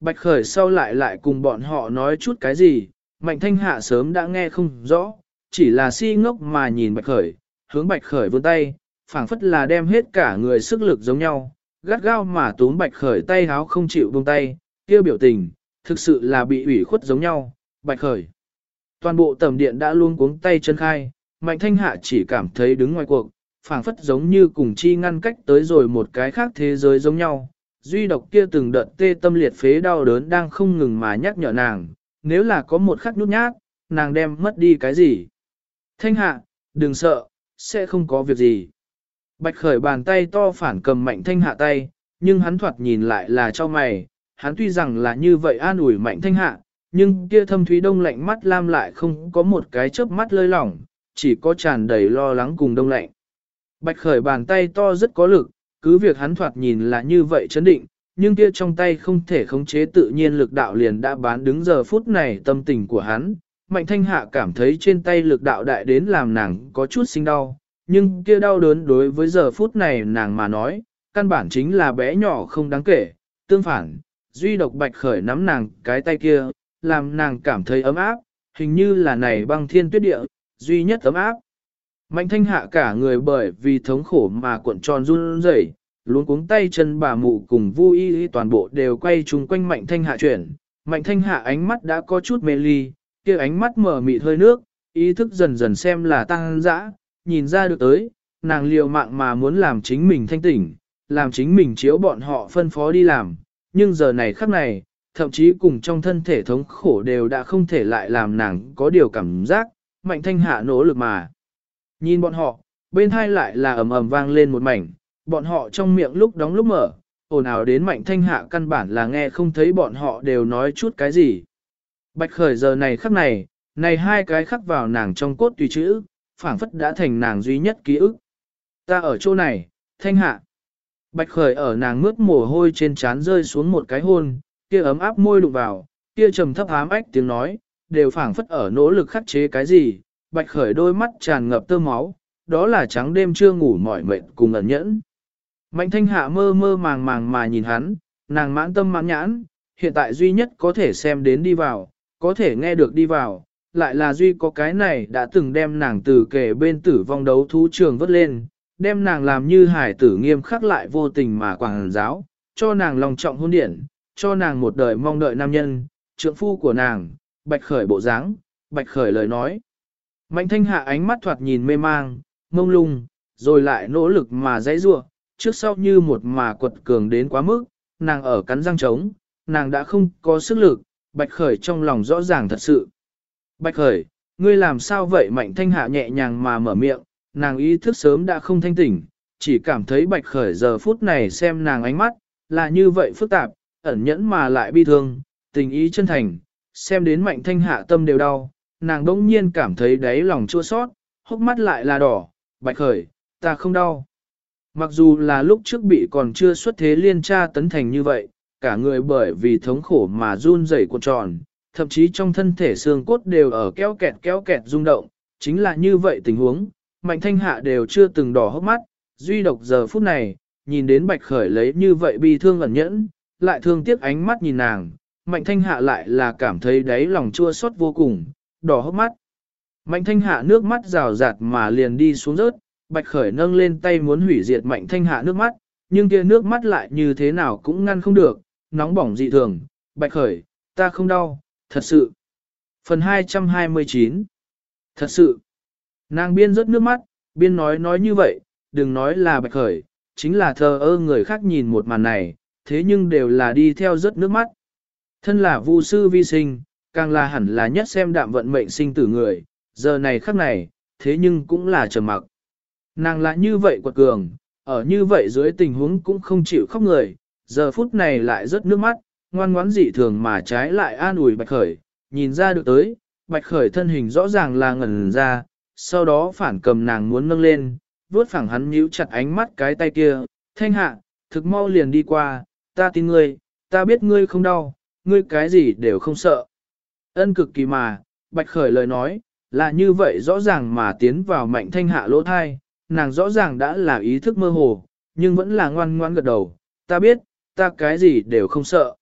Bạch Khởi sau lại lại cùng bọn họ nói chút cái gì, Mạnh Thanh Hạ sớm đã nghe không rõ, chỉ là si ngốc mà nhìn Bạch Khởi, hướng Bạch Khởi vươn tay, phảng phất là đem hết cả người sức lực giống nhau, gắt gao mà túm Bạch Khởi tay háo không chịu buông tay, kia biểu tình, thực sự là bị ủy khuất giống nhau, Bạch Khởi. Toàn bộ tầm điện đã luôn cuống tay chân khai, Mạnh Thanh Hạ chỉ cảm thấy đứng ngoài cuộc, phảng phất giống như cùng chi ngăn cách tới rồi một cái khác thế giới giống nhau. Duy độc kia từng đợt tê tâm liệt phế đau đớn đang không ngừng mà nhắc nhở nàng, nếu là có một khắc nhút nhát, nàng đem mất đi cái gì. Thanh hạ, đừng sợ, sẽ không có việc gì. Bạch khởi bàn tay to phản cầm mạnh thanh hạ tay, nhưng hắn thoạt nhìn lại là cho mày, hắn tuy rằng là như vậy an ủi mạnh thanh hạ, nhưng kia thâm thúy đông lạnh mắt lam lại không có một cái chớp mắt lơi lỏng, chỉ có tràn đầy lo lắng cùng đông lạnh. Bạch khởi bàn tay to rất có lực, cứ việc hắn thoạt nhìn là như vậy chấn định, nhưng kia trong tay không thể khống chế tự nhiên lực đạo liền đã bán đứng giờ phút này tâm tình của hắn. Mạnh thanh hạ cảm thấy trên tay lực đạo đại đến làm nàng có chút sinh đau, nhưng kia đau đớn đối với giờ phút này nàng mà nói, căn bản chính là bé nhỏ không đáng kể, tương phản, duy độc bạch khởi nắm nàng cái tay kia, làm nàng cảm thấy ấm áp, hình như là này băng thiên tuyết địa, duy nhất ấm áp. Mạnh thanh hạ cả người bởi vì thống khổ mà cuộn tròn run rẩy, luôn cuống tay chân bà mụ cùng vui y toàn bộ đều quay chung quanh mạnh thanh hạ chuyển. Mạnh thanh hạ ánh mắt đã có chút mê ly, kia ánh mắt mở mịt hơi nước, ý thức dần dần xem là tăng dã, nhìn ra được tới, nàng liều mạng mà muốn làm chính mình thanh tỉnh, làm chính mình chiếu bọn họ phân phó đi làm, nhưng giờ này khắc này, thậm chí cùng trong thân thể thống khổ đều đã không thể lại làm nàng có điều cảm giác, mạnh thanh hạ nỗ lực mà. Nhìn bọn họ, bên hai lại là ầm ầm vang lên một mảnh, bọn họ trong miệng lúc đóng lúc mở, ồn ào đến mạnh thanh hạ căn bản là nghe không thấy bọn họ đều nói chút cái gì. Bạch khởi giờ này khắc này, này hai cái khắc vào nàng trong cốt tùy chữ, phảng phất đã thành nàng duy nhất ký ức. Ta ở chỗ này, thanh hạ. Bạch khởi ở nàng mướt mồ hôi trên trán rơi xuống một cái hôn, kia ấm áp môi đụng vào, kia trầm thấp ám ách tiếng nói, đều phảng phất ở nỗ lực khắc chế cái gì, bạch khởi đôi mắt tràn ngập tơ máu, đó là trắng đêm chưa ngủ mỏi mệt cùng ẩn nhẫn. Mạnh thanh hạ mơ mơ màng màng mà nhìn hắn, nàng mãn tâm mãn nhãn, hiện tại duy nhất có thể xem đến đi vào, có thể nghe được đi vào, lại là duy có cái này đã từng đem nàng từ kề bên tử vong đấu thú trường vớt lên, đem nàng làm như hải tử nghiêm khắc lại vô tình mà quảng giáo, cho nàng lòng trọng hôn điển, cho nàng một đời mong đợi nam nhân, trượng phu của nàng, bạch khởi bộ dáng, bạch khởi lời nói. Mạnh thanh hạ ánh mắt thoạt nhìn mê mang, mông lung, rồi lại nỗ lực mà dãy ruộng, trước sau như một mà quật cường đến quá mức, nàng ở cắn răng trống, nàng đã không có sức lực, bạch khởi trong lòng rõ ràng thật sự. Bạch khởi, ngươi làm sao vậy mạnh thanh hạ nhẹ nhàng mà mở miệng, nàng ý thức sớm đã không thanh tỉnh, chỉ cảm thấy bạch khởi giờ phút này xem nàng ánh mắt, là như vậy phức tạp, ẩn nhẫn mà lại bi thương, tình ý chân thành, xem đến mạnh thanh hạ tâm đều đau, nàng đông nhiên cảm thấy đáy lòng chua sót, hốc mắt lại là đỏ, bạch khởi, ta không đau. Mặc dù là lúc trước bị còn chưa xuất thế liên tra tấn thành như vậy, cả người bởi vì thống khổ mà run rẩy cuộn tròn, thậm chí trong thân thể xương cốt đều ở kéo kẹt kéo kẹt rung động, chính là như vậy tình huống, mạnh thanh hạ đều chưa từng đỏ hốc mắt, duy độc giờ phút này, nhìn đến bạch khởi lấy như vậy bi thương ẩn nhẫn, lại thương tiếc ánh mắt nhìn nàng, mạnh thanh hạ lại là cảm thấy đáy lòng chua xót vô cùng, đỏ hốc mắt. Mạnh thanh hạ nước mắt rào rạt mà liền đi xuống rớt, bạch khởi nâng lên tay muốn hủy diệt mạnh thanh hạ nước mắt, nhưng kia nước mắt lại như thế nào cũng ngăn không được, nóng bỏng dị thường, bạch khởi, ta không đau, thật sự. Phần 229 Thật sự. Nàng biên rớt nước mắt, biên nói nói như vậy, đừng nói là bạch khởi, chính là thờ ơ người khác nhìn một màn này, thế nhưng đều là đi theo rớt nước mắt. Thân là vu sư vi sinh, càng là hẳn là nhất xem đạm vận mệnh sinh tử người, giờ này khắc này, thế nhưng cũng là trầm mặc. Nàng lại như vậy quật cường, ở như vậy dưới tình huống cũng không chịu khóc người, giờ phút này lại rớt nước mắt, ngoan ngoãn dị thường mà trái lại an ủi bạch khởi, nhìn ra được tới, bạch khởi thân hình rõ ràng là ngẩn ra, sau đó phản cầm nàng muốn nâng lên, vuốt phẳng hắn nhíu chặt ánh mắt cái tay kia, thanh hạ, thực mau liền đi qua, ta tin ngươi, ta biết ngươi không đau, ngươi cái gì đều không sợ. Ân cực kỳ mà, bạch khởi lời nói, là như vậy rõ ràng mà tiến vào mạnh thanh hạ lỗ thai, nàng rõ ràng đã là ý thức mơ hồ, nhưng vẫn là ngoan ngoan gật đầu, ta biết, ta cái gì đều không sợ.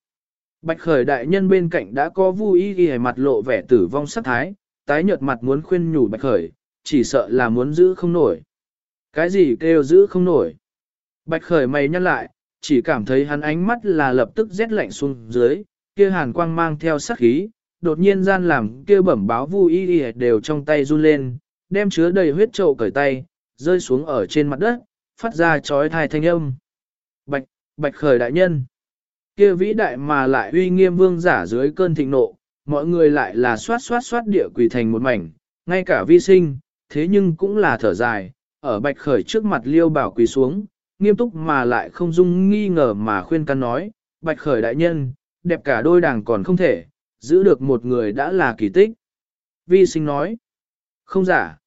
Bạch khởi đại nhân bên cạnh đã có vui y ghi mặt lộ vẻ tử vong sắc thái, tái nhợt mặt muốn khuyên nhủ bạch khởi, chỉ sợ là muốn giữ không nổi. Cái gì kêu giữ không nổi? Bạch khởi mày nhăn lại, chỉ cảm thấy hắn ánh mắt là lập tức rét lạnh xuống dưới, kia hàn quang mang theo sắc khí, đột nhiên gian làm kia bẩm báo vui y đều trong tay run lên, đem chứa đầy huyết trậu cởi tay, rơi xuống ở trên mặt đất, phát ra chói thai thanh âm. Bạch, bạch khởi đại nhân. Kia vĩ đại mà lại uy nghiêm vương giả dưới cơn thịnh nộ, mọi người lại là xoát xoát xoát địa quỳ thành một mảnh, ngay cả vi sinh, thế nhưng cũng là thở dài, ở bạch khởi trước mặt liêu bảo quỳ xuống, nghiêm túc mà lại không dung nghi ngờ mà khuyên can nói, bạch khởi đại nhân, đẹp cả đôi đảng còn không thể, giữ được một người đã là kỳ tích. Vi sinh nói, không giả.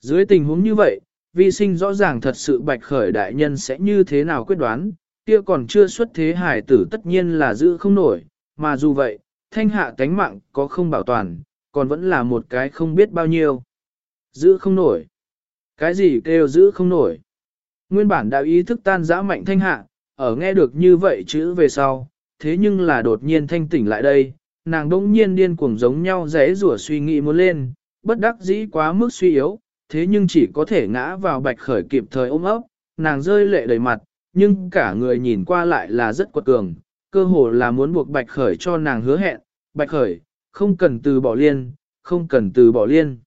Dưới tình huống như vậy, vi sinh rõ ràng thật sự bạch khởi đại nhân sẽ như thế nào quyết đoán, kia còn chưa xuất thế hải tử tất nhiên là giữ không nổi, mà dù vậy, thanh hạ tánh mạng có không bảo toàn, còn vẫn là một cái không biết bao nhiêu. Giữ không nổi. Cái gì kêu giữ không nổi? Nguyên bản đã ý thức tan dã mạnh thanh hạ, ở nghe được như vậy chữ về sau, thế nhưng là đột nhiên thanh tỉnh lại đây, nàng đông nhiên điên cuồng giống nhau rẽ rủa suy nghĩ muốn lên, bất đắc dĩ quá mức suy yếu, thế nhưng chỉ có thể ngã vào bạch khởi kịp thời ôm ấp, nàng rơi lệ đầy mặt, nhưng cả người nhìn qua lại là rất quật cường, cơ hồ là muốn buộc bạch khởi cho nàng hứa hẹn, bạch khởi, không cần từ bỏ liên, không cần từ bỏ liên.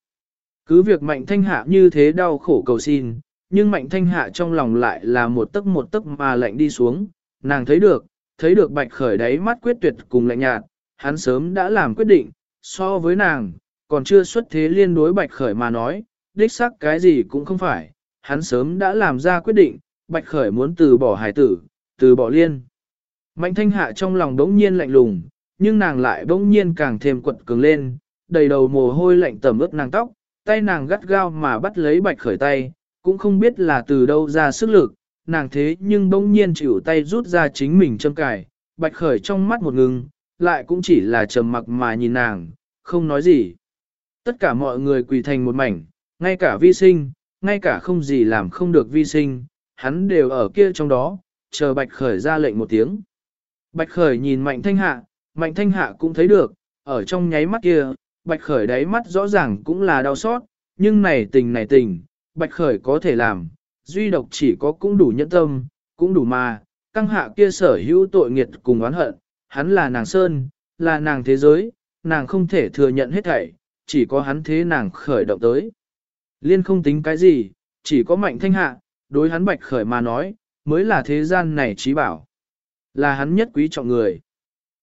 Cứ việc mạnh thanh hạ như thế đau khổ cầu xin, nhưng mạnh thanh hạ trong lòng lại là một tấc một tấc mà lạnh đi xuống, nàng thấy được, thấy được bạch khởi đáy mắt quyết tuyệt cùng lạnh nhạt, hắn sớm đã làm quyết định, so với nàng, còn chưa xuất thế liên đối bạch khởi mà nói, đích xác cái gì cũng không phải, hắn sớm đã làm ra quyết định, bạch khởi muốn từ bỏ hải tử, từ bỏ liên. Mạnh thanh hạ trong lòng đống nhiên lạnh lùng, nhưng nàng lại đống nhiên càng thêm quật cường lên, đầy đầu mồ hôi lạnh tẩm ướt nàng tóc, tay nàng gắt gao mà bắt lấy bạch khởi tay, cũng không biết là từ đâu ra sức lực, nàng thế nhưng bỗng nhiên chịu tay rút ra chính mình châm cài, bạch khởi trong mắt một ngừng, lại cũng chỉ là trầm mặc mà nhìn nàng, không nói gì. Tất cả mọi người quỳ thành một mảnh, ngay cả vi sinh, ngay cả không gì làm không được vi sinh, hắn đều ở kia trong đó, chờ bạch khởi ra lệnh một tiếng. Bạch khởi nhìn mạnh thanh hạ, mạnh thanh hạ cũng thấy được, ở trong nháy mắt kia, bạch khởi đáy mắt rõ ràng cũng là đau xót, nhưng này tình này tình, bạch khởi có thể làm, duy độc chỉ có cũng đủ nhẫn tâm, cũng đủ mà, căng hạ kia sở hữu tội nghiệt cùng oán hận, hắn là nàng sơn, là nàng thế giới, nàng không thể thừa nhận hết thảy, chỉ có hắn thế nàng khởi động tới. Liên không tính cái gì, chỉ có mạnh thanh hạ, đối hắn bạch khởi mà nói, mới là thế gian này trí bảo. Là hắn nhất quý trọng người.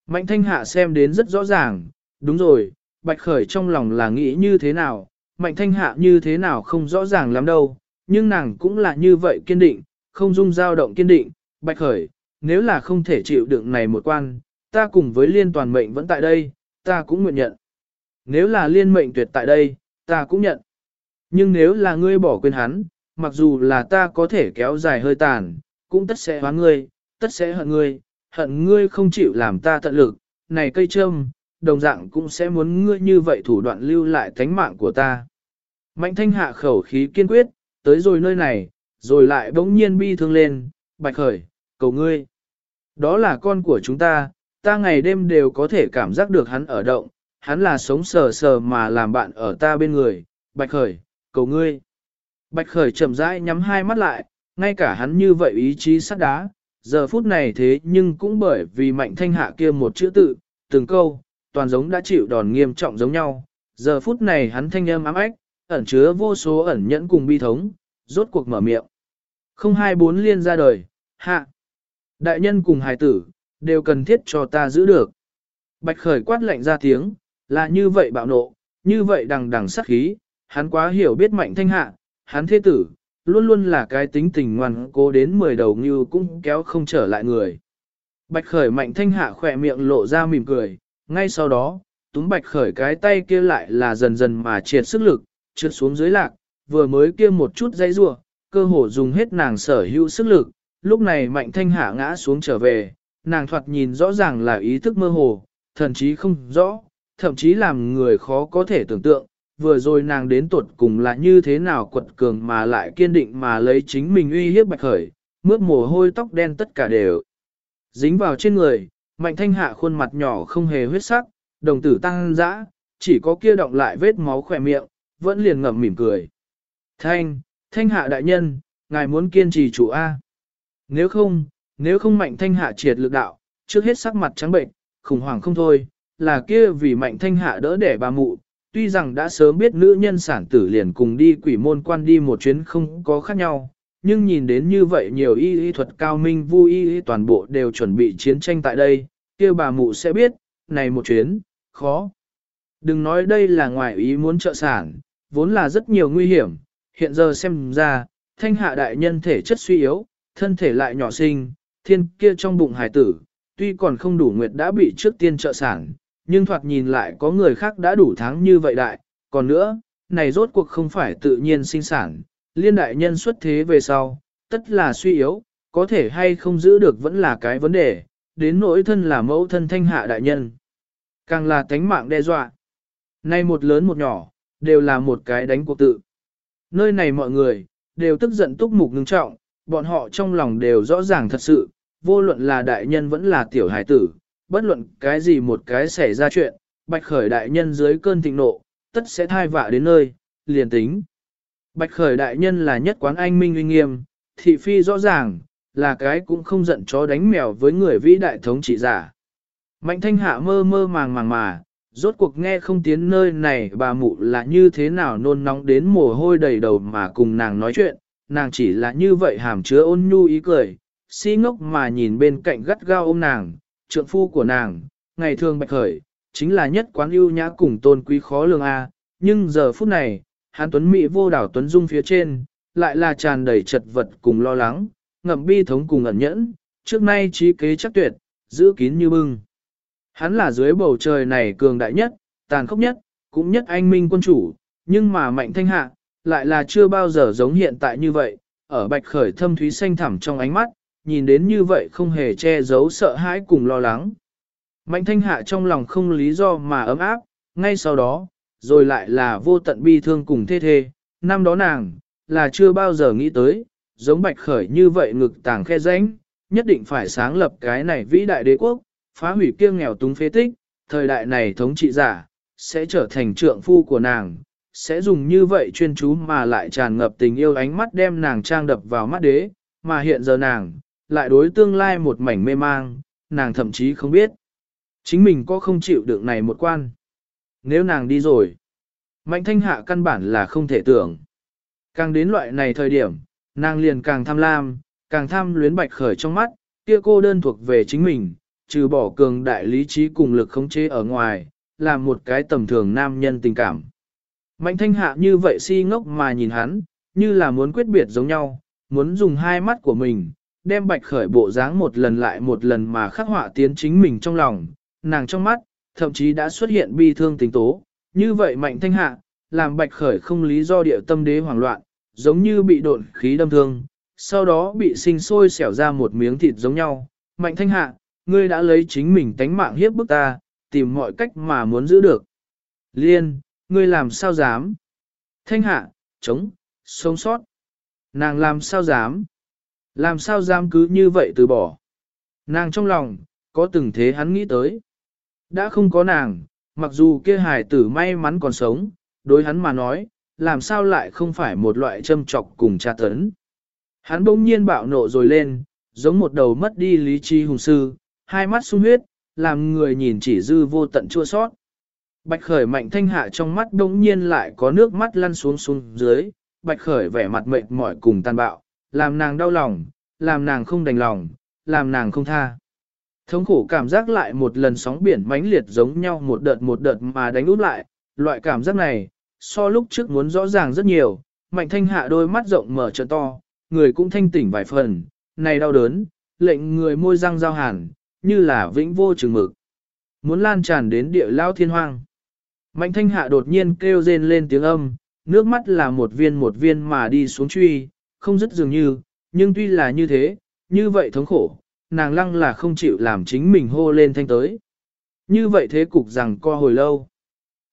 Mạnh thanh hạ xem đến rất rõ ràng, đúng rồi, bạch khởi trong lòng là nghĩ như thế nào, mạnh thanh hạ như thế nào không rõ ràng lắm đâu, nhưng nàng cũng là như vậy kiên định, không dung dao động kiên định, bạch khởi, nếu là không thể chịu đựng này một quan, ta cùng với liên toàn mệnh vẫn tại đây, ta cũng nguyện nhận. Nếu là liên mệnh tuyệt tại đây, ta cũng nhận. Nhưng nếu là ngươi bỏ quên hắn, mặc dù là ta có thể kéo dài hơi tàn, cũng tất sẽ hóa ngươi, tất sẽ hận ngươi, hận ngươi không chịu làm ta tận lực, này cây trâm, đồng dạng cũng sẽ muốn ngươi như vậy thủ đoạn lưu lại thánh mạng của ta. Mạnh thanh hạ khẩu khí kiên quyết, tới rồi nơi này, rồi lại bỗng nhiên bi thương lên, bạch khởi, cầu ngươi. Đó là con của chúng ta, ta ngày đêm đều có thể cảm giác được hắn ở động, hắn là sống sờ sờ mà làm bạn ở ta bên người, bạch khởi, cầu ngươi. Bạch khởi chậm rãi nhắm hai mắt lại, ngay cả hắn như vậy ý chí sắt đá, giờ phút này thế nhưng cũng bởi vì mạnh thanh hạ kia một chữ tự, từng câu, toàn giống đã chịu đòn nghiêm trọng giống nhau. Giờ phút này hắn thanh âm ám ách, ẩn chứa vô số ẩn nhẫn cùng bi thống, rốt cuộc mở miệng. Không hai bốn liên ra đời, hạ. Đại nhân cùng hài tử, đều cần thiết cho ta giữ được. Bạch khởi quát lạnh ra tiếng, là như vậy bạo nộ, như vậy đằng đằng sát khí, hắn quá hiểu biết mạnh thanh hạ, hắn thế tử, luôn luôn là cái tính tình ngoan cố đến 10 đầu như cũng kéo không trở lại người. Bạch khởi mạnh thanh hạ khỏe miệng lộ ra mỉm cười, ngay sau đó, túm bạch khởi cái tay kia lại là dần dần mà triệt sức lực, trượt xuống dưới lạc, vừa mới kia một chút dây rua, cơ hồ dùng hết nàng sở hữu sức lực, lúc này mạnh thanh hạ ngã xuống trở về, nàng thoạt nhìn rõ ràng là ý thức mơ hồ, thần chí không rõ, thậm chí làm người khó có thể tưởng tượng, vừa rồi nàng đến tuột cùng là như thế nào quật cường mà lại kiên định mà lấy chính mình uy hiếp bạch khởi, mướt mồ hôi tóc đen tất cả đều dính vào trên người, Mạnh thanh hạ khuôn mặt nhỏ không hề huyết sắc, đồng tử tăng dã, chỉ có kia động lại vết máu khỏe miệng, vẫn liền ngậm mỉm cười. Thanh, thanh hạ đại nhân, ngài muốn kiên trì chủ A. Nếu không, nếu không mạnh thanh hạ triệt lực đạo, trước hết sắc mặt trắng bệnh, khủng hoảng không thôi, là kia vì mạnh thanh hạ đỡ đẻ bà mụ, tuy rằng đã sớm biết nữ nhân sản tử liền cùng đi quỷ môn quan đi một chuyến không có khác nhau, nhưng nhìn đến như vậy nhiều y y thuật cao minh vu y y toàn bộ đều chuẩn bị chiến tranh tại đây, kia bà mụ sẽ biết, này một chuyến, khó. Đừng nói đây là ngoại ý muốn trợ sản, vốn là rất nhiều nguy hiểm, hiện giờ xem ra, thanh hạ đại nhân thể chất suy yếu, thân thể lại nhỏ sinh, thiên kia trong bụng hải tử, tuy còn không đủ nguyệt đã bị trước tiên trợ sản, nhưng thoạt nhìn lại có người khác đã đủ tháng như vậy đại, còn nữa, này rốt cuộc không phải tự nhiên sinh sản, liên đại nhân xuất thế về sau, tất là suy yếu, có thể hay không giữ được vẫn là cái vấn đề, đến nỗi thân là mẫu thân thanh hạ đại nhân. Càng là tánh mạng đe dọa. Nay một lớn một nhỏ, đều là một cái đánh cuộc tự. Nơi này mọi người, đều tức giận túc mục ngưng trọng, bọn họ trong lòng đều rõ ràng thật sự, vô luận là đại nhân vẫn là tiểu hải tử, bất luận cái gì một cái xảy ra chuyện, bạch khởi đại nhân dưới cơn thịnh nộ, tất sẽ thai vạ đến nơi, liền tính. Bạch khởi đại nhân là nhất quán anh minh uy nghiêm, thị phi rõ ràng, là cái cũng không giận chó đánh mèo với người vĩ đại thống trị giả. Mạnh thanh hạ mơ mơ màng màng mà, rốt cuộc nghe không tiến nơi này bà mụ là như thế nào nôn nóng đến mồ hôi đầy đầu mà cùng nàng nói chuyện, nàng chỉ là như vậy hàm chứa ôn nhu ý cười, si ngốc mà nhìn bên cạnh gắt gao ôm nàng, trượng phu của nàng, ngày thường bạch khởi, chính là nhất quán ưu nhã cùng tôn quý khó lường A, nhưng giờ phút này, hán tuấn mỹ vô đảo tuấn dung phía trên, lại là tràn đầy chật vật cùng lo lắng, ngậm bi thống cùng ẩn nhẫn, trước nay trí kế chắc tuyệt, giữ kín như bưng. Hắn là dưới bầu trời này cường đại nhất, tàn khốc nhất, cũng nhất anh minh quân chủ, nhưng mà mạnh thanh hạ, lại là chưa bao giờ giống hiện tại như vậy, ở bạch khởi thâm thúy xanh thẳm trong ánh mắt, nhìn đến như vậy không hề che giấu sợ hãi cùng lo lắng. Mạnh thanh hạ trong lòng không lý do mà ấm áp, ngay sau đó, rồi lại là vô tận bi thương cùng thê thê, năm đó nàng, là chưa bao giờ nghĩ tới, giống bạch khởi như vậy ngực tàng khe ránh, nhất định phải sáng lập cái này vĩ đại đế quốc, phá hủy kia nghèo túng phế tích, thời đại này thống trị giả, sẽ trở thành trượng phu của nàng, sẽ dùng như vậy chuyên chú mà lại tràn ngập tình yêu ánh mắt đem nàng trang đập vào mắt đế, mà hiện giờ nàng, lại đối tương lai một mảnh mê mang, nàng thậm chí không biết. Chính mình có không chịu được này một quan. Nếu nàng đi rồi, mạnh thanh hạ căn bản là không thể tưởng. Càng đến loại này thời điểm, nàng liền càng tham lam, càng tham luyến bạch khởi trong mắt, kia cô đơn thuộc về chính mình, trừ bỏ cường đại lý trí cùng lực khống chế ở ngoài, là một cái tầm thường nam nhân tình cảm. Mạnh thanh hạ như vậy si ngốc mà nhìn hắn, như là muốn quyết biệt giống nhau, muốn dùng hai mắt của mình, đem bạch khởi bộ dáng một lần lại một lần mà khắc họa tiến chính mình trong lòng, nàng trong mắt, thậm chí đã xuất hiện bi thương tình tố, như vậy mạnh thanh hạ, làm bạch khởi không lý do địa tâm đế hoảng loạn, giống như bị độn khí đâm thương, sau đó bị sinh sôi xẻo ra một miếng thịt giống nhau, mạnh thanh hạ, ngươi đã lấy chính mình tánh mạng hiếp bức ta, tìm mọi cách mà muốn giữ được. Liên, ngươi làm sao dám? Thanh hạ, chống, sống sót. Nàng làm sao dám? Làm sao dám cứ như vậy từ bỏ? Nàng trong lòng, có từng thế hắn nghĩ tới. Đã không có nàng, mặc dù kia hài tử may mắn còn sống, đối hắn mà nói, làm sao lại không phải một loại châm trọc cùng tra tấn. Hắn bỗng nhiên bạo nộ rồi lên, giống một đầu mất đi lý trí hùng sư, hai mắt sung huyết, làm người nhìn chỉ dư vô tận chua sót. Bạch khởi mạnh thanh hạ trong mắt đông nhiên lại có nước mắt lăn xuống xuống dưới, bạch khởi vẻ mặt mệt mỏi cùng tàn bạo, làm nàng đau lòng, làm nàng không đành lòng, làm nàng không tha. Thống khổ cảm giác lại một lần sóng biển mãnh liệt giống nhau một đợt một đợt mà đánh út lại, loại cảm giác này, so lúc trước muốn rõ ràng rất nhiều, mạnh thanh hạ đôi mắt rộng mở trợ to, người cũng thanh tỉnh vài phần, này đau đớn, lệnh người môi răng giao hàn, như là vĩnh vô chừng mực. Muốn lan tràn đến địa lao thiên hoang. Mạnh thanh hạ đột nhiên kêu rên lên tiếng âm, nước mắt là một viên một viên mà đi xuống truy, không dứt dường như, nhưng tuy là như thế, như vậy thống khổ, nàng lăng là không chịu làm chính mình hô lên thanh tới. Như vậy thế cục rằng co hồi lâu.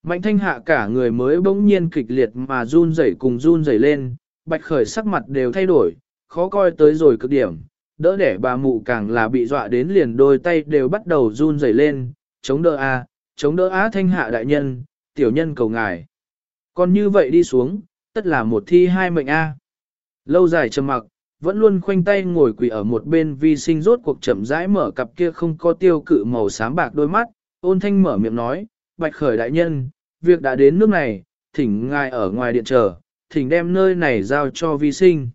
Mạnh thanh hạ cả người mới bỗng nhiên kịch liệt mà run rẩy cùng run rẩy lên, bạch khởi sắc mặt đều thay đổi, khó coi tới rồi cực điểm, đỡ đẻ bà mụ càng là bị dọa đến liền đôi tay đều bắt đầu run rẩy lên, chống đỡ a, chống đỡ á thanh hạ đại nhân, tiểu nhân cầu ngài. Còn như vậy đi xuống, tất là một thi hai mệnh a. Lâu dài trầm mặc, vẫn luôn khoanh tay ngồi quỳ ở một bên vi sinh rốt cuộc chậm rãi mở cặp kia không có tiêu cự màu xám bạc đôi mắt, ôn thanh mở miệng nói, bạch khởi đại nhân, việc đã đến nước này, thỉnh ngài ở ngoài điện chờ, thỉnh đem nơi này giao cho vi sinh.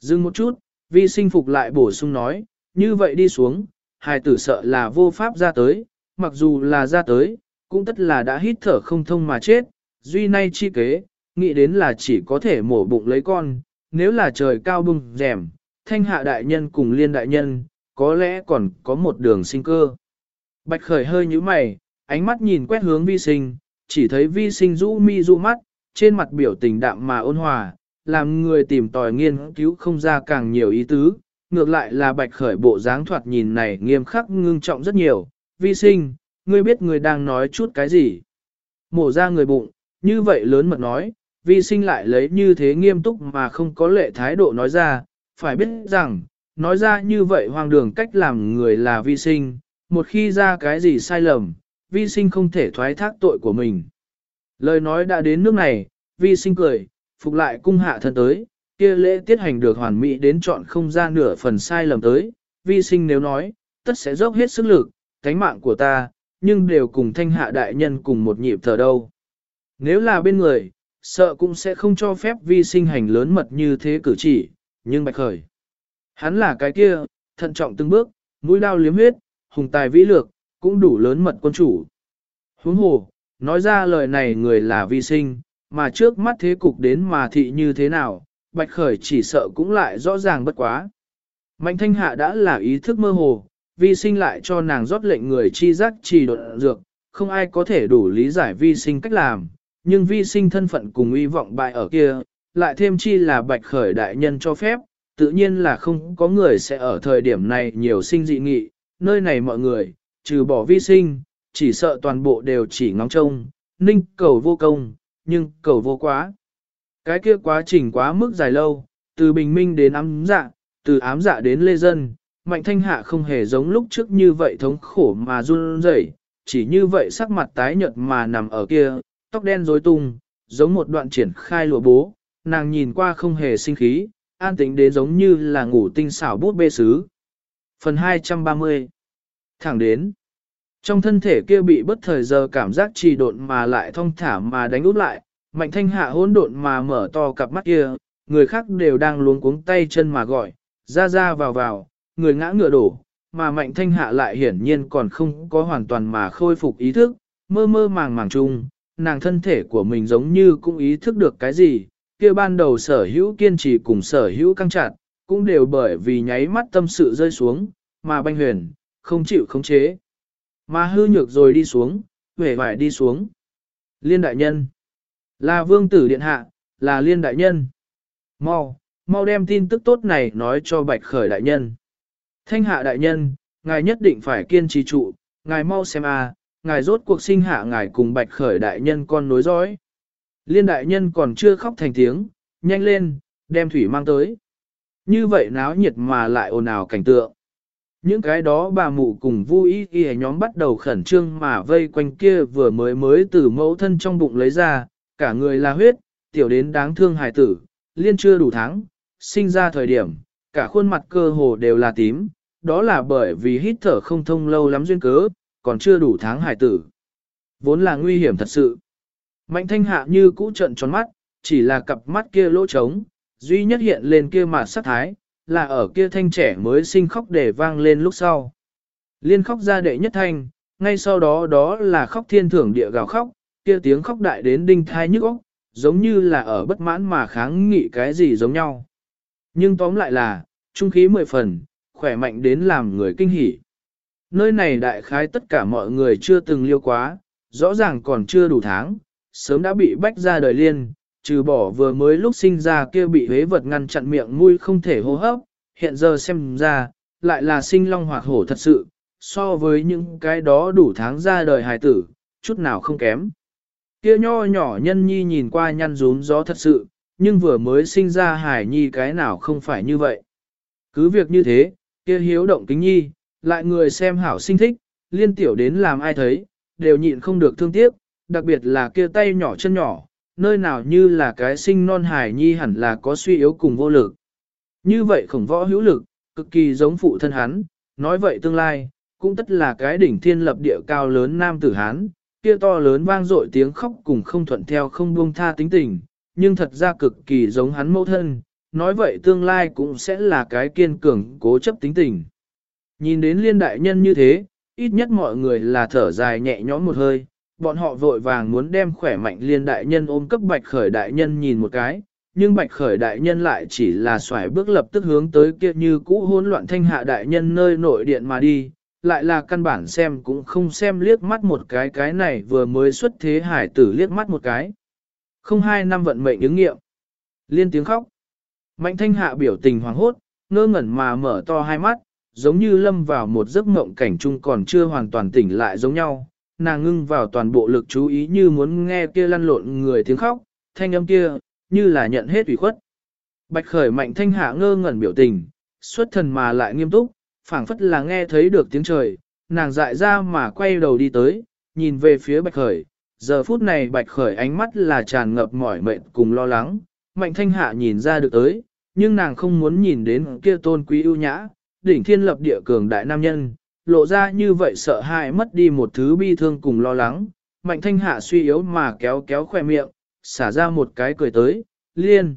Dừng một chút, vi sinh phục lại bổ sung nói, như vậy đi xuống, hài tử sợ là vô pháp ra tới, mặc dù là ra tới, cũng tất là đã hít thở không thông mà chết, duy nay chi kế, nghĩ đến là chỉ có thể mổ bụng lấy con, nếu là trời cao bung rèm, thanh hạ đại nhân cùng liên đại nhân, có lẽ còn có một đường sinh cơ. Bạch khởi hơi như mày, ánh mắt nhìn quét hướng vi sinh, chỉ thấy vi sinh rũ mi rũ mắt, trên mặt biểu tình đạm mà ôn hòa, làm người tìm tòi nghiên cứu không ra càng nhiều ý tứ, ngược lại là bạch khởi bộ dáng thoạt nhìn này nghiêm khắc ngưng trọng rất nhiều, vi sinh, ngươi biết người đang nói chút cái gì. Mổ ra người bụng, như vậy lớn mật nói, vi sinh lại lấy như thế nghiêm túc mà không có lệ thái độ nói ra, phải biết rằng, nói ra như vậy hoang đường cách làm người là vi sinh, một khi ra cái gì sai lầm, vi sinh không thể thoái thác tội của mình. Lời nói đã đến nước này, vi sinh cười, phục lại cung hạ thân tới, kia lễ tiết hành được hoàn mỹ đến chọn không ra nửa phần sai lầm tới, vi sinh nếu nói, tất sẽ dốc hết sức lực, cánh mạng của ta, nhưng đều cùng thanh hạ đại nhân cùng một nhịp thở đâu. Nếu là bên người, sợ cũng sẽ không cho phép vi sinh hành lớn mật như thế cử chỉ, nhưng bạch khởi. Hắn là cái kia, thận trọng từng bước, mũi đao liếm huyết, hùng tài vĩ lược, cũng đủ lớn mật quân chủ. Huống hồ, nói ra lời này người là vi sinh, mà trước mắt thế cục đến mà thị như thế nào, bạch khởi chỉ sợ cũng lại rõ ràng bất quá. Mạnh thanh hạ đã là ý thức mơ hồ, vi sinh lại cho nàng rót lệnh người chi giác trì độn dược, không ai có thể đủ lý giải vi sinh cách làm, nhưng vi sinh thân phận cùng uy vọng bại ở kia, lại thêm chi là bạch khởi đại nhân cho phép, tự nhiên là không có người sẽ ở thời điểm này nhiều sinh dị nghị, nơi này mọi người, trừ bỏ vi sinh, chỉ sợ toàn bộ đều chỉ ngóng trông, ninh cầu vô công, nhưng cầu vô quá. Cái kia quá trình quá mức dài lâu, từ bình minh đến ám dạ, từ ám dạ đến lê dân, mạnh thanh hạ không hề giống lúc trước như vậy thống khổ mà run rẩy, chỉ như vậy sắc mặt tái nhợt mà nằm ở kia, tóc đen rối tung, giống một đoạn triển khai lụa bố, nàng nhìn qua không hề sinh khí, an tĩnh đến giống như là ngủ tinh xảo bút bê sứ. Phần 230 Thẳng đến Trong thân thể kia bị bất thời giờ cảm giác trì độn mà lại thong thả mà đánh út lại, mạnh thanh hạ hỗn độn mà mở to cặp mắt kia, người khác đều đang luống cuống tay chân mà gọi, ra ra vào vào, người ngã ngựa đổ, mà mạnh thanh hạ lại hiển nhiên còn không có hoàn toàn mà khôi phục ý thức, mơ mơ màng màng chung, nàng thân thể của mình giống như cũng ý thức được cái gì, kia ban đầu sở hữu kiên trì cùng sở hữu căng chặt, cũng đều bởi vì nháy mắt tâm sự rơi xuống, mà banh huyền, không chịu khống chế. Mà hư nhược rồi đi xuống, vẻ vải đi xuống. Liên đại nhân, là vương tử điện hạ, là liên đại nhân. Mau, mau đem tin tức tốt này nói cho bạch khởi đại nhân. Thanh hạ đại nhân, ngài nhất định phải kiên trì trụ, ngài mau xem a, ngài rốt cuộc sinh hạ ngài cùng bạch khởi đại nhân con nối dõi. Liên đại nhân còn chưa khóc thành tiếng, nhanh lên, đem thủy mang tới. Như vậy náo nhiệt mà lại ồn ào cảnh tượng. Những cái đó bà mụ cùng vui y nhóm bắt đầu khẩn trương mà vây quanh kia vừa mới mới từ mẫu thân trong bụng lấy ra, cả người là huyết, tiểu đến đáng thương hài tử, liên chưa đủ tháng, sinh ra thời điểm, cả khuôn mặt cơ hồ đều là tím, đó là bởi vì hít thở không thông lâu lắm duyên cớ, còn chưa đủ tháng hài tử. Vốn là nguy hiểm thật sự. Mạnh thanh hạ như cũ trận tròn mắt, chỉ là cặp mắt kia lỗ trống, duy nhất hiện lên kia mà sắc thái, là ở kia thanh trẻ mới sinh khóc để vang lên lúc sau. Liên khóc ra đệ nhất thanh, ngay sau đó đó là khóc thiên thưởng địa gào khóc, kia tiếng khóc đại đến đinh thai nhức óc, giống như là ở bất mãn mà kháng nghị cái gì giống nhau. Nhưng tóm lại là, trung khí mười phần, khỏe mạnh đến làm người kinh hỉ. Nơi này đại khái tất cả mọi người chưa từng liêu quá, rõ ràng còn chưa đủ tháng, sớm đã bị bách ra đời liên, trừ bỏ vừa mới lúc sinh ra kia bị hế vật ngăn chặn miệng mũi không thể hô hấp, hiện giờ xem ra, lại là sinh long hoạt hổ thật sự, so với những cái đó đủ tháng ra đời hài tử, chút nào không kém. Kia nho nhỏ nhân nhi nhìn qua nhăn rún gió thật sự, nhưng vừa mới sinh ra hải nhi cái nào không phải như vậy. Cứ việc như thế, kia hiếu động kính nhi, lại người xem hảo sinh thích, liên tiểu đến làm ai thấy, đều nhịn không được thương tiếc, đặc biệt là kia tay nhỏ chân nhỏ, nơi nào như là cái sinh non hài nhi hẳn là có suy yếu cùng vô lực. Như vậy khổng võ hữu lực, cực kỳ giống phụ thân hắn, nói vậy tương lai, cũng tất là cái đỉnh thiên lập địa cao lớn nam tử hán, kia to lớn vang dội tiếng khóc cùng không thuận theo không buông tha tính tình, nhưng thật ra cực kỳ giống hắn mẫu thân, nói vậy tương lai cũng sẽ là cái kiên cường cố chấp tính tình. Nhìn đến liên đại nhân như thế, ít nhất mọi người là thở dài nhẹ nhõm một hơi, bọn họ vội vàng muốn đem khỏe mạnh liên đại nhân ôm cấp bạch khởi đại nhân nhìn một cái, nhưng bạch khởi đại nhân lại chỉ là xoài bước lập tức hướng tới kia như cũ hỗn loạn thanh hạ đại nhân nơi nội điện mà đi, lại là căn bản xem cũng không xem liếc mắt một cái cái này vừa mới xuất thế hải tử liếc mắt một cái. Không hai năm vận mệnh ứng nghiệm. Liên tiếng khóc. Mạnh thanh hạ biểu tình hoàng hốt, ngơ ngẩn mà mở to hai mắt, giống như lâm vào một giấc mộng cảnh chung còn chưa hoàn toàn tỉnh lại giống nhau. Nàng ngưng vào toàn bộ lực chú ý như muốn nghe kia lăn lộn người tiếng khóc, thanh âm kia, như là nhận hết ủy khuất. Bạch khởi mạnh thanh hạ ngơ ngẩn biểu tình, xuất thần mà lại nghiêm túc, phảng phất là nghe thấy được tiếng trời, nàng dại ra mà quay đầu đi tới, nhìn về phía bạch khởi, giờ phút này bạch khởi ánh mắt là tràn ngập mỏi mệt cùng lo lắng, mạnh thanh hạ nhìn ra được tới, nhưng nàng không muốn nhìn đến kia tôn quý ưu nhã, đỉnh thiên lập địa cường đại nam nhân, lộ ra như vậy sợ hãi mất đi một thứ bi thương cùng lo lắng, mạnh thanh hạ suy yếu mà kéo kéo khỏe miệng, xả ra một cái cười tới, liên,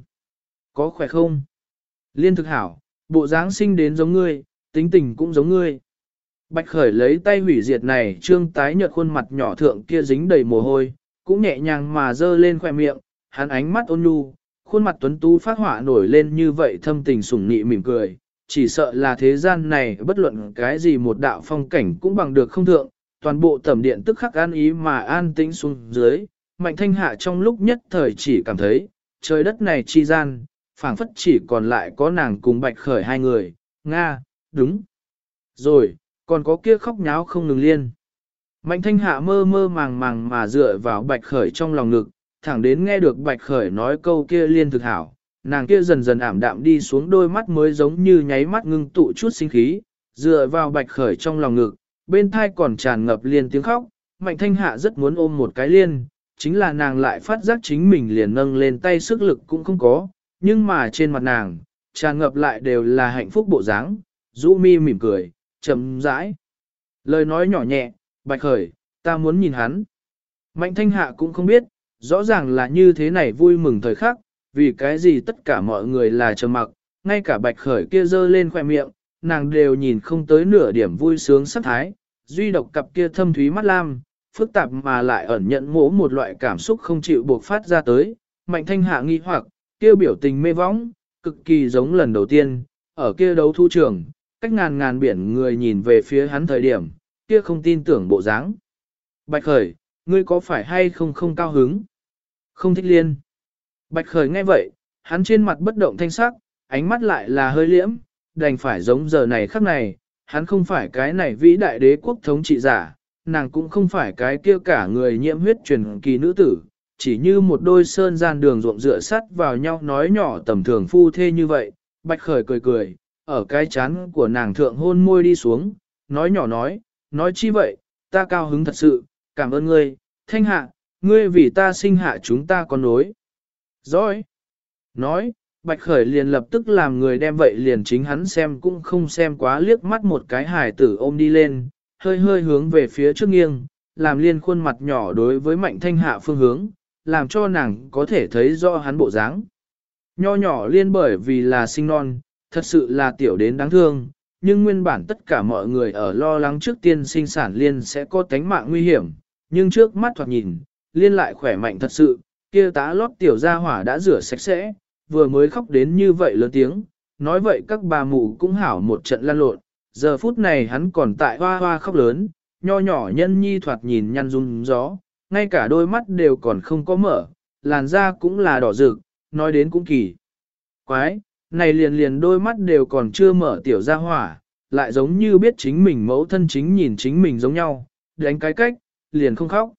có khỏe không? Liên thực hảo, bộ dáng sinh đến giống ngươi, tính tình cũng giống ngươi. Bạch khởi lấy tay hủy diệt này trương tái nhợt khuôn mặt nhỏ thượng kia dính đầy mồ hôi, cũng nhẹ nhàng mà dơ lên khỏe miệng, hắn ánh mắt ôn nhu, khuôn mặt tuấn tú phát họa nổi lên như vậy thâm tình sủng nị mỉm cười, chỉ sợ là thế gian này bất luận cái gì một đạo phong cảnh cũng bằng được không thượng, toàn bộ tẩm điện tức khắc an ý mà an tĩnh xuống dưới, mạnh thanh hạ trong lúc nhất thời chỉ cảm thấy, trời đất này chi gian, phảng phất chỉ còn lại có nàng cùng bạch khởi hai người, Nga, đúng. Rồi, còn có kia khóc nháo không ngừng liên. Mạnh thanh hạ mơ mơ màng màng mà dựa vào bạch khởi trong lòng ngực, thẳng đến nghe được bạch khởi nói câu kia liên thực hảo, nàng kia dần dần ảm đạm đi xuống đôi mắt mới giống như nháy mắt ngưng tụ chút sinh khí, dựa vào bạch khởi trong lòng ngực, bên thai còn tràn ngập liên tiếng khóc, mạnh thanh hạ rất muốn ôm một cái liên, chính là nàng lại phát giác chính mình liền nâng lên tay sức lực cũng không có, nhưng mà trên mặt nàng, tràn ngập lại đều là hạnh phúc bộ dáng, rũ mi mỉm cười, chậm rãi. Lời nói nhỏ nhẹ, bạch khởi, ta muốn nhìn hắn. Mạnh thanh hạ cũng không biết, rõ ràng là như thế này vui mừng thời khắc, vì cái gì tất cả mọi người là trầm mặc, ngay cả bạch khởi kia dơ lên khoe miệng, nàng đều nhìn không tới nửa điểm vui sướng sắc thái, duy độc cặp kia thâm thúy mắt lam, phức tạp mà lại ẩn nhận mỗ một loại cảm xúc không chịu buộc phát ra tới, mạnh thanh hạ nghi hoặc, kia biểu tình mê võng, cực kỳ giống lần đầu tiên, ở kia đấu thu trường, cách ngàn ngàn biển người nhìn về phía hắn thời điểm, kia không tin tưởng bộ dáng. Bạch Khởi, ngươi có phải hay không không cao hứng? Không thích liên. Bạch Khởi nghe vậy, hắn trên mặt bất động thanh sắc, ánh mắt lại là hơi liễm, đành phải giống giờ này khắc này, hắn không phải cái này vĩ đại đế quốc thống trị giả, nàng cũng không phải cái kia cả người nhiễm huyết truyền kỳ nữ tử, chỉ như một đôi sơn gian đường ruộng dựa sắt vào nhau nói nhỏ tầm thường phu thê như vậy, Bạch Khởi cười cười, ở cái chán của nàng thượng hôn môi đi xuống, nói nhỏ nói, nói chi vậy, ta cao hứng thật sự, cảm ơn ngươi, thanh hạ, ngươi vì ta sinh hạ chúng ta con nối. Rồi, nói, Bạch Khởi liền lập tức làm người đem vậy liền chính hắn xem cũng không xem quá liếc mắt một cái hài tử ôm đi lên, hơi hơi hướng về phía trước nghiêng, làm liên khuôn mặt nhỏ đối với mạnh thanh hạ phương hướng, làm cho nàng có thể thấy rõ hắn bộ dáng. Nho nhỏ liên bởi vì là sinh non, thật sự là tiểu đến đáng thương, nhưng nguyên bản tất cả mọi người ở lo lắng trước tiên sinh sản liên sẽ có tánh mạng nguy hiểm, nhưng trước mắt thoạt nhìn, liên lại khỏe mạnh thật sự, kia tá lót tiểu gia hỏa đã rửa sạch sẽ, vừa mới khóc đến như vậy lớn tiếng, nói vậy các bà mụ cũng hảo một trận lan lộn, giờ phút này hắn còn tại hoa hoa khóc lớn, nho nhỏ nhân nhi thoạt nhìn nhăn run gió, ngay cả đôi mắt đều còn không có mở, làn da cũng là đỏ rực, nói đến cũng kỳ. Quái, này liền liền đôi mắt đều còn chưa mở tiểu ra hỏa, lại giống như biết chính mình mẫu thân chính nhìn chính mình giống nhau, đánh cái cách, liền không khóc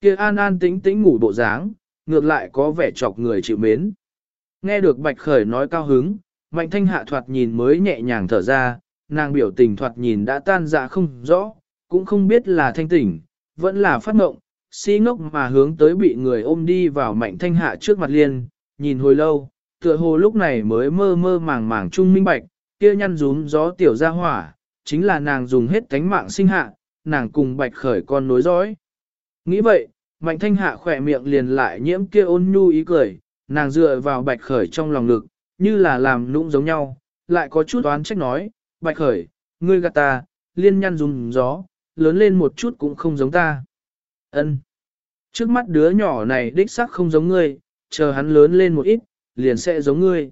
kia an an tĩnh tĩnh ngủ bộ dáng, ngược lại có vẻ chọc người chịu mến. Nghe được Bạch Khởi nói cao hứng, Mạnh Thanh Hạ thoạt nhìn mới nhẹ nhàng thở ra, nàng biểu tình thoạt nhìn đã tan dạ không rõ, cũng không biết là thanh tỉnh, vẫn là phát ngộng, si ngốc mà hướng tới bị người ôm đi vào mạnh thanh hạ trước mặt liền, nhìn hồi lâu, tựa hồ lúc này mới mơ mơ màng màng trung minh bạch, kia nhăn rúm gió tiểu ra hỏa, chính là nàng dùng hết tánh mạng sinh hạ, nàng cùng bạch khởi con nối dõi. Nghĩ vậy, mạnh thanh hạ khỏe miệng liền lại nhiễm kia ôn nhu ý cười, nàng dựa vào bạch khởi trong lòng ngực, như là làm nũng giống nhau, lại có chút oán trách nói, bạch khởi, ngươi gạt ta, liên nhăn dùng gió, lớn lên một chút cũng không giống ta. ân Trước mắt đứa nhỏ này đích xác không giống ngươi, chờ hắn lớn lên một ít, liền sẽ giống ngươi.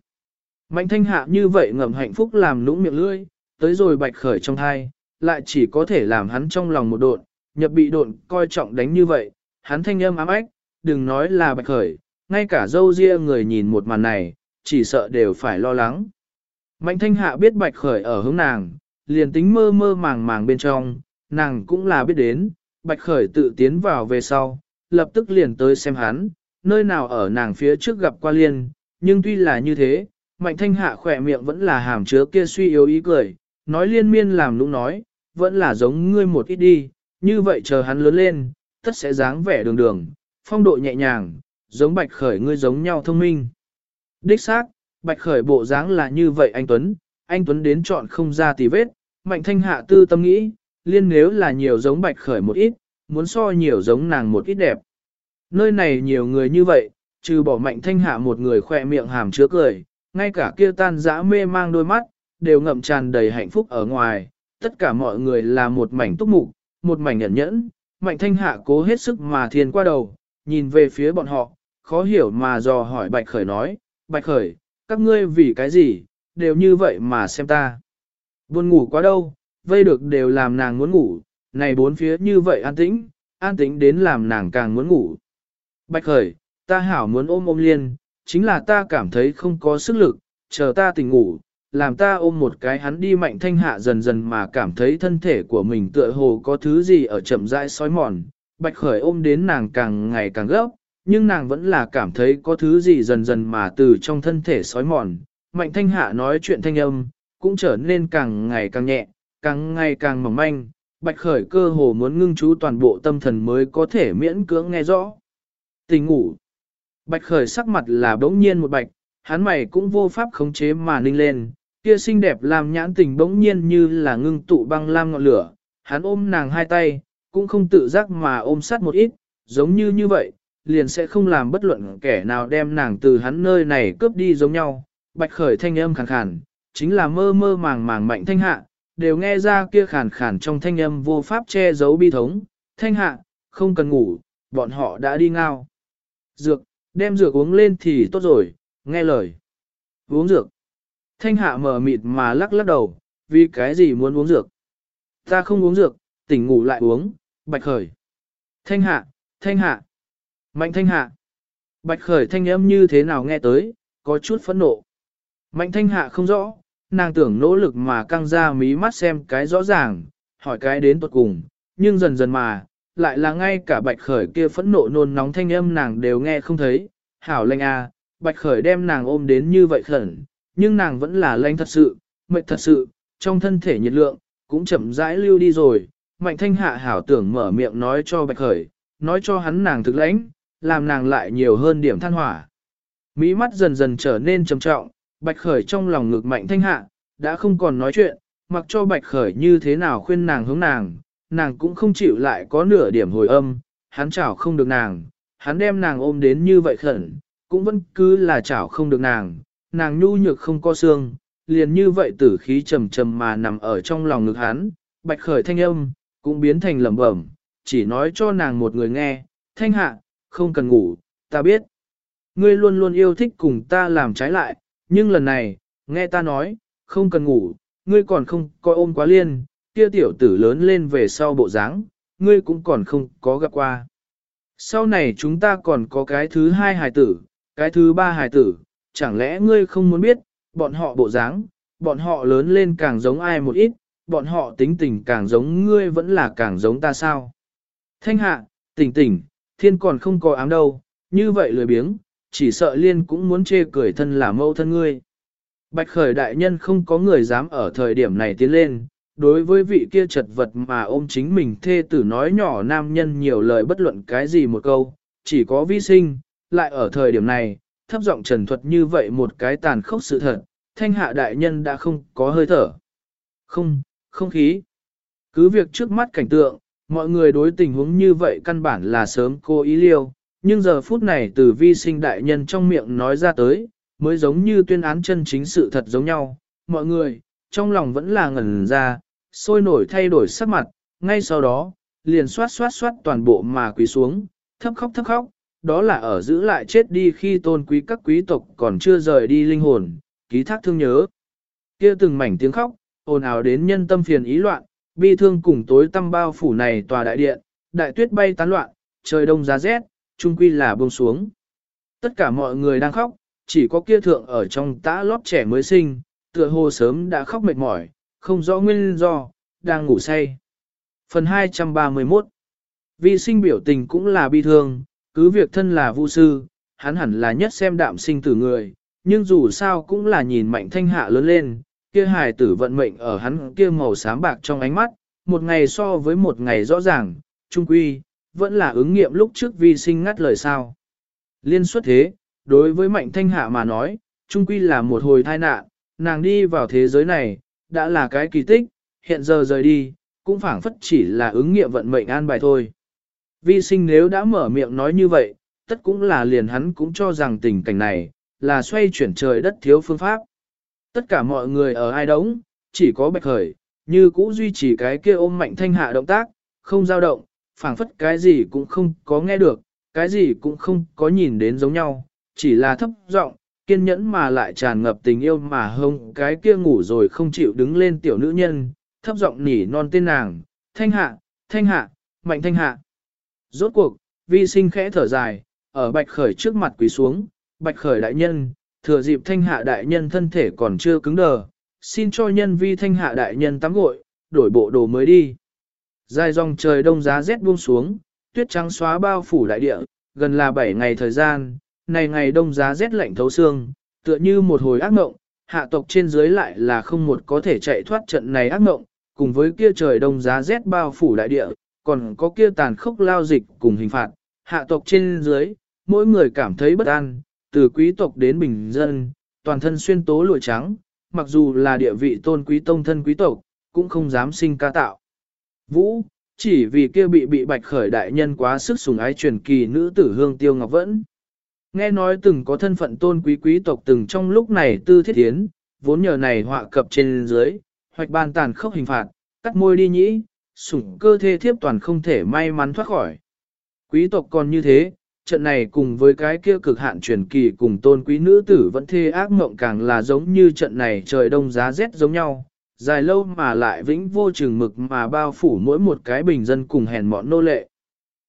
Mạnh thanh hạ như vậy ngậm hạnh phúc làm nũng miệng lưỡi, tới rồi bạch khởi trong thai, lại chỉ có thể làm hắn trong lòng một độn, nhập bị độn coi trọng đánh như vậy, hắn thanh âm ám ách, đừng nói là bạch khởi, ngay cả dâu ria người nhìn một màn này, chỉ sợ đều phải lo lắng. Mạnh thanh hạ biết bạch khởi ở hướng nàng, liền tính mơ mơ màng màng bên trong, nàng cũng là biết đến, bạch khởi tự tiến vào về sau, lập tức liền tới xem hắn, nơi nào ở nàng phía trước gặp qua liên, nhưng tuy là như thế, mạnh thanh hạ khỏe miệng vẫn là hàm chứa kia suy yếu ý cười, nói liên miên làm lũng nói, vẫn là giống ngươi một ít đi, như vậy chờ hắn lớn lên, tất sẽ dáng vẻ đường đường, phong độ nhẹ nhàng, giống bạch khởi ngươi giống nhau thông minh. Đích xác, bạch khởi bộ dáng là như vậy anh Tuấn, anh Tuấn đến chọn không ra tì vết, mạnh thanh hạ tư tâm nghĩ, liên nếu là nhiều giống bạch khởi một ít, muốn so nhiều giống nàng một ít đẹp. Nơi này nhiều người như vậy, trừ bỏ mạnh thanh hạ một người khỏe miệng hàm chứa cười, ngay cả kia tan dã mê mang đôi mắt, đều ngậm tràn đầy hạnh phúc ở ngoài, tất cả mọi người là một mảnh túc mục, một mảnh nhẫn nhẫn, mạnh thanh hạ cố hết sức mà thiền qua đầu, nhìn về phía bọn họ, khó hiểu mà dò hỏi bạch khởi nói, bạch khởi, các ngươi vì cái gì, đều như vậy mà xem ta. Buồn ngủ quá đâu, vây được đều làm nàng muốn ngủ, này bốn phía như vậy an tĩnh, an tĩnh đến làm nàng càng muốn ngủ. Bạch khởi, ta hảo muốn ôm ôm liên, chính là ta cảm thấy không có sức lực, chờ ta tỉnh ngủ, làm ta ôm một cái hắn đi mạnh thanh hạ dần dần mà cảm thấy thân thể của mình tựa hồ có thứ gì ở chậm rãi sói mòn. Bạch khởi ôm đến nàng càng ngày càng gấp, nhưng nàng vẫn là cảm thấy có thứ gì dần dần mà từ trong thân thể sói mòn. Mạnh thanh hạ nói chuyện thanh âm, cũng trở nên càng ngày càng nhẹ, càng ngày càng mỏng manh. Bạch khởi cơ hồ muốn ngưng chú toàn bộ tâm thần mới có thể miễn cưỡng nghe rõ. Tình ngủ. Bạch khởi sắc mặt là bỗng nhiên một bạch, hắn mày cũng vô pháp khống chế mà ninh lên, kia xinh đẹp làm nhãn tình bỗng nhiên như là ngưng tụ băng lam ngọn lửa, hắn ôm nàng hai tay, cũng không tự giác mà ôm sát một ít, giống như như vậy, liền sẽ không làm bất luận kẻ nào đem nàng từ hắn nơi này cướp đi giống nhau. Bạch khởi thanh âm khàn khàn, chính là mơ mơ màng màng mạnh thanh hạ, đều nghe ra kia khàn khàn trong thanh âm vô pháp che giấu bi thống. Thanh hạ, không cần ngủ, bọn họ đã đi ngao. Dược, đem dược uống lên thì tốt rồi, nghe lời. Uống dược. Thanh hạ mở mịt mà lắc lắc đầu, vì cái gì muốn uống dược? Ta không uống dược, tỉnh ngủ lại uống, bạch khởi. Thanh hạ, thanh hạ. Mạnh thanh hạ. Bạch khởi thanh âm như thế nào nghe tới, có chút phẫn nộ. Mạnh thanh hạ không rõ, nàng tưởng nỗ lực mà căng ra mí mắt xem cái rõ ràng, hỏi cái đến tuột cùng, nhưng dần dần mà, lại là ngay cả bạch khởi kia phẫn nộ nôn nóng thanh âm nàng đều nghe không thấy. Hảo lệnh à, bạch khởi đem nàng ôm đến như vậy khẩn, nhưng nàng vẫn là lanh thật sự, mệt thật sự, trong thân thể nhiệt lượng, cũng chậm rãi lưu đi rồi. Mạnh thanh hạ hảo tưởng mở miệng nói cho bạch khởi, nói cho hắn nàng thực lãnh, làm nàng lại nhiều hơn điểm than hỏa. Mỹ mắt dần dần trở nên trầm trọng, bạch khởi trong lòng ngực mạnh thanh hạ, đã không còn nói chuyện, mặc cho bạch khởi như thế nào khuyên nàng hướng nàng, nàng cũng không chịu lại có nửa điểm hồi âm, hắn chảo không được nàng, hắn đem nàng ôm đến như vậy khẩn, cũng vẫn cứ là chảo không được nàng, nàng nhu nhược không có xương, liền như vậy tử khí trầm trầm mà nằm ở trong lòng ngực hắn, bạch khởi thanh âm, cũng biến thành lẩm bẩm, chỉ nói cho nàng một người nghe, thanh hạ, không cần ngủ, ta biết. Ngươi luôn luôn yêu thích cùng ta làm trái lại, nhưng lần này, nghe ta nói, không cần ngủ, ngươi còn không coi ôm quá liên, kia tiểu tử lớn lên về sau bộ dáng, ngươi cũng còn không có gặp qua. Sau này chúng ta còn có cái thứ hai hài tử, cái thứ ba hài tử, chẳng lẽ ngươi không muốn biết, bọn họ bộ dáng, bọn họ lớn lên càng giống ai một ít, bọn họ tính tình càng giống ngươi vẫn là càng giống ta sao? Thanh hạ, tỉnh tỉnh, thiên còn không có ám đâu, như vậy lười biếng, chỉ sợ liên cũng muốn chê cười thân là mâu thân ngươi. Bạch khởi đại nhân không có người dám ở thời điểm này tiến lên, đối với vị kia chật vật mà ôm chính mình thê tử nói nhỏ nam nhân nhiều lời bất luận cái gì một câu, chỉ có vi sinh, lại ở thời điểm này, thấp giọng trần thuật như vậy một cái tàn khốc sự thật, thanh hạ đại nhân đã không có hơi thở. Không, không khí. Cứ việc trước mắt cảnh tượng, mọi người đối tình huống như vậy căn bản là sớm cô ý liêu, nhưng giờ phút này từ vi sinh đại nhân trong miệng nói ra tới, mới giống như tuyên án chân chính sự thật giống nhau. Mọi người, trong lòng vẫn là ngẩn ra, sôi nổi thay đổi sắc mặt, ngay sau đó, liền xoát xoát xoát toàn bộ mà quỳ xuống, thấp khóc thấp khóc, đó là ở giữ lại chết đi khi tôn quý các quý tộc còn chưa rời đi linh hồn, ký thác thương nhớ. kia từng mảnh tiếng khóc, ồn ào đến nhân tâm phiền ý loạn, bi thương cùng tối tăm bao phủ này tòa đại điện, đại tuyết bay tán loạn, trời đông giá rét, trung quy là buông xuống. Tất cả mọi người đang khóc, chỉ có kia thượng ở trong tã lót trẻ mới sinh, tựa hồ sớm đã khóc mệt mỏi, không rõ nguyên do, đang ngủ say. Phần 231 Vi sinh biểu tình cũng là bi thương, cứ việc thân là vu sư, hắn hẳn là nhất xem đạm sinh tử người, nhưng dù sao cũng là nhìn mạnh thanh hạ lớn lên, kia hài tử vận mệnh ở hắn kia màu xám bạc trong ánh mắt, một ngày so với một ngày rõ ràng, trung quy, vẫn là ứng nghiệm lúc trước vi sinh ngắt lời sao. Liên xuất thế, đối với mạnh thanh hạ mà nói, trung quy là một hồi tai nạn, nàng đi vào thế giới này, đã là cái kỳ tích, hiện giờ rời đi, cũng phảng phất chỉ là ứng nghiệm vận mệnh an bài thôi. Vi sinh nếu đã mở miệng nói như vậy, tất cũng là liền hắn cũng cho rằng tình cảnh này, là xoay chuyển trời đất thiếu phương pháp. Tất cả mọi người ở ai đống, chỉ có bạch khởi, như cũ duy trì cái kia ôm mạnh thanh hạ động tác, không dao động, phảng phất cái gì cũng không có nghe được, cái gì cũng không có nhìn đến giống nhau, chỉ là thấp giọng, kiên nhẫn mà lại tràn ngập tình yêu mà hông cái kia ngủ rồi không chịu đứng lên tiểu nữ nhân, thấp giọng nỉ non tên nàng, thanh hạ, thanh hạ, mạnh thanh hạ. Rốt cuộc, vi sinh khẽ thở dài, ở bạch khởi trước mặt quỳ xuống, bạch khởi đại nhân, thừa dịp thanh hạ đại nhân thân thể còn chưa cứng đờ, xin cho nhân vi thanh hạ đại nhân tắm gội, đổi bộ đồ mới đi. Dài dòng trời đông giá rét buông xuống, tuyết trắng xóa bao phủ đại địa, gần là 7 ngày thời gian, này ngày đông giá rét lạnh thấu xương, tựa như một hồi ác mộng, hạ tộc trên dưới lại là không một có thể chạy thoát trận này ác mộng, cùng với kia trời đông giá rét bao phủ đại địa, còn có kia tàn khốc lao dịch cùng hình phạt, hạ tộc trên dưới, mỗi người cảm thấy bất an, từ quý tộc đến bình dân, toàn thân xuyên tố lụa trắng, mặc dù là địa vị tôn quý tông thân quý tộc, cũng không dám sinh ca tạo. Vũ, chỉ vì kia bị bị bạch khởi đại nhân quá sức sùng ái truyền kỳ nữ tử hương tiêu ngọc vẫn. Nghe nói từng có thân phận tôn quý quý tộc từng trong lúc này tư thiết tiến, vốn nhờ này họa cập trên dưới, hoạch ban tàn khốc hình phạt, cắt môi đi nhĩ, sủng cơ thê thiếp toàn không thể may mắn thoát khỏi. Quý tộc còn như thế, trận này cùng với cái kia cực hạn truyền kỳ cùng tôn quý nữ tử vẫn thê ác mộng càng là giống như trận này trời đông giá rét giống nhau, dài lâu mà lại vĩnh vô chừng mực mà bao phủ mỗi một cái bình dân cùng hèn mọn nô lệ.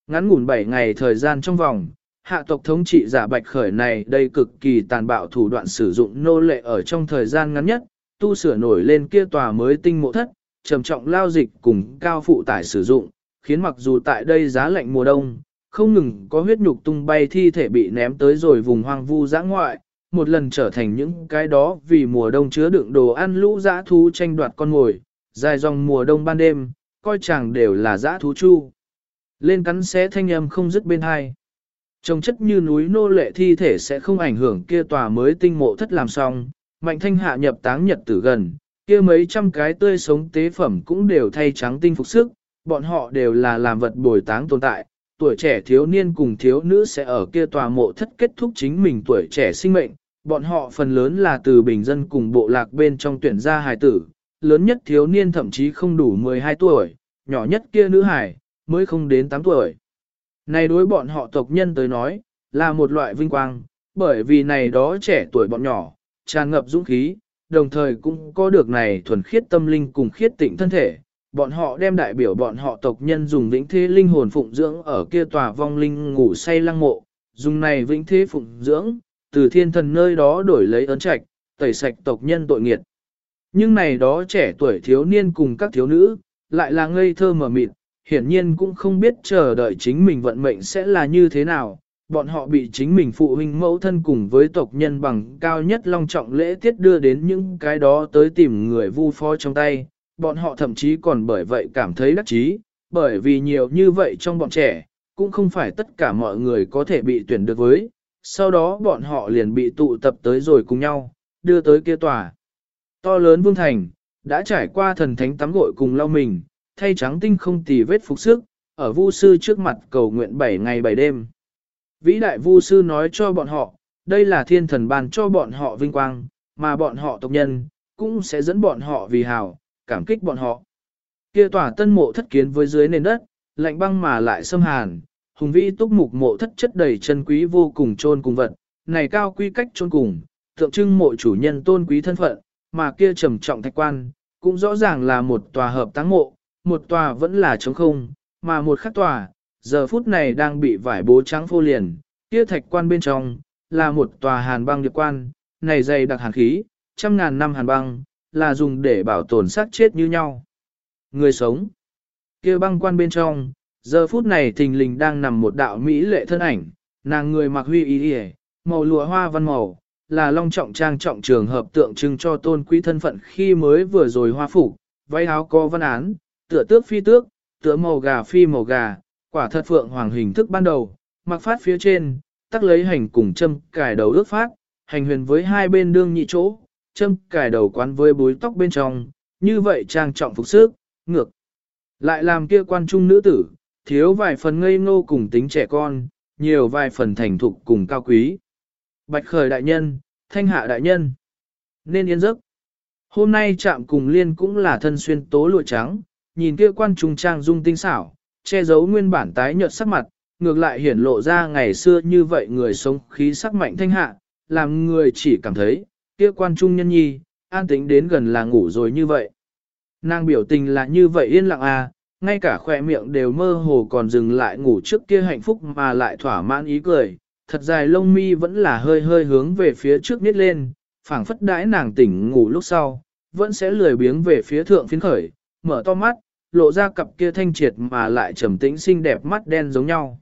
Ngắn ngủn 7 ngày thời gian trong vòng, hạ tộc thống trị giả bạch khởi này đây cực kỳ tàn bạo thủ đoạn sử dụng nô lệ ở trong thời gian ngắn nhất, tu sửa nổi lên kia tòa mới tinh mộ thất, trầm trọng lao dịch cùng cao phụ tải sử dụng, khiến mặc dù tại đây giá lạnh mùa đông, không ngừng có huyết nhục tung bay thi thể bị ném tới rồi vùng hoang vu giã ngoại, một lần trở thành những cái đó vì mùa đông chứa đựng đồ ăn lũ dã thú tranh đoạt con ngồi, dài dòng mùa đông ban đêm, coi chàng đều là dã thú chu. Lên cắn xé thanh âm không dứt bên hai. Trông chất như núi nô lệ thi thể sẽ không ảnh hưởng kia tòa mới tinh mộ thất làm xong, mạnh thanh hạ nhập táng nhật tử gần, kia mấy trăm cái tươi sống tế phẩm cũng đều thay trắng tinh phục sức, bọn họ đều là làm vật bồi táng tồn tại, tuổi trẻ thiếu niên cùng thiếu nữ sẽ ở kia tòa mộ thất kết thúc chính mình tuổi trẻ sinh mệnh, bọn họ phần lớn là từ bình dân cùng bộ lạc bên trong tuyển gia hài tử, lớn nhất thiếu niên thậm chí không đủ 12 tuổi, nhỏ nhất kia nữ hài, mới không đến 8 tuổi. Này đối bọn họ tộc nhân tới nói, là một loại vinh quang, bởi vì này đó trẻ tuổi bọn nhỏ, tràn ngập dũng khí, đồng thời cũng có được này thuần khiết tâm linh cùng khiết tịnh thân thể. Bọn họ đem đại biểu bọn họ tộc nhân dùng vĩnh thế linh hồn phụng dưỡng ở kia tòa vong linh ngủ say lăng mộ, dùng này vĩnh thế phụng dưỡng, từ thiên thần nơi đó đổi lấy ấn trạch, tẩy sạch tộc nhân tội nghiệt. Nhưng này đó trẻ tuổi thiếu niên cùng các thiếu nữ, lại là ngây thơ mở mịt, hiển nhiên cũng không biết chờ đợi chính mình vận mệnh sẽ là như thế nào, bọn họ bị chính mình phụ huynh mẫu thân cùng với tộc nhân bằng cao nhất long trọng lễ tiết đưa đến những cái đó tới tìm người vu phó trong tay, bọn họ thậm chí còn bởi vậy cảm thấy đắc chí, bởi vì nhiều như vậy trong bọn trẻ, cũng không phải tất cả mọi người có thể bị tuyển được với, sau đó bọn họ liền bị tụ tập tới rồi cùng nhau, đưa tới kia tòa. To lớn vương thành, đã trải qua thần thánh tắm gội cùng lau mình, thay trắng tinh không tì vết phục sức, ở vu sư trước mặt cầu nguyện 7 ngày 7 đêm. Vĩ đại vu sư nói cho bọn họ, đây là thiên thần ban cho bọn họ vinh quang, mà bọn họ tộc nhân, cũng sẽ dẫn bọn họ vì hào, cảm kích bọn họ. Kia tòa tân mộ thất kiến với dưới nền đất, lạnh băng mà lại xâm hàn, hùng vĩ túc mục mộ thất chất đầy chân quý vô cùng trôn cùng vật, này cao quy cách trôn cùng, tượng trưng mộ chủ nhân tôn quý thân phận, mà kia trầm trọng thạch quan, cũng rõ ràng là một tòa hợp táng mộ, một tòa vẫn là trống không, mà một khắc tòa, giờ phút này đang bị vải bố trắng phô liền, kia thạch quan bên trong, là một tòa hàn băng điệp quan, này dày đặc hàn khí, trăm ngàn năm hàn băng, là dùng để bảo tồn xác chết như nhau. Người sống, kia băng quan bên trong, giờ phút này thình lình đang nằm một đạo mỹ lệ thân ảnh, nàng người mặc huy y y, màu lụa hoa văn màu, là long trọng trang trọng trường hợp tượng trưng cho tôn quý thân phận khi mới vừa rồi hoa phủ, váy áo có văn án, tựa tước phi tước, tựa màu gà phi màu gà, quả thật phượng hoàng hình thức ban đầu, mặc phát phía trên, tắc lấy hành cùng châm cài đầu ước phát, hành huyền với hai bên đương nhị chỗ, châm cài đầu quán với búi tóc bên trong, như vậy trang trọng phục sức, ngược. Lại làm kia quan trung nữ tử, thiếu vài phần ngây ngô cùng tính trẻ con, nhiều vài phần thành thục cùng cao quý. Bạch khởi đại nhân, thanh hạ đại nhân. Nên yên giấc. Hôm nay chạm cùng liên cũng là thân xuyên tố lụa trắng, nhìn kia quan trung trang dung tinh xảo, che giấu nguyên bản tái nhợt sắc mặt, ngược lại hiển lộ ra ngày xưa như vậy người sống khí sắc mạnh thanh hạ, làm người chỉ cảm thấy, kia quan trung nhân nhi, an tĩnh đến gần là ngủ rồi như vậy. Nàng biểu tình là như vậy yên lặng à, ngay cả khỏe miệng đều mơ hồ còn dừng lại ngủ trước kia hạnh phúc mà lại thỏa mãn ý cười, thật dài lông mi vẫn là hơi hơi hướng về phía trước nít lên, phảng phất đãi nàng tỉnh ngủ lúc sau, vẫn sẽ lười biếng về phía thượng phiến khởi, mở to mắt, lộ ra cặp kia thanh triệt mà lại trầm tĩnh xinh đẹp mắt đen giống nhau.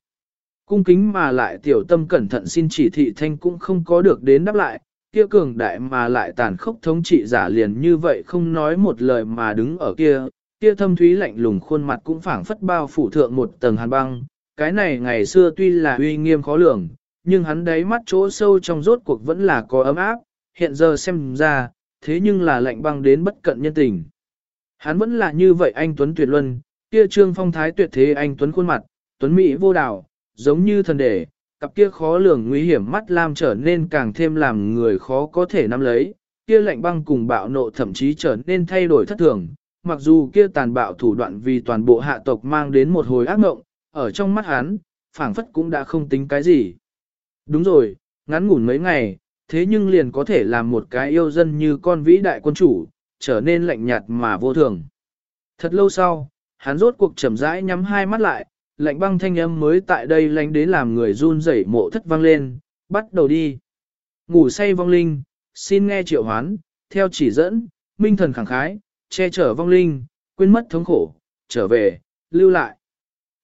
Cung kính mà lại tiểu tâm cẩn thận xin chỉ thị thanh cũng không có được đến đáp lại, kia cường đại mà lại tàn khốc thống trị giả liền như vậy không nói một lời mà đứng ở kia, kia thâm thúy lạnh lùng khuôn mặt cũng phảng phất bao phủ thượng một tầng hàn băng, cái này ngày xưa tuy là uy nghiêm khó lường, nhưng hắn đáy mắt chỗ sâu trong rốt cuộc vẫn là có ấm áp, hiện giờ xem ra, thế nhưng là lạnh băng đến bất cận nhân tình. Hắn vẫn là như vậy anh Tuấn tuyệt luân, kia trương phong thái tuyệt thế anh Tuấn khuôn mặt, Tuấn Mỹ vô đảo, giống như thần đề, cặp kia khó lường nguy hiểm mắt lam trở nên càng thêm làm người khó có thể nắm lấy, kia lạnh băng cùng bạo nộ thậm chí trở nên thay đổi thất thường, mặc dù kia tàn bạo thủ đoạn vì toàn bộ hạ tộc mang đến một hồi ác mộng, ở trong mắt hắn, phảng phất cũng đã không tính cái gì. Đúng rồi, ngắn ngủn mấy ngày, thế nhưng liền có thể làm một cái yêu dân như con vĩ đại quân chủ, trở nên lạnh nhạt mà vô thường. Thật lâu sau, hắn rốt cuộc chậm rãi nhắm hai mắt lại, lạnh băng thanh âm mới tại đây lánh đến làm người run rẩy mộ thất vang lên, bắt đầu đi. Ngủ say vong linh, xin nghe triệu hoán, theo chỉ dẫn, minh thần khẳng khái, che chở vong linh, quên mất thống khổ, trở về, lưu lại.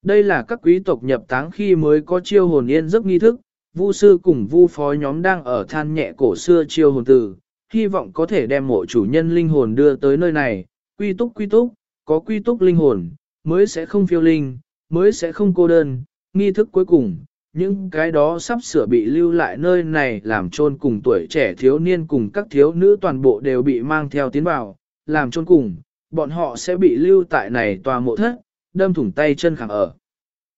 Đây là các quý tộc nhập táng khi mới có chiêu hồn yên giấc nghi thức, vu sư cùng vu phó nhóm đang ở than nhẹ cổ xưa chiêu hồn tử, hy vọng có thể đem mộ chủ nhân linh hồn đưa tới nơi này, quy túc quy túc, có quy túc linh hồn, mới sẽ không phiêu linh, mới sẽ không cô đơn, nghi thức cuối cùng, những cái đó sắp sửa bị lưu lại nơi này làm chôn cùng tuổi trẻ thiếu niên cùng các thiếu nữ toàn bộ đều bị mang theo tiến vào, làm chôn cùng, bọn họ sẽ bị lưu tại này tòa mộ thất, đâm thủng tay chân khẳng ở.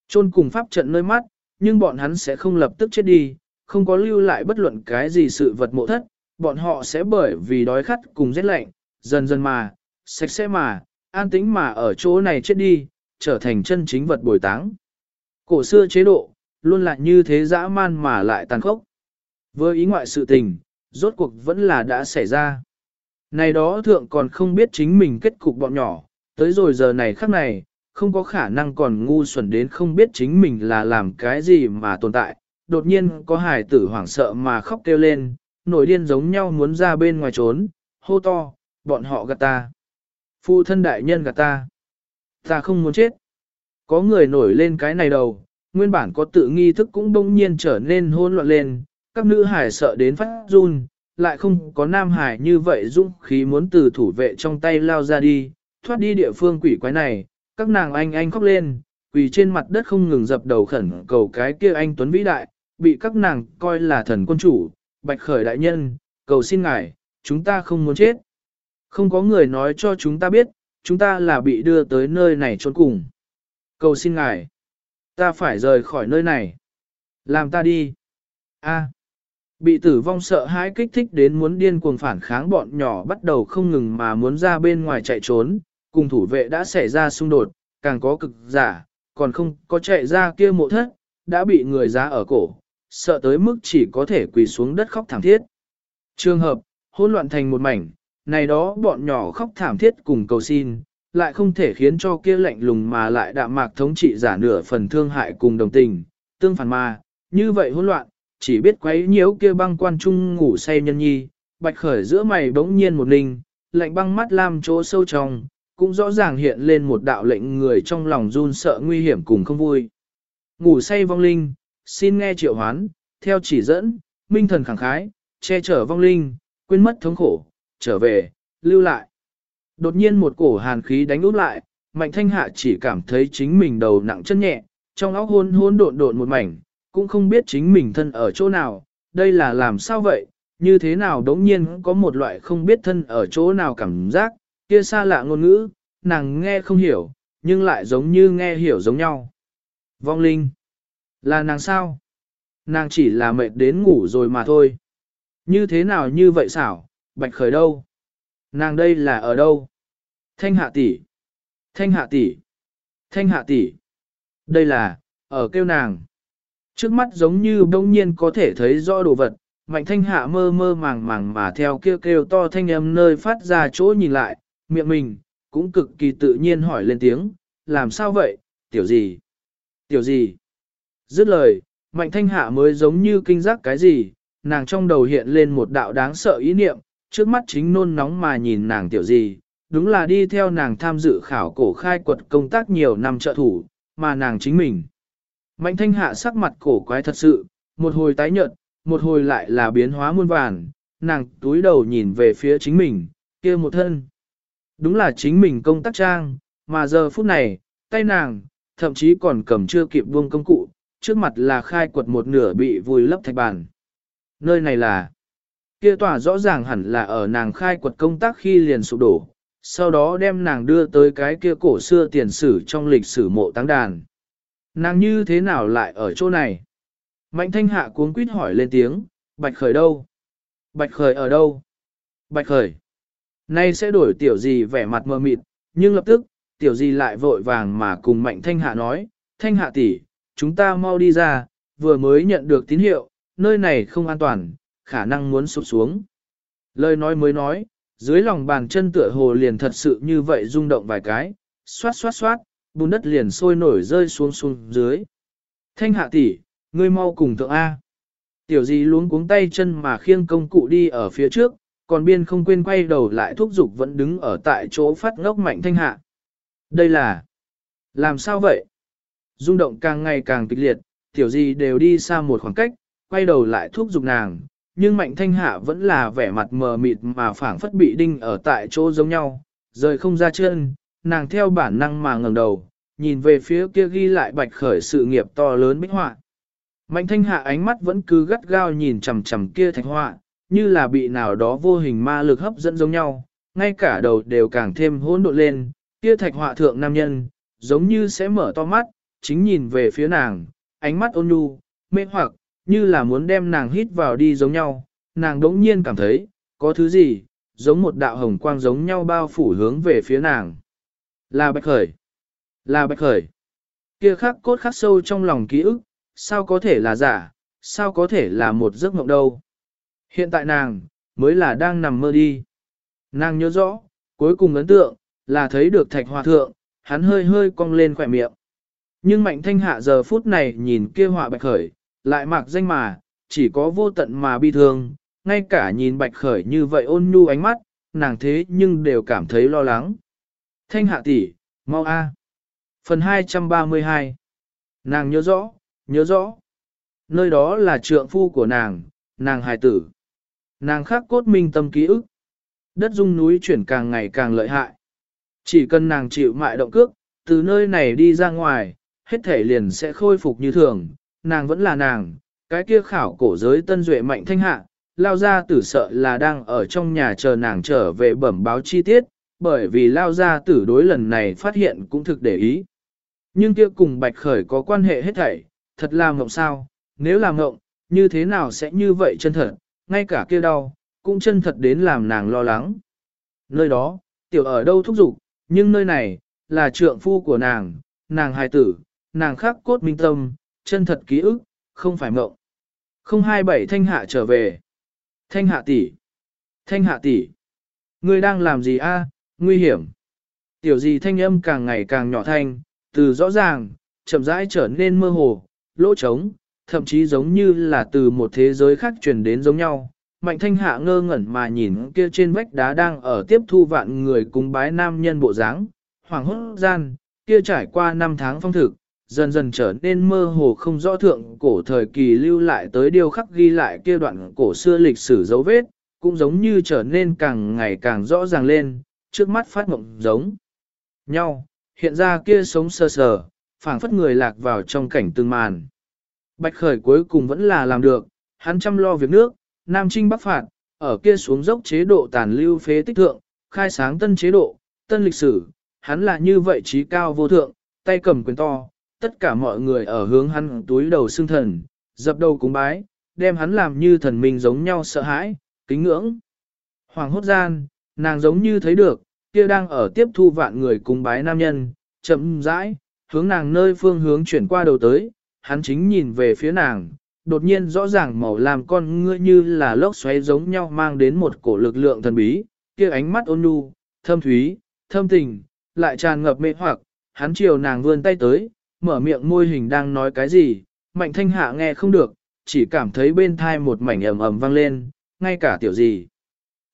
Chôn cùng pháp trận nơi mắt, nhưng bọn hắn sẽ không lập tức chết đi, không có lưu lại bất luận cái gì sự vật mộ thất, bọn họ sẽ bởi vì đói khát cùng rét lạnh, dần dần mà, sạch sẽ mà, an tĩnh mà ở chỗ này chết đi, trở thành chân chính vật bồi táng. Cổ xưa chế độ, luôn là như thế dã man mà lại tàn khốc. Với ý ngoại sự tình, rốt cuộc vẫn là đã xảy ra. Này đó thượng còn không biết chính mình kết cục bọn nhỏ, tới rồi giờ này khắc này, không có khả năng còn ngu xuẩn đến không biết chính mình là làm cái gì mà tồn tại. Đột nhiên có hài tử hoảng sợ mà khóc kêu lên, nổi điên giống nhau muốn ra bên ngoài trốn, hô to, bọn họ gạt ta. Phụ thân đại nhân gạt ta. Ta không muốn chết. Có người nổi lên cái này đầu, nguyên bản có tự nghi thức cũng đông nhiên trở nên hôn loạn lên, các nữ hải sợ đến phát run, lại không có nam hải như vậy dũng khí muốn từ thủ vệ trong tay lao ra đi, thoát đi địa phương quỷ quái này, các nàng anh anh khóc lên, quỳ trên mặt đất không ngừng dập đầu khẩn cầu cái kia anh Tuấn vĩ đại, bị các nàng coi là thần quân chủ, bạch khởi đại nhân, cầu xin ngài, chúng ta không muốn chết. Không có người nói cho chúng ta biết, chúng ta là bị đưa tới nơi này trốn cùng. Cầu xin ngài, ta phải rời khỏi nơi này. Làm ta đi. A. Bị tử vong sợ hãi kích thích đến muốn điên cuồng phản kháng bọn nhỏ bắt đầu không ngừng mà muốn ra bên ngoài chạy trốn, cùng thủ vệ đã xảy ra xung đột, càng có cực giả, còn không có chạy ra kia mộ thất, đã bị người giá ở cổ, sợ tới mức chỉ có thể quỳ xuống đất khóc thảm thiết. Trường hợp, hỗn loạn thành một mảnh, này đó bọn nhỏ khóc thảm thiết cùng cầu xin, lại không thể khiến cho kia lạnh lùng mà lại đạm mạc thống trị giả nửa phần thương hại cùng đồng tình, tương phản mà, như vậy hỗn loạn, chỉ biết quấy nhiễu kia băng quan trung ngủ say nhân nhi, bạch khởi giữa mày bỗng nhiên một ninh, lạnh băng mắt lam chỗ sâu trong, cũng rõ ràng hiện lên một đạo lệnh người trong lòng run sợ nguy hiểm cùng không vui. Ngủ say vong linh, xin nghe triệu hoán, theo chỉ dẫn, minh thần khẳng khái, che chở vong linh, quên mất thống khổ, trở về, lưu lại. Đột nhiên một cổ hàn khí đánh út lại, mạnh thanh hạ chỉ cảm thấy chính mình đầu nặng chân nhẹ, trong óc hôn hôn độn độn một mảnh, cũng không biết chính mình thân ở chỗ nào, đây là làm sao vậy, như thế nào đống nhiên có một loại không biết thân ở chỗ nào cảm giác, kia xa lạ ngôn ngữ, nàng nghe không hiểu, nhưng lại giống như nghe hiểu giống nhau. Vong linh, là nàng sao? Nàng chỉ là mệt đến ngủ rồi mà thôi. Như thế nào như vậy xảo, bạch khởi đâu? Nàng đây là ở đâu? Thanh hạ tỷ, thanh hạ tỷ, thanh hạ tỷ. Đây là, ở kêu nàng. Trước mắt giống như bỗng nhiên có thể thấy rõ đồ vật, mạnh thanh hạ mơ mơ màng màng mà theo kêu kêu to thanh âm nơi phát ra chỗ nhìn lại, miệng mình, cũng cực kỳ tự nhiên hỏi lên tiếng, làm sao vậy, tiểu gì? Tiểu gì? Dứt lời, mạnh thanh hạ mới giống như kinh giác cái gì, nàng trong đầu hiện lên một đạo đáng sợ ý niệm, trước mắt chính nôn nóng mà nhìn nàng tiểu gì, đúng là đi theo nàng tham dự khảo cổ khai quật công tác nhiều năm trợ thủ, mà nàng chính mình. Mạnh thanh hạ sắc mặt cổ quái thật sự, một hồi tái nhợt, một hồi lại là biến hóa muôn vàn, nàng túi đầu nhìn về phía chính mình, kia một thân. Đúng là chính mình công tác trang, mà giờ phút này, tay nàng, thậm chí còn cầm chưa kịp buông công cụ, trước mặt là khai quật một nửa bị vùi lấp thạch bàn. Nơi này là, kia tòa rõ ràng hẳn là ở nàng khai quật công tác khi liền sụp đổ, sau đó đem nàng đưa tới cái kia cổ xưa tiền sử trong lịch sử mộ táng đàn. Nàng như thế nào lại ở chỗ này? Mạnh thanh hạ cuống quýt hỏi lên tiếng, bạch khởi đâu? Bạch khởi ở đâu? Bạch khởi. Nay sẽ đổi tiểu gì vẻ mặt mờ mịt, nhưng lập tức, tiểu gì lại vội vàng mà cùng mạnh thanh hạ nói, thanh hạ tỷ, chúng ta mau đi ra, vừa mới nhận được tín hiệu, nơi này không an toàn, khả năng muốn sụp xuống. Lời nói mới nói, dưới lòng bàn chân tựa hồ liền thật sự như vậy rung động vài cái, xoát xoát xoát, bùn đất liền sôi nổi rơi xuống xuống dưới. Thanh hạ tỷ, ngươi mau cùng thượng A. Tiểu gì luống cuống tay chân mà khiêng công cụ đi ở phía trước, còn biên không quên quay đầu lại thúc giục vẫn đứng ở tại chỗ phát ngốc mạnh thanh hạ. Đây là... Làm sao vậy? Rung động càng ngày càng kịch liệt, tiểu gì đều đi xa một khoảng cách, quay đầu lại thúc giục nàng, nhưng mạnh thanh hạ vẫn là vẻ mặt mờ mịt mà phảng phất bị đinh ở tại chỗ giống nhau, rời không ra chân, nàng theo bản năng mà ngẩng đầu, nhìn về phía kia ghi lại bạch khởi sự nghiệp to lớn bích họa. Mạnh thanh hạ ánh mắt vẫn cứ gắt gao nhìn chằm chằm kia thạch họa, như là bị nào đó vô hình ma lực hấp dẫn giống nhau, ngay cả đầu đều càng thêm hỗn độn lên, kia thạch họa thượng nam nhân, giống như sẽ mở to mắt, chính nhìn về phía nàng, ánh mắt ôn nhu, mê hoặc, như là muốn đem nàng hít vào đi giống nhau, nàng đống nhiên cảm thấy, có thứ gì, giống một đạo hồng quang giống nhau bao phủ hướng về phía nàng. Là bạch khởi. Là bạch khởi. Kia khắc cốt khắc sâu trong lòng ký ức, sao có thể là giả, sao có thể là một giấc mộng đâu. Hiện tại nàng, mới là đang nằm mơ đi. Nàng nhớ rõ, cuối cùng ấn tượng, là thấy được thạch hòa thượng, hắn hơi hơi cong lên khỏe miệng. Nhưng mạnh thanh hạ giờ phút này nhìn kia họa bạch khởi, lại mặc danh mà, chỉ có vô tận mà bi thương, ngay cả nhìn bạch khởi như vậy ôn nhu ánh mắt, nàng thế nhưng đều cảm thấy lo lắng. Thanh hạ tỷ, mau a. Phần 232 Nàng nhớ rõ, nhớ rõ. Nơi đó là trượng phu của nàng, nàng hài tử. Nàng khắc cốt minh tâm ký ức. Đất dung núi chuyển càng ngày càng lợi hại. Chỉ cần nàng chịu mại động cước, từ nơi này đi ra ngoài, hết thể liền sẽ khôi phục như thường. Nàng vẫn là nàng, cái kia khảo cổ giới tân duệ mạnh thanh hạ, lao ra tử sợ là đang ở trong nhà chờ nàng trở về bẩm báo chi tiết, bởi vì lao ra tử đối lần này phát hiện cũng thực để ý. Nhưng kia cùng bạch khởi có quan hệ hết thảy, thật là mộng sao, nếu là mộng, như thế nào sẽ như vậy chân thật, ngay cả kia đau, cũng chân thật đến làm nàng lo lắng. Nơi đó, tiểu ở đâu thúc giục, nhưng nơi này, là trượng phu của nàng, nàng hài tử, nàng khắc cốt minh tâm, chân thật ký ức, không phải mộng. 027 thanh hạ trở về. Thanh hạ tỷ. Thanh hạ tỷ. Ngươi đang làm gì a? nguy hiểm. Tiểu gì thanh âm càng ngày càng nhỏ thanh, từ rõ ràng, chậm rãi trở nên mơ hồ, lỗ trống, thậm chí giống như là từ một thế giới khác truyền đến giống nhau. Mạnh thanh hạ ngơ ngẩn mà nhìn kia trên vách đá đang ở tiếp thu vạn người cúng bái nam nhân bộ dáng, hoàng hốt gian, kia trải qua năm tháng phong thực, dần dần trở nên mơ hồ không rõ thượng cổ thời kỳ lưu lại tới điều khắc ghi lại kia đoạn cổ xưa lịch sử dấu vết, cũng giống như trở nên càng ngày càng rõ ràng lên, trước mắt phát mộng giống nhau, hiện ra kia sống sơ sờ, phảng phất người lạc vào trong cảnh tương màn. Bạch khởi cuối cùng vẫn là làm được, hắn chăm lo việc nước, Nam Trinh Bắc Phạt, ở kia xuống dốc chế độ tàn lưu phế tích thượng, khai sáng tân chế độ, tân lịch sử, hắn là như vậy trí cao vô thượng, tay cầm quyền to, tất cả mọi người ở hướng hắn túi đầu xương thần, dập đầu cúng bái, đem hắn làm như thần minh giống nhau sợ hãi, kính ngưỡng. Hoàng hốt gian, nàng giống như thấy được, kia đang ở tiếp thu vạn người cúng bái nam nhân, chậm rãi, hướng nàng nơi phương hướng chuyển qua đầu tới, hắn chính nhìn về phía nàng, đột nhiên rõ ràng màu làm con ngươi như là lốc xoáy giống nhau mang đến một cổ lực lượng thần bí, kia ánh mắt ôn nhu, thâm thúy, thâm tình, lại tràn ngập mê hoặc, hắn chiều nàng vươn tay tới, mở miệng môi hình đang nói cái gì, mạnh thanh hạ nghe không được, chỉ cảm thấy bên thai một mảnh ầm ầm vang lên, ngay cả tiểu gì.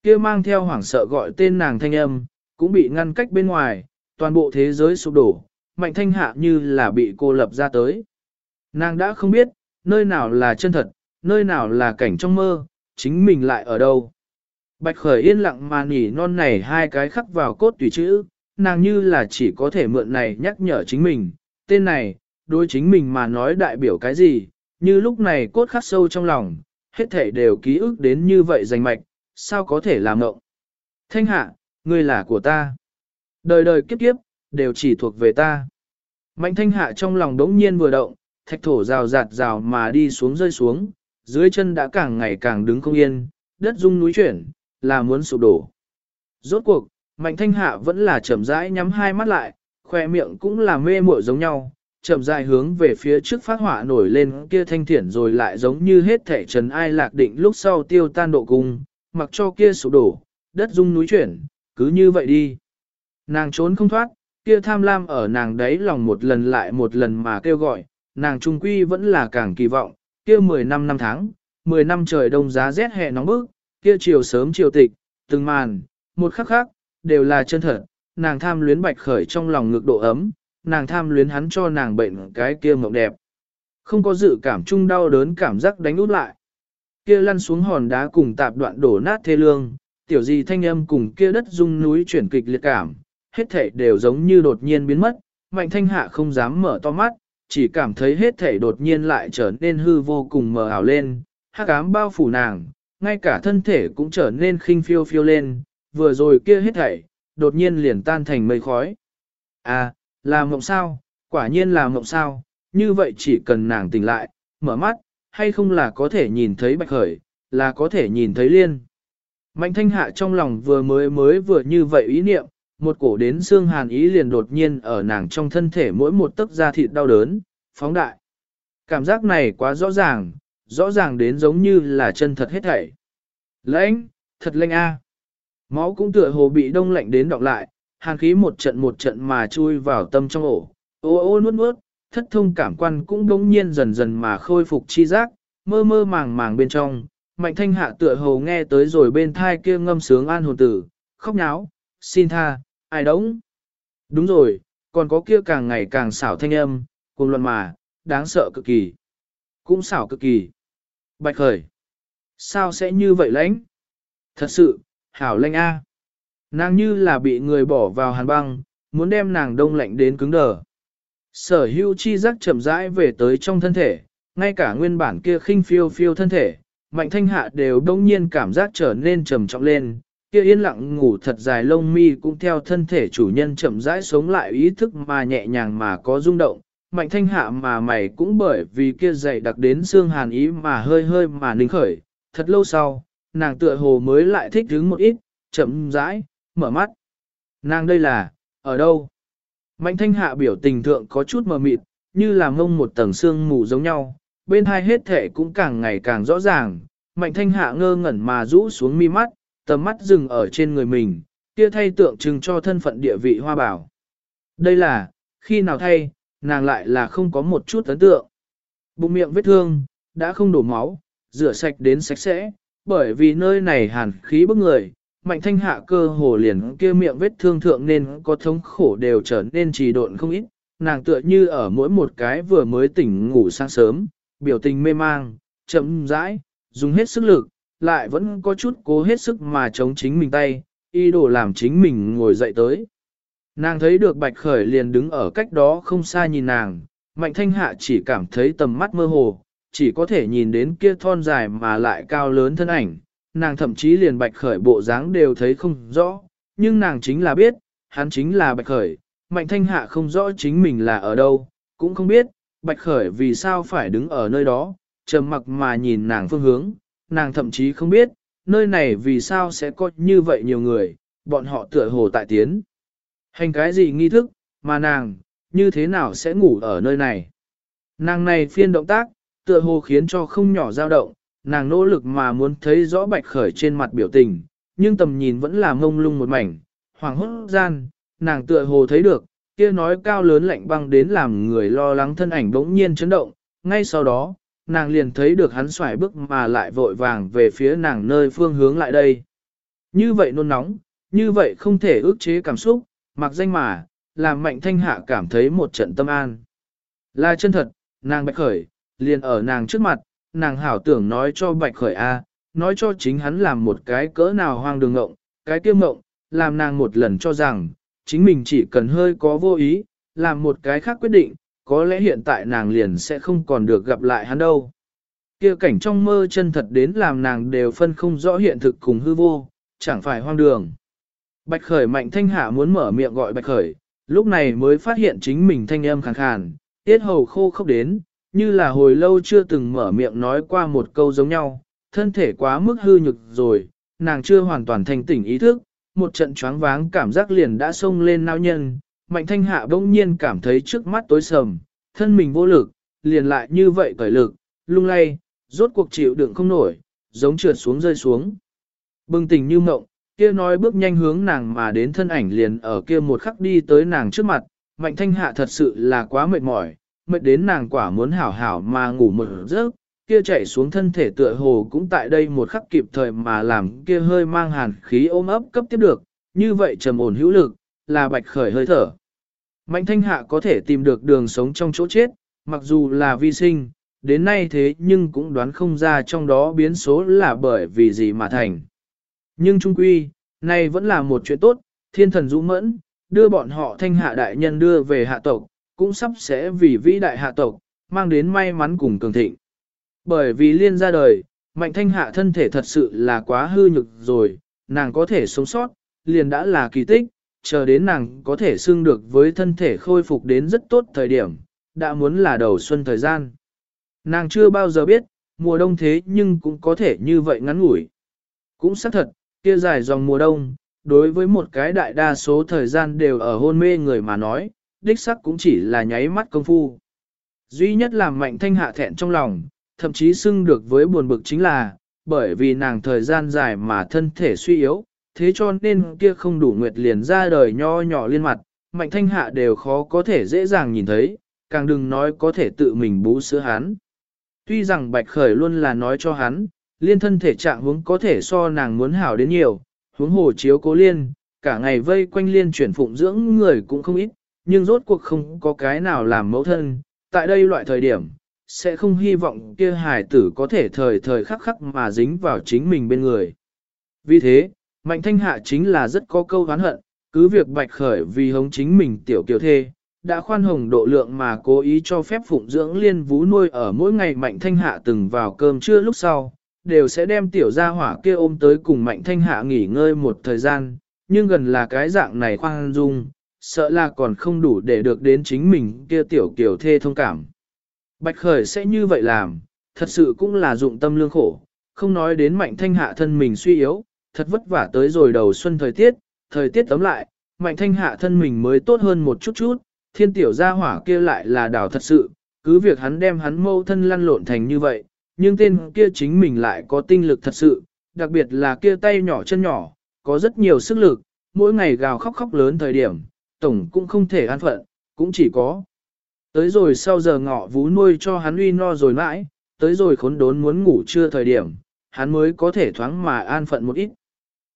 kia mang theo hoảng sợ gọi tên nàng thanh âm, cũng bị ngăn cách bên ngoài, toàn bộ thế giới sụp đổ, mạnh thanh hạ như là bị cô lập ra tới. Nàng đã không biết, nơi nào là chân thật, nơi nào là cảnh trong mơ, chính mình lại ở đâu. Bạch khởi yên lặng mà nỉ non này hai cái khắc vào cốt tùy chữ, nàng như là chỉ có thể mượn này nhắc nhở chính mình, tên này, đối chính mình mà nói đại biểu cái gì, như lúc này cốt khắc sâu trong lòng, hết thể đều ký ức đến như vậy rành mạch, sao có thể làm ngộng. Thanh hạ, ngươi là của ta. Đời đời kiếp kiếp, đều chỉ thuộc về ta. Mạnh thanh hạ trong lòng đống nhiên vừa động, thạch thổ rào rạt rào mà đi xuống rơi xuống, dưới chân đã càng ngày càng đứng không yên, đất rung núi chuyển, là muốn sụp đổ. Rốt cuộc, mạnh thanh hạ vẫn là chậm rãi nhắm hai mắt lại, khoe miệng cũng là mê muội giống nhau, chậm rãi hướng về phía trước phát hỏa nổi lên kia thanh thiển rồi lại giống như hết thể trần ai lạc định lúc sau tiêu tan độ cung, mặc cho kia sụp đổ, đất rung núi chuyển, cứ như vậy đi. Nàng trốn không thoát, kia tham lam ở nàng đấy lòng một lần lại một lần mà kêu gọi, nàng trung quy vẫn là càng kỳ vọng, kia 10 năm năm tháng, 10 năm trời đông giá rét hè nóng bức, kia chiều sớm chiều tịch, từng màn, một khắc khắc, đều là chân thật, nàng tham luyến bạch khởi trong lòng ngực độ ấm, nàng tham luyến hắn cho nàng bệnh cái kia mộng đẹp. Không có dự cảm chung đau đớn cảm giác đánh út lại. Kia lăn xuống hòn đá cùng tạp đoạn đổ nát thê lương, tiểu gì thanh âm cùng kia đất rung núi chuyển kịch liệt cảm, hết thể đều giống như đột nhiên biến mất, mạnh thanh hạ không dám mở to mắt, chỉ cảm thấy hết thể đột nhiên lại trở nên hư vô cùng mờ ảo lên, hắc ám bao phủ nàng, ngay cả thân thể cũng trở nên khinh phiêu phiêu lên, vừa rồi kia hết thảy, đột nhiên liền tan thành mây khói. À, là mộng sao, quả nhiên là mộng sao, như vậy chỉ cần nàng tỉnh lại, mở mắt, hay không là có thể nhìn thấy bạch khởi, là có thể nhìn thấy liên. Mạnh thanh hạ trong lòng vừa mới mới vừa như vậy ý niệm, một cổ đến xương hàn ý liền đột nhiên ở nàng trong thân thể mỗi một tấc da thịt đau đớn, phóng đại. Cảm giác này quá rõ ràng, rõ ràng đến giống như là chân thật hết thảy. Lãnh, thật lạnh a. Máu cũng tựa hồ bị đông lạnh đến đọng lại, hàn khí một trận một trận mà chui vào tâm trong ổ, ô ô nuốt nuốt, thất thông cảm quan cũng đống nhiên dần dần mà khôi phục chi giác, mơ mơ màng màng bên trong, mạnh thanh hạ tựa hồ nghe tới rồi bên thai kia ngâm sướng an hồn tử, khóc nháo, xin tha, ai đống. Đúng rồi, còn có kia càng ngày càng xảo thanh âm, cùng luận mà, đáng sợ cực kỳ. Cũng xảo cực kỳ. Bạch khởi. Sao sẽ như vậy lãnh? Thật sự, hảo lanh a. Nàng như là bị người bỏ vào hàn băng, muốn đem nàng đông lạnh đến cứng đờ. Sở Hưu chi giác chậm rãi về tới trong thân thể, ngay cả nguyên bản kia khinh phiêu phiêu thân thể, mạnh thanh hạ đều đông nhiên cảm giác trở nên trầm trọng lên, kia yên lặng ngủ thật dài lông mi cũng theo thân thể chủ nhân chậm rãi sống lại ý thức mà nhẹ nhàng mà có rung động, mạnh thanh hạ mà mày cũng bởi vì kia dày đặc đến xương hàn ý mà hơi hơi mà nín khởi, thật lâu sau, nàng tựa hồ mới lại thích đứng một ít, chậm rãi, mở mắt. Nàng đây là, ở đâu? Mạnh thanh hạ biểu tình thượng có chút mờ mịt, như là mông một tầng xương mù giống nhau, bên hai hết thể cũng càng ngày càng rõ ràng, mạnh thanh hạ ngơ ngẩn mà rũ xuống mi mắt, tầm mắt dừng ở trên người mình, kia thay tượng trưng cho thân phận địa vị hoa bảo. Đây là, khi nào thay, nàng lại là không có một chút ấn tượng. Bụng miệng vết thương, đã không đổ máu, rửa sạch đến sạch sẽ, bởi vì nơi này hàn khí bức người, mạnh thanh hạ cơ hồ liền kia miệng vết thương thượng nên có thống khổ đều trở nên trì độn không ít, nàng tựa như ở mỗi một cái vừa mới tỉnh ngủ sáng sớm, biểu tình mê mang, chậm rãi, dùng hết sức lực, lại vẫn có chút cố hết sức mà chống chính mình tay, y đồ làm chính mình ngồi dậy tới. Nàng thấy được bạch khởi liền đứng ở cách đó không xa nhìn nàng, mạnh thanh hạ chỉ cảm thấy tầm mắt mơ hồ, chỉ có thể nhìn đến kia thon dài mà lại cao lớn thân ảnh, nàng thậm chí liền bạch khởi bộ dáng đều thấy không rõ, nhưng nàng chính là biết, hắn chính là bạch khởi, mạnh thanh hạ không rõ chính mình là ở đâu, cũng không biết, bạch khởi vì sao phải đứng ở nơi đó, trầm mặc mà nhìn nàng phương hướng, nàng thậm chí không biết, nơi này vì sao sẽ có như vậy nhiều người, bọn họ tựa hồ tại tiến. Hành cái gì nghi thức, mà nàng, như thế nào sẽ ngủ ở nơi này. Nàng này phiên động tác, tựa hồ khiến cho không nhỏ dao động, nàng nỗ lực mà muốn thấy rõ bạch khởi trên mặt biểu tình, nhưng tầm nhìn vẫn là mông lung một mảnh, hoàng hốt gian, nàng tựa hồ thấy được, kia nói cao lớn lạnh băng đến làm người lo lắng thân ảnh bỗng nhiên chấn động, ngay sau đó, nàng liền thấy được hắn xoài bước mà lại vội vàng về phía nàng nơi phương hướng lại đây. Như vậy nôn nóng, như vậy không thể ước chế cảm xúc, mặc danh mà, làm mạnh thanh hạ cảm thấy một trận tâm an. Là chân thật, nàng bạch khởi, liền ở nàng trước mặt, nàng hảo tưởng nói cho bạch khởi A, nói cho chính hắn làm một cái cỡ nào hoang đường ngộng, cái tiêu ngộng, làm nàng một lần cho rằng, chính mình chỉ cần hơi có vô ý, làm một cái khác quyết định, có lẽ hiện tại nàng liền sẽ không còn được gặp lại hắn đâu. Kia cảnh trong mơ chân thật đến làm nàng đều phân không rõ hiện thực cùng hư vô, chẳng phải hoang đường. Bạch Khởi mạnh thanh hạ muốn mở miệng gọi Bạch Khởi, lúc này mới phát hiện chính mình thanh âm khàn khàn, tiết hầu khô khốc đến, như là hồi lâu chưa từng mở miệng nói qua một câu giống nhau, thân thể quá mức hư nhực rồi, nàng chưa hoàn toàn thành tỉnh ý thức, một trận choáng váng cảm giác liền đã xông lên não nhân, mạnh thanh hạ bỗng nhiên cảm thấy trước mắt tối sầm, thân mình vô lực, liền lại như vậy cởi lực, lung lay, rốt cuộc chịu đựng không nổi, giống trượt xuống rơi xuống. Bừng tỉnh như mộng, kia nói bước nhanh hướng nàng mà đến thân ảnh liền ở kia một khắc đi tới nàng trước mặt, mạnh thanh hạ thật sự là quá mệt mỏi, mệt đến nàng quả muốn hảo hảo mà ngủ một giấc, kia chạy xuống thân thể tựa hồ cũng tại đây một khắc kịp thời mà làm kia hơi mang hàn khí ôm ấp cấp tiếp được, như vậy trầm ổn hữu lực, là bạch khởi hơi thở. Mạnh thanh hạ có thể tìm được đường sống trong chỗ chết, mặc dù là vi sinh, đến nay thế nhưng cũng đoán không ra trong đó biến số là bởi vì gì mà thành. Nhưng trung quy, này vẫn là một chuyện tốt, thiên thần dũng mẫn, đưa bọn họ thanh hạ đại nhân đưa về hạ tộc, cũng sắp sẽ vì vĩ đại hạ tộc, mang đến may mắn cùng cường thịnh. Bởi vì liên ra đời, mạnh thanh hạ thân thể thật sự là quá hư nhực rồi, nàng có thể sống sót, liền đã là kỳ tích, chờ đến nàng có thể xưng được với thân thể khôi phục đến rất tốt thời điểm, đã muốn là đầu xuân thời gian. Nàng chưa bao giờ biết, mùa đông thế nhưng cũng có thể như vậy ngắn ngủi. Cũng xác thật, kia dài dòng mùa đông, đối với một cái đại đa số thời gian đều ở hôn mê người mà nói, đích sắc cũng chỉ là nháy mắt công phu. Duy nhất làm mạnh thanh hạ thẹn trong lòng, thậm chí xưng được với buồn bực chính là, bởi vì nàng thời gian dài mà thân thể suy yếu, thế cho nên kia không đủ nguyệt liền ra đời nho nhỏ liên mặt, mạnh thanh hạ đều khó có thể dễ dàng nhìn thấy, càng đừng nói có thể tự mình bú sữa hắn. Tuy rằng bạch khởi luôn là nói cho hắn, liên thân thể trạng hướng có thể so nàng muốn hảo đến nhiều, hướng hồ chiếu cố liên, cả ngày vây quanh liên chuyển phụng dưỡng người cũng không ít, nhưng rốt cuộc không có cái nào làm mẫu thân, tại đây loại thời điểm, sẽ không hy vọng kia hài tử có thể thời thời khắc khắc mà dính vào chính mình bên người. Vì thế, Mạnh Thanh Hạ chính là rất có câu hán hận, cứ việc bạch khởi vì hống chính mình tiểu kiều thê, đã khoan hồng độ lượng mà cố ý cho phép phụng dưỡng liên vũ nuôi ở mỗi ngày Mạnh Thanh Hạ từng vào cơm trưa lúc sau, đều sẽ đem tiểu gia hỏa kia ôm tới cùng Mạnh Thanh Hạ nghỉ ngơi một thời gian, nhưng gần là cái dạng này khoan dung, sợ là còn không đủ để được đến chính mình kia tiểu kiểu thê thông cảm. Bạch Khởi sẽ như vậy làm, thật sự cũng là dụng tâm lương khổ, không nói đến Mạnh Thanh Hạ thân mình suy yếu, thật vất vả tới rồi đầu xuân thời tiết, thời tiết tấm lại, Mạnh Thanh Hạ thân mình mới tốt hơn một chút chút, thiên tiểu gia hỏa kia lại là đảo thật sự, cứ việc hắn đem hắn mâu thân lăn lộn thành như vậy, nhưng tên kia chính mình lại có tinh lực thật sự, đặc biệt là kia tay nhỏ chân nhỏ, có rất nhiều sức lực, mỗi ngày gào khóc khóc lớn thời điểm, tổng cũng không thể an phận, cũng chỉ có. Tới rồi sau giờ ngọ vú nuôi cho hắn uy no rồi mãi, tới rồi khốn đốn muốn ngủ trưa thời điểm, hắn mới có thể thoáng mà an phận một ít.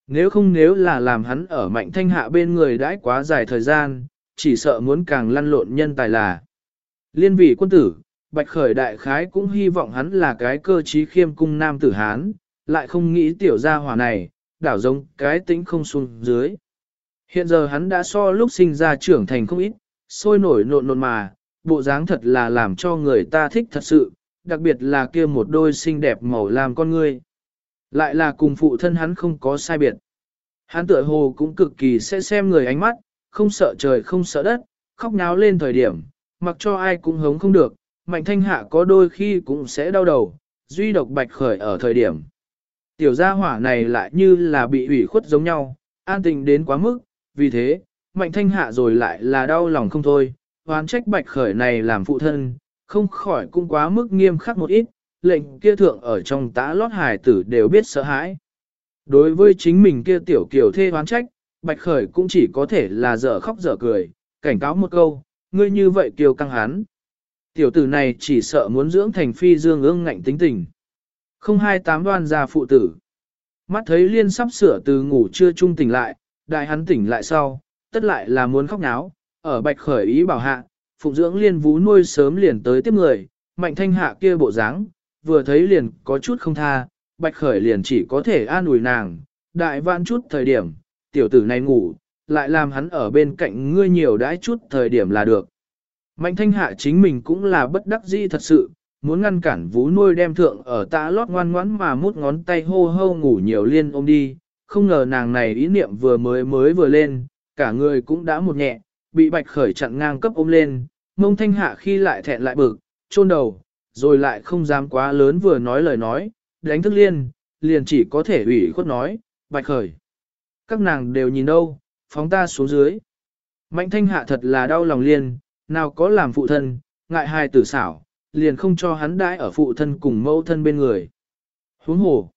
Nếu không nếu là làm hắn ở mạnh thanh hạ bên người đãi quá dài thời gian, chỉ sợ muốn càng lăn lộn nhân tài là. Liên vị quân tử, Bạch Khởi Đại Khái cũng hy vọng hắn là cái cơ trí khiêm cung nam tử Hán, lại không nghĩ tiểu gia hỏa này, đảo giống cái tính không xuống dưới. Hiện giờ hắn đã so lúc sinh ra trưởng thành không ít, sôi nổi nộn nộn mà, bộ dáng thật là làm cho người ta thích thật sự, đặc biệt là kia một đôi xinh đẹp màu làm con ngươi. Lại là cùng phụ thân hắn không có sai biệt. Hắn tựa hồ cũng cực kỳ sẽ xem người ánh mắt, không sợ trời không sợ đất, khóc náo lên thời điểm, mặc cho ai cũng hống không được, mạnh thanh hạ có đôi khi cũng sẽ đau đầu, duy độc bạch khởi ở thời điểm. Tiểu gia hỏa này lại như là bị ủy khuất giống nhau, an tình đến quá mức, vì thế, mạnh thanh hạ rồi lại là đau lòng không thôi, hoán trách bạch khởi này làm phụ thân, không khỏi cũng quá mức nghiêm khắc một ít, lệnh kia thượng ở trong tá lót hải tử đều biết sợ hãi. Đối với chính mình kia tiểu kiều thê hoán trách, bạch khởi cũng chỉ có thể là dở khóc dở cười, cảnh cáo một câu, ngươi như vậy kiều căng hán. Tiểu tử này chỉ sợ muốn dưỡng thành phi dương ương ngạnh tính tình. Không hai tám đoan ra phụ tử. Mắt thấy liên sắp sửa từ ngủ chưa trung tỉnh lại, đại hắn tỉnh lại sau, tất lại là muốn khóc náo, ở bạch khởi ý bảo hạ, phụng dưỡng liên vũ nuôi sớm liền tới tiếp người, mạnh thanh hạ kia bộ dáng, vừa thấy liền có chút không tha, bạch khởi liền chỉ có thể an ủi nàng, đại vãn chút thời điểm, tiểu tử này ngủ, lại làm hắn ở bên cạnh ngươi nhiều đãi chút thời điểm là được. Mạnh thanh hạ chính mình cũng là bất đắc dĩ thật sự, muốn ngăn cản vũ nuôi đem thượng ở tạ lót ngoan ngoãn mà mút ngón tay hô hô ngủ nhiều liên ôm đi, không ngờ nàng này ý niệm vừa mới mới vừa lên, cả người cũng đã một nhẹ, bị bạch khởi chặn ngang cấp ôm lên, mông thanh hạ khi lại thẹn lại bực, chôn đầu, rồi lại không dám quá lớn vừa nói lời nói, đánh thức liên, liền chỉ có thể ủy khuất nói, bạch khởi. Các nàng đều nhìn đâu, phóng ta xuống dưới. Mạnh thanh hạ thật là đau lòng liên, nào có làm phụ thân, ngại hai tử xảo, liền không cho hắn đãi ở phụ thân cùng mẫu thân bên người. Huống hồ,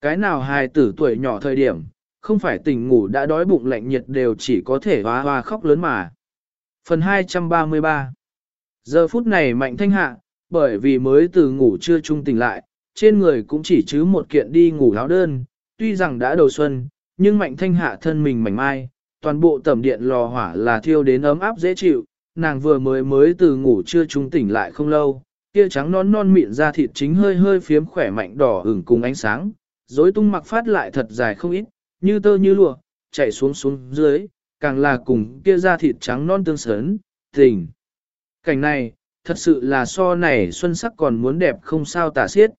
cái nào hài tử tuổi nhỏ thời điểm, không phải tỉnh ngủ đã đói bụng lạnh nhiệt đều chỉ có thể hoa hoa khóc lớn mà. Phần 233 Giờ phút này mạnh thanh hạ, bởi vì mới từ ngủ chưa trung tỉnh lại, trên người cũng chỉ chứ một kiện đi ngủ áo đơn, tuy rằng đã đầu xuân, nhưng mạnh thanh hạ thân mình mảnh mai, toàn bộ tẩm điện lò hỏa là thiêu đến ấm áp dễ chịu, nàng vừa mới mới từ ngủ chưa trung tỉnh lại không lâu, kia trắng non non mịn da thịt chính hơi hơi phiếm khỏe mạnh đỏ ửng cùng ánh sáng, dối tung mặc phát lại thật dài không ít, như tơ như lụa, chạy xuống xuống dưới, càng là cùng kia da thịt trắng non tương sớn, tình. Cảnh này, thật sự là so này xuân sắc còn muốn đẹp không sao tả xiết.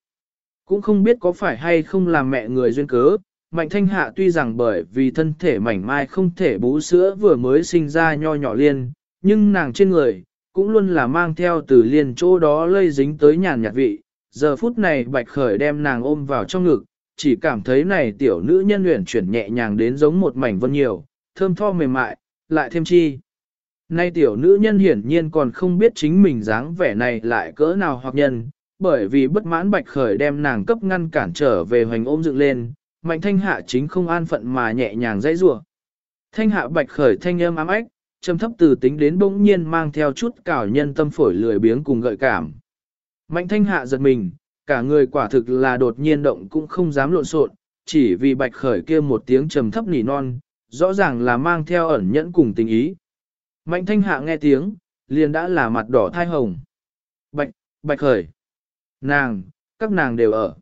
Cũng không biết có phải hay không làm mẹ người duyên cớ, Mạnh Thanh Hạ tuy rằng bởi vì thân thể mảnh mai không thể bú sữa vừa mới sinh ra nho nhỏ liên, nhưng nàng trên người, cũng luôn là mang theo từ liền chỗ đó lây dính tới nhàn nhạt vị. Giờ phút này Bạch Khởi đem nàng ôm vào trong ngực, chỉ cảm thấy này tiểu nữ nhân luyện chuyển nhẹ nhàng đến giống một mảnh vân nhiều, thơm tho mềm mại, lại thêm chi. Nay tiểu nữ nhân hiển nhiên còn không biết chính mình dáng vẻ này lại cỡ nào hoặc nhân, bởi vì bất mãn Bạch Khởi đem nàng cấp ngăn cản trở về hoành ôm dựng lên, mạnh thanh hạ chính không an phận mà nhẹ nhàng dãy rủa. Thanh hạ Bạch Khởi thanh âm ám ách, trầm thấp từ tính đến bỗng nhiên mang theo chút cảo nhân tâm phổi lười biếng cùng gợi cảm. Mạnh thanh hạ giật mình, cả người quả thực là đột nhiên động cũng không dám lộn xộn, chỉ vì bạch khởi kia một tiếng trầm thấp nỉ non, rõ ràng là mang theo ẩn nhẫn cùng tình ý. Mạnh thanh hạ nghe tiếng, liền đã là mặt đỏ thai hồng. Bạch, Bạch khởi. Nàng, các nàng đều ở.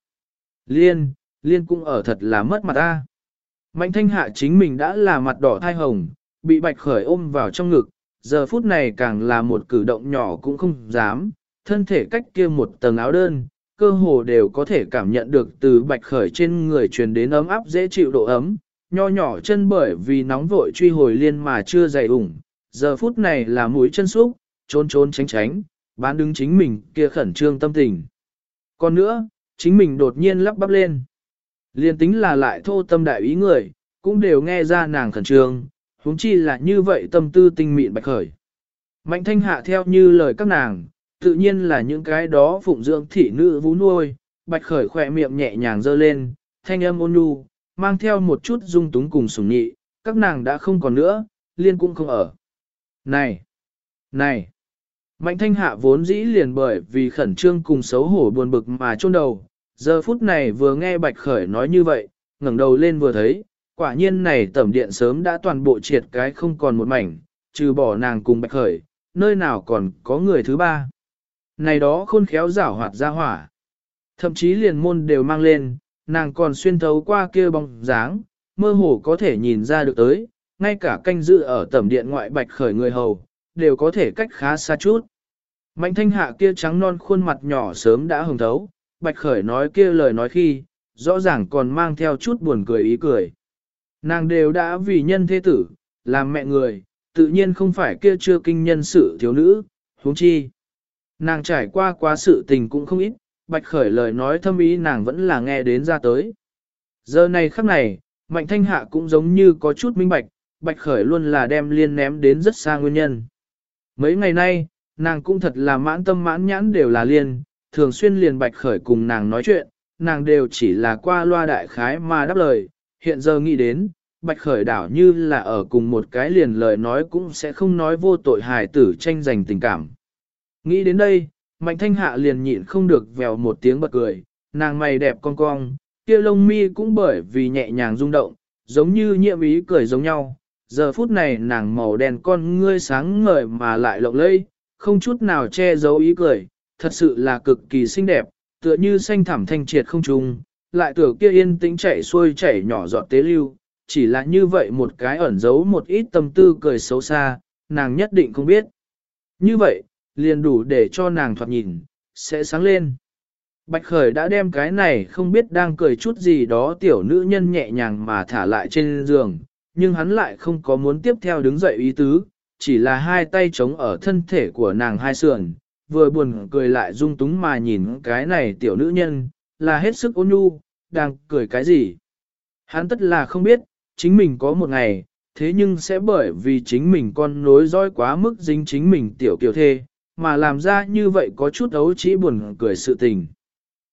Liên, liên cũng ở thật là mất mặt ta. Mạnh thanh hạ chính mình đã là mặt đỏ thai hồng, bị bạch khởi ôm vào trong ngực, giờ phút này càng là một cử động nhỏ cũng không dám, thân thể cách kia một tầng áo đơn, cơ hồ đều có thể cảm nhận được từ bạch khởi trên người truyền đến ấm áp dễ chịu độ ấm, nho nhỏ chân bởi vì nóng vội truy hồi liên mà chưa dày ủng, giờ phút này là mũi chân xúc, trốn trốn tránh tránh, bán đứng chính mình kia khẩn trương tâm tình. Còn nữa, chính mình đột nhiên lắp bắp lên. Liên tính là lại thô tâm đại ý người, cũng đều nghe ra nàng khẩn trương, huống chi là như vậy tâm tư tinh mịn bạch khởi. Mạnh thanh hạ theo như lời các nàng, tự nhiên là những cái đó phụng dưỡng thị nữ vú nuôi, bạch khởi khỏe miệng nhẹ nhàng dơ lên, thanh âm ôn nhu, mang theo một chút dung túng cùng sủng nhị, các nàng đã không còn nữa, liên cũng không ở. Này! Này! Mạnh thanh hạ vốn dĩ liền bởi vì khẩn trương cùng xấu hổ buồn bực mà chôn đầu, giờ phút này vừa nghe bạch khởi nói như vậy, ngẩng đầu lên vừa thấy, quả nhiên này tẩm điện sớm đã toàn bộ triệt cái không còn một mảnh, trừ bỏ nàng cùng bạch khởi, nơi nào còn có người thứ ba. Này đó khôn khéo giảo hoạt ra hỏa. Thậm chí liền môn đều mang lên, nàng còn xuyên thấu qua kia bóng dáng, mơ hồ có thể nhìn ra được tới, ngay cả canh dự ở tẩm điện ngoại bạch khởi người hầu, đều có thể cách khá xa chút. Mạnh thanh hạ kia trắng non khuôn mặt nhỏ sớm đã hồng thấu, bạch khởi nói kia lời nói khi, rõ ràng còn mang theo chút buồn cười ý cười. Nàng đều đã vì nhân thế tử, làm mẹ người, tự nhiên không phải kia chưa kinh nhân sự thiếu nữ, huống chi. Nàng trải qua quá sự tình cũng không ít, bạch khởi lời nói thâm ý nàng vẫn là nghe đến ra tới. Giờ này khắc này, mạnh thanh hạ cũng giống như có chút minh bạch, bạch khởi luôn là đem liên ném đến rất xa nguyên nhân. Mấy ngày nay, nàng cũng thật là mãn tâm mãn nhãn đều là liên, thường xuyên liền bạch khởi cùng nàng nói chuyện, nàng đều chỉ là qua loa đại khái mà đáp lời, hiện giờ nghĩ đến, bạch khởi đảo như là ở cùng một cái liền lời nói cũng sẽ không nói vô tội hài tử tranh giành tình cảm. Nghĩ đến đây, mạnh thanh hạ liền nhịn không được vèo một tiếng bật cười, nàng mày đẹp cong cong, kia lông mi cũng bởi vì nhẹ nhàng rung động, giống như nhiệm ý cười giống nhau. Giờ phút này nàng màu đen con ngươi sáng ngời mà lại lộng lẫy, không chút nào che giấu ý cười, thật sự là cực kỳ xinh đẹp, tựa như xanh thẳm thanh triệt không trùng, lại tựa kia yên tĩnh chảy xuôi chảy nhỏ giọt tế lưu, chỉ là như vậy một cái ẩn giấu một ít tâm tư cười xấu xa, nàng nhất định không biết. Như vậy, liền đủ để cho nàng thoạt nhìn, sẽ sáng lên. Bạch Khởi đã đem cái này không biết đang cười chút gì đó tiểu nữ nhân nhẹ nhàng mà thả lại trên giường, nhưng hắn lại không có muốn tiếp theo đứng dậy ý tứ, chỉ là hai tay chống ở thân thể của nàng hai sườn, vừa buồn cười lại dung túng mà nhìn cái này tiểu nữ nhân, là hết sức ôn nhu, đang cười cái gì. Hắn tất là không biết, chính mình có một ngày, thế nhưng sẽ bởi vì chính mình con nối dõi quá mức dính chính mình tiểu kiều thê, mà làm ra như vậy có chút ấu trí buồn cười sự tình.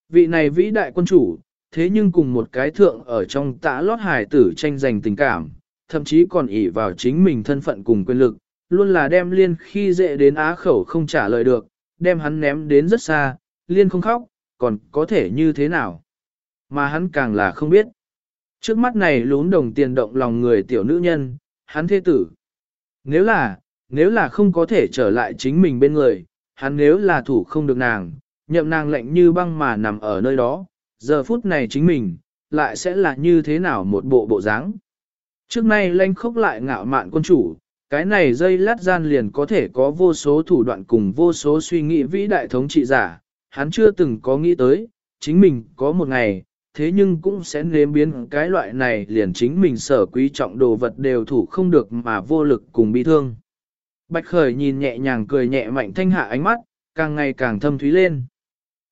Vị này vĩ đại quân chủ, thế nhưng cùng một cái thượng ở trong tã lót hài tử tranh giành tình cảm, thậm chí còn ỷ vào chính mình thân phận cùng quyền lực, luôn là đem liên khi dễ đến á khẩu không trả lời được, đem hắn ném đến rất xa, liên không khóc, còn có thể như thế nào. Mà hắn càng là không biết. Trước mắt này lún đồng tiền động lòng người tiểu nữ nhân, hắn thế tử. Nếu là, nếu là không có thể trở lại chính mình bên người, hắn nếu là thủ không được nàng, nhậm nàng lệnh như băng mà nằm ở nơi đó, giờ phút này chính mình, lại sẽ là như thế nào một bộ bộ dáng. Trước nay lanh khốc lại ngạo mạn quân chủ, cái này dây lát gian liền có thể có vô số thủ đoạn cùng vô số suy nghĩ vĩ đại thống trị giả, hắn chưa từng có nghĩ tới, chính mình có một ngày, thế nhưng cũng sẽ nếm biến cái loại này liền chính mình sở quý trọng đồ vật đều thủ không được mà vô lực cùng bi thương. Bạch Khởi nhìn nhẹ nhàng cười nhẹ mạnh thanh hạ ánh mắt, càng ngày càng thâm thúy lên.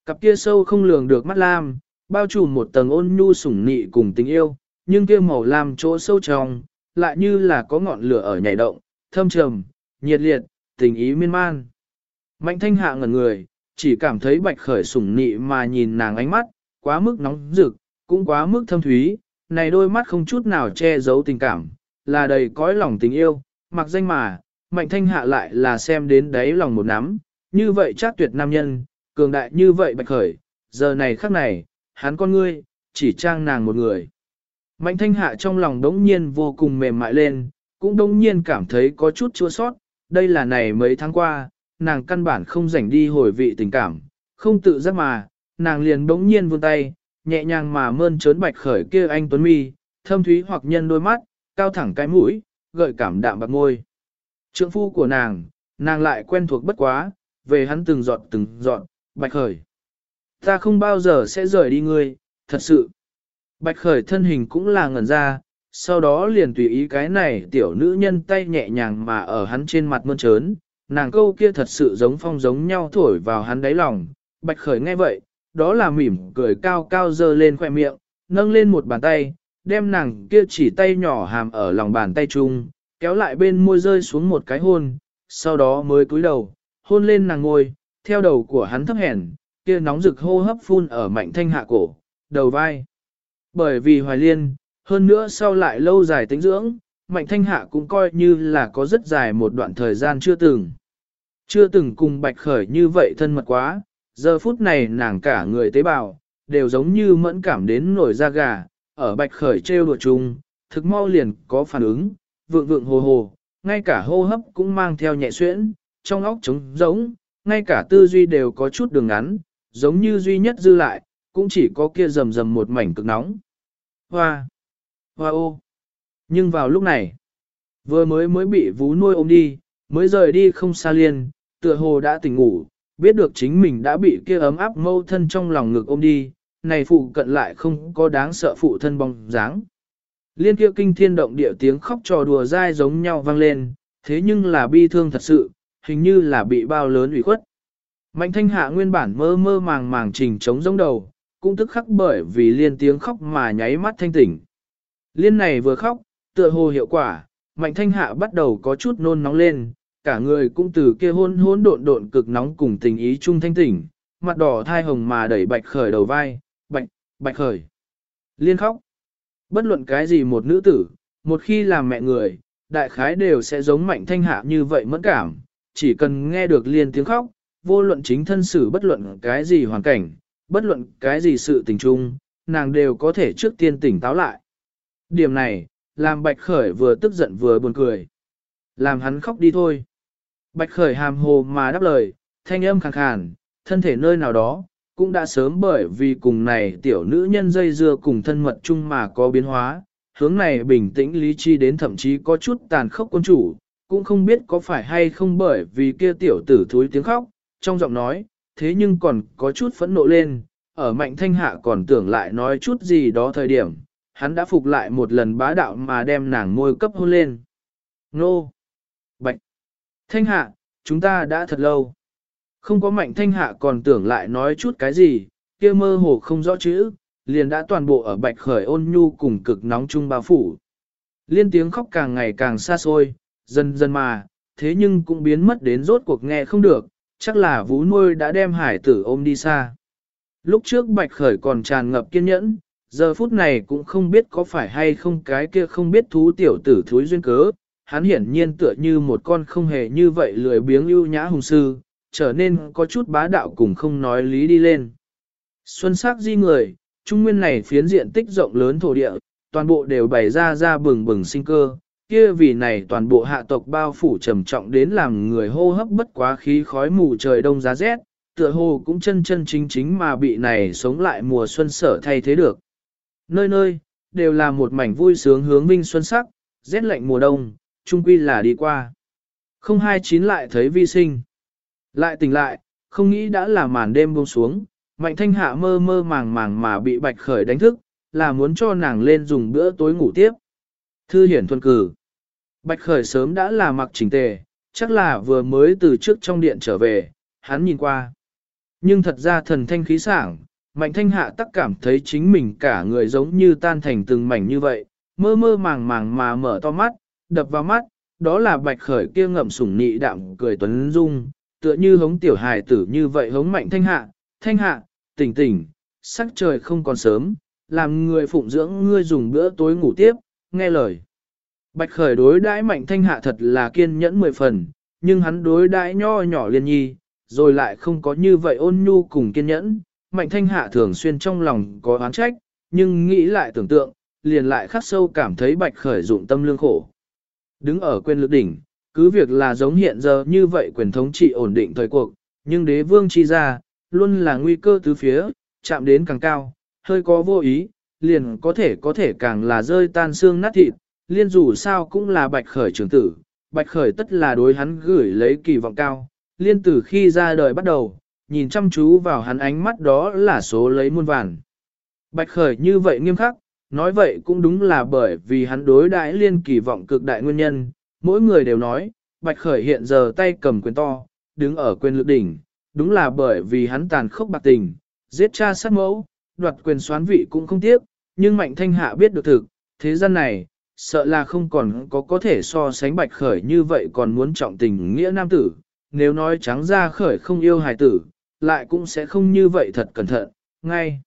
Cặp kia sâu không lường được mắt lam, bao trùm một tầng ôn nhu sủng nị cùng tình yêu, nhưng kia màu lam chỗ sâu trong, lại như là có ngọn lửa ở nhảy động, thâm trầm, nhiệt liệt, tình ý miên man. Mạnh thanh hạ ngẩn người, chỉ cảm thấy bạch khởi sủng nị mà nhìn nàng ánh mắt, quá mức nóng rực, cũng quá mức thâm thúy, này đôi mắt không chút nào che giấu tình cảm, là đầy cõi lòng tình yêu, mặc danh mà, mạnh thanh hạ lại là xem đến đáy lòng một nắm, như vậy chắc tuyệt nam nhân, cường đại như vậy bạch khởi, giờ này khắc này, hắn con ngươi, chỉ trang nàng một người. Mạnh thanh hạ trong lòng đống nhiên vô cùng mềm mại lên, cũng đống nhiên cảm thấy có chút chua sót, đây là này mấy tháng qua, nàng căn bản không rảnh đi hồi vị tình cảm, không tự giác mà, nàng liền đống nhiên vươn tay, nhẹ nhàng mà mơn trớn bạch khởi kia anh Tuấn Mi, thâm thúy hoặc nhân đôi mắt, cao thẳng cái mũi, gợi cảm đạm bạc môi. Trượng phu của nàng, nàng lại quen thuộc bất quá, về hắn từng giọt từng giọt, bạch khởi. Ta không bao giờ sẽ rời đi ngươi, thật sự. Bạch khởi thân hình cũng là ngẩn ra, sau đó liền tùy ý cái này tiểu nữ nhân tay nhẹ nhàng mà ở hắn trên mặt mơn trớn, nàng câu kia thật sự giống phong giống nhau thổi vào hắn đáy lòng. Bạch khởi nghe vậy, đó là mỉm cười cao cao dơ lên khoe miệng, nâng lên một bàn tay, đem nàng kia chỉ tay nhỏ hàm ở lòng bàn tay chung, kéo lại bên môi rơi xuống một cái hôn, sau đó mới cúi đầu, hôn lên nàng ngôi, theo đầu của hắn thấp hèn, kia nóng rực hô hấp phun ở mạnh thanh hạ cổ, đầu vai. Bởi vì hoài liên, hơn nữa sau lại lâu dài tính dưỡng, mạnh thanh hạ cũng coi như là có rất dài một đoạn thời gian chưa từng. Chưa từng cùng bạch khởi như vậy thân mật quá, giờ phút này nàng cả người tế bào, đều giống như mẫn cảm đến nổi da gà, ở bạch khởi trêu đùa chung, thực mau liền có phản ứng, vượng vượng hồ hồ, ngay cả hô hấp cũng mang theo nhẹ xuyễn, trong óc trống giống, ngay cả tư duy đều có chút đường ngắn, giống như duy nhất dư lại, cũng chỉ có kia rầm rầm một mảnh cực nóng. Hoa! Hoa ô! Nhưng vào lúc này, vừa mới mới bị vú nuôi ôm đi, mới rời đi không xa liền, tựa hồ đã tỉnh ngủ, biết được chính mình đã bị kia ấm áp mâu thân trong lòng ngực ôm đi, này phụ cận lại không có đáng sợ phụ thân bóng dáng. Liên kia kinh thiên động địa tiếng khóc trò đùa dai giống nhau vang lên, thế nhưng là bi thương thật sự, hình như là bị bao lớn ủy khuất. Mạnh thanh hạ nguyên bản mơ mơ màng màng trình trống giống đầu, cũng tức khắc bởi vì liên tiếng khóc mà nháy mắt thanh tỉnh. Liên này vừa khóc, tựa hồ hiệu quả, mạnh thanh hạ bắt đầu có chút nôn nóng lên, cả người cũng từ kia hôn hôn độn độn cực nóng cùng tình ý chung thanh tỉnh, mặt đỏ thai hồng mà đẩy bạch khởi đầu vai, bạch, bạch khởi. Liên khóc. Bất luận cái gì một nữ tử, một khi làm mẹ người, đại khái đều sẽ giống mạnh thanh hạ như vậy mẫn cảm, chỉ cần nghe được liền tiếng khóc, vô luận chính thân xử bất luận cái gì hoàn cảnh, bất luận cái gì sự tình chung, nàng đều có thể trước tiên tỉnh táo lại. Điểm này, làm bạch khởi vừa tức giận vừa buồn cười. Làm hắn khóc đi thôi. Bạch khởi hàm hồ mà đáp lời, thanh âm khàn khàn, thân thể nơi nào đó, cũng đã sớm bởi vì cùng này tiểu nữ nhân dây dưa cùng thân mật chung mà có biến hóa, hướng này bình tĩnh lý chi đến thậm chí có chút tàn khốc quân chủ, cũng không biết có phải hay không bởi vì kia tiểu tử thúi tiếng khóc, trong giọng nói, thế nhưng còn có chút phẫn nộ lên, ở mạnh thanh hạ còn tưởng lại nói chút gì đó thời điểm, hắn đã phục lại một lần bá đạo mà đem nàng môi cấp hôn lên. Nô! Bạch! Thanh hạ, chúng ta đã thật lâu. Không có mạnh thanh hạ còn tưởng lại nói chút cái gì, kia mơ hồ không rõ chữ, liền đã toàn bộ ở bạch khởi ôn nhu cùng cực nóng chung bao phủ. Liên tiếng khóc càng ngày càng xa xôi, dần dần mà, thế nhưng cũng biến mất đến rốt cuộc nghe không được, chắc là vũ nuôi đã đem hải tử ôm đi xa. Lúc trước bạch khởi còn tràn ngập kiên nhẫn, giờ phút này cũng không biết có phải hay không cái kia không biết thú tiểu tử thúi duyên cớ, hắn hiển nhiên tựa như một con không hề như vậy lười biếng ưu nhã hùng sư, trở nên có chút bá đạo cùng không nói lý đi lên. Xuân sắc di người, trung nguyên này phiến diện tích rộng lớn thổ địa, toàn bộ đều bày ra ra bừng bừng sinh cơ, kia vì này toàn bộ hạ tộc bao phủ trầm trọng đến làm người hô hấp bất quá khí khói mù trời đông giá rét, tựa hồ cũng chân chân chính chính mà bị này sống lại mùa xuân sở thay thế được. Nơi nơi, đều là một mảnh vui sướng hướng vinh xuân sắc, rét lạnh mùa đông, trung quy là đi qua. Không hai chín lại thấy vi sinh. Lại tỉnh lại, không nghĩ đã là màn đêm buông xuống, mạnh thanh hạ mơ mơ màng màng mà bị bạch khởi đánh thức, là muốn cho nàng lên dùng bữa tối ngủ tiếp. Thư hiển thuần cử. Bạch khởi sớm đã là mặc chỉnh tề, chắc là vừa mới từ trước trong điện trở về, hắn nhìn qua. Nhưng thật ra thần thanh khí sảng, mạnh thanh hạ tắc cảm thấy chính mình cả người giống như tan thành từng mảnh như vậy, mơ mơ màng màng mà mở to mắt, đập vào mắt, đó là bạch khởi kia ngậm sủng nị đạm cười tuấn dung, tựa như hống tiểu hài tử như vậy hống mạnh thanh hạ, thanh hạ, tỉnh tỉnh, sắc trời không còn sớm, làm người phụng dưỡng ngươi dùng bữa tối ngủ tiếp, nghe lời. Bạch khởi đối đãi mạnh thanh hạ thật là kiên nhẫn mười phần, nhưng hắn đối đãi nho nhỏ liên nhi, rồi lại không có như vậy ôn nhu cùng kiên nhẫn. Mạnh thanh hạ thường xuyên trong lòng có oán trách, nhưng nghĩ lại tưởng tượng, liền lại khắc sâu cảm thấy bạch khởi dụng tâm lương khổ. Đứng ở quên lực đỉnh, cứ việc là giống hiện giờ như vậy quyền thống trị ổn định thời cuộc, nhưng đế vương chi ra, luôn là nguy cơ tứ phía, chạm đến càng cao, hơi có vô ý, liền có thể có thể càng là rơi tan xương nát thịt, liên dù sao cũng là bạch khởi trưởng tử, bạch khởi tất là đối hắn gửi lấy kỳ vọng cao, liên từ khi ra đời bắt đầu, nhìn chăm chú vào hắn ánh mắt đó là số lấy muôn vàn. Bạch khởi như vậy nghiêm khắc, nói vậy cũng đúng là bởi vì hắn đối đãi liên kỳ vọng cực đại nguyên nhân, mỗi người đều nói, bạch khởi hiện giờ tay cầm quyền to, đứng ở quyền lực đỉnh, đúng là bởi vì hắn tàn khốc bạc tình, giết cha sát mẫu, đoạt quyền xoán vị cũng không tiếc, nhưng mạnh thanh hạ biết được thực, thế gian này, sợ là không còn có có thể so sánh bạch khởi như vậy còn muốn trọng tình nghĩa nam tử, nếu nói trắng ra khởi không yêu hài tử, lại cũng sẽ không như vậy thật cẩn thận, ngay.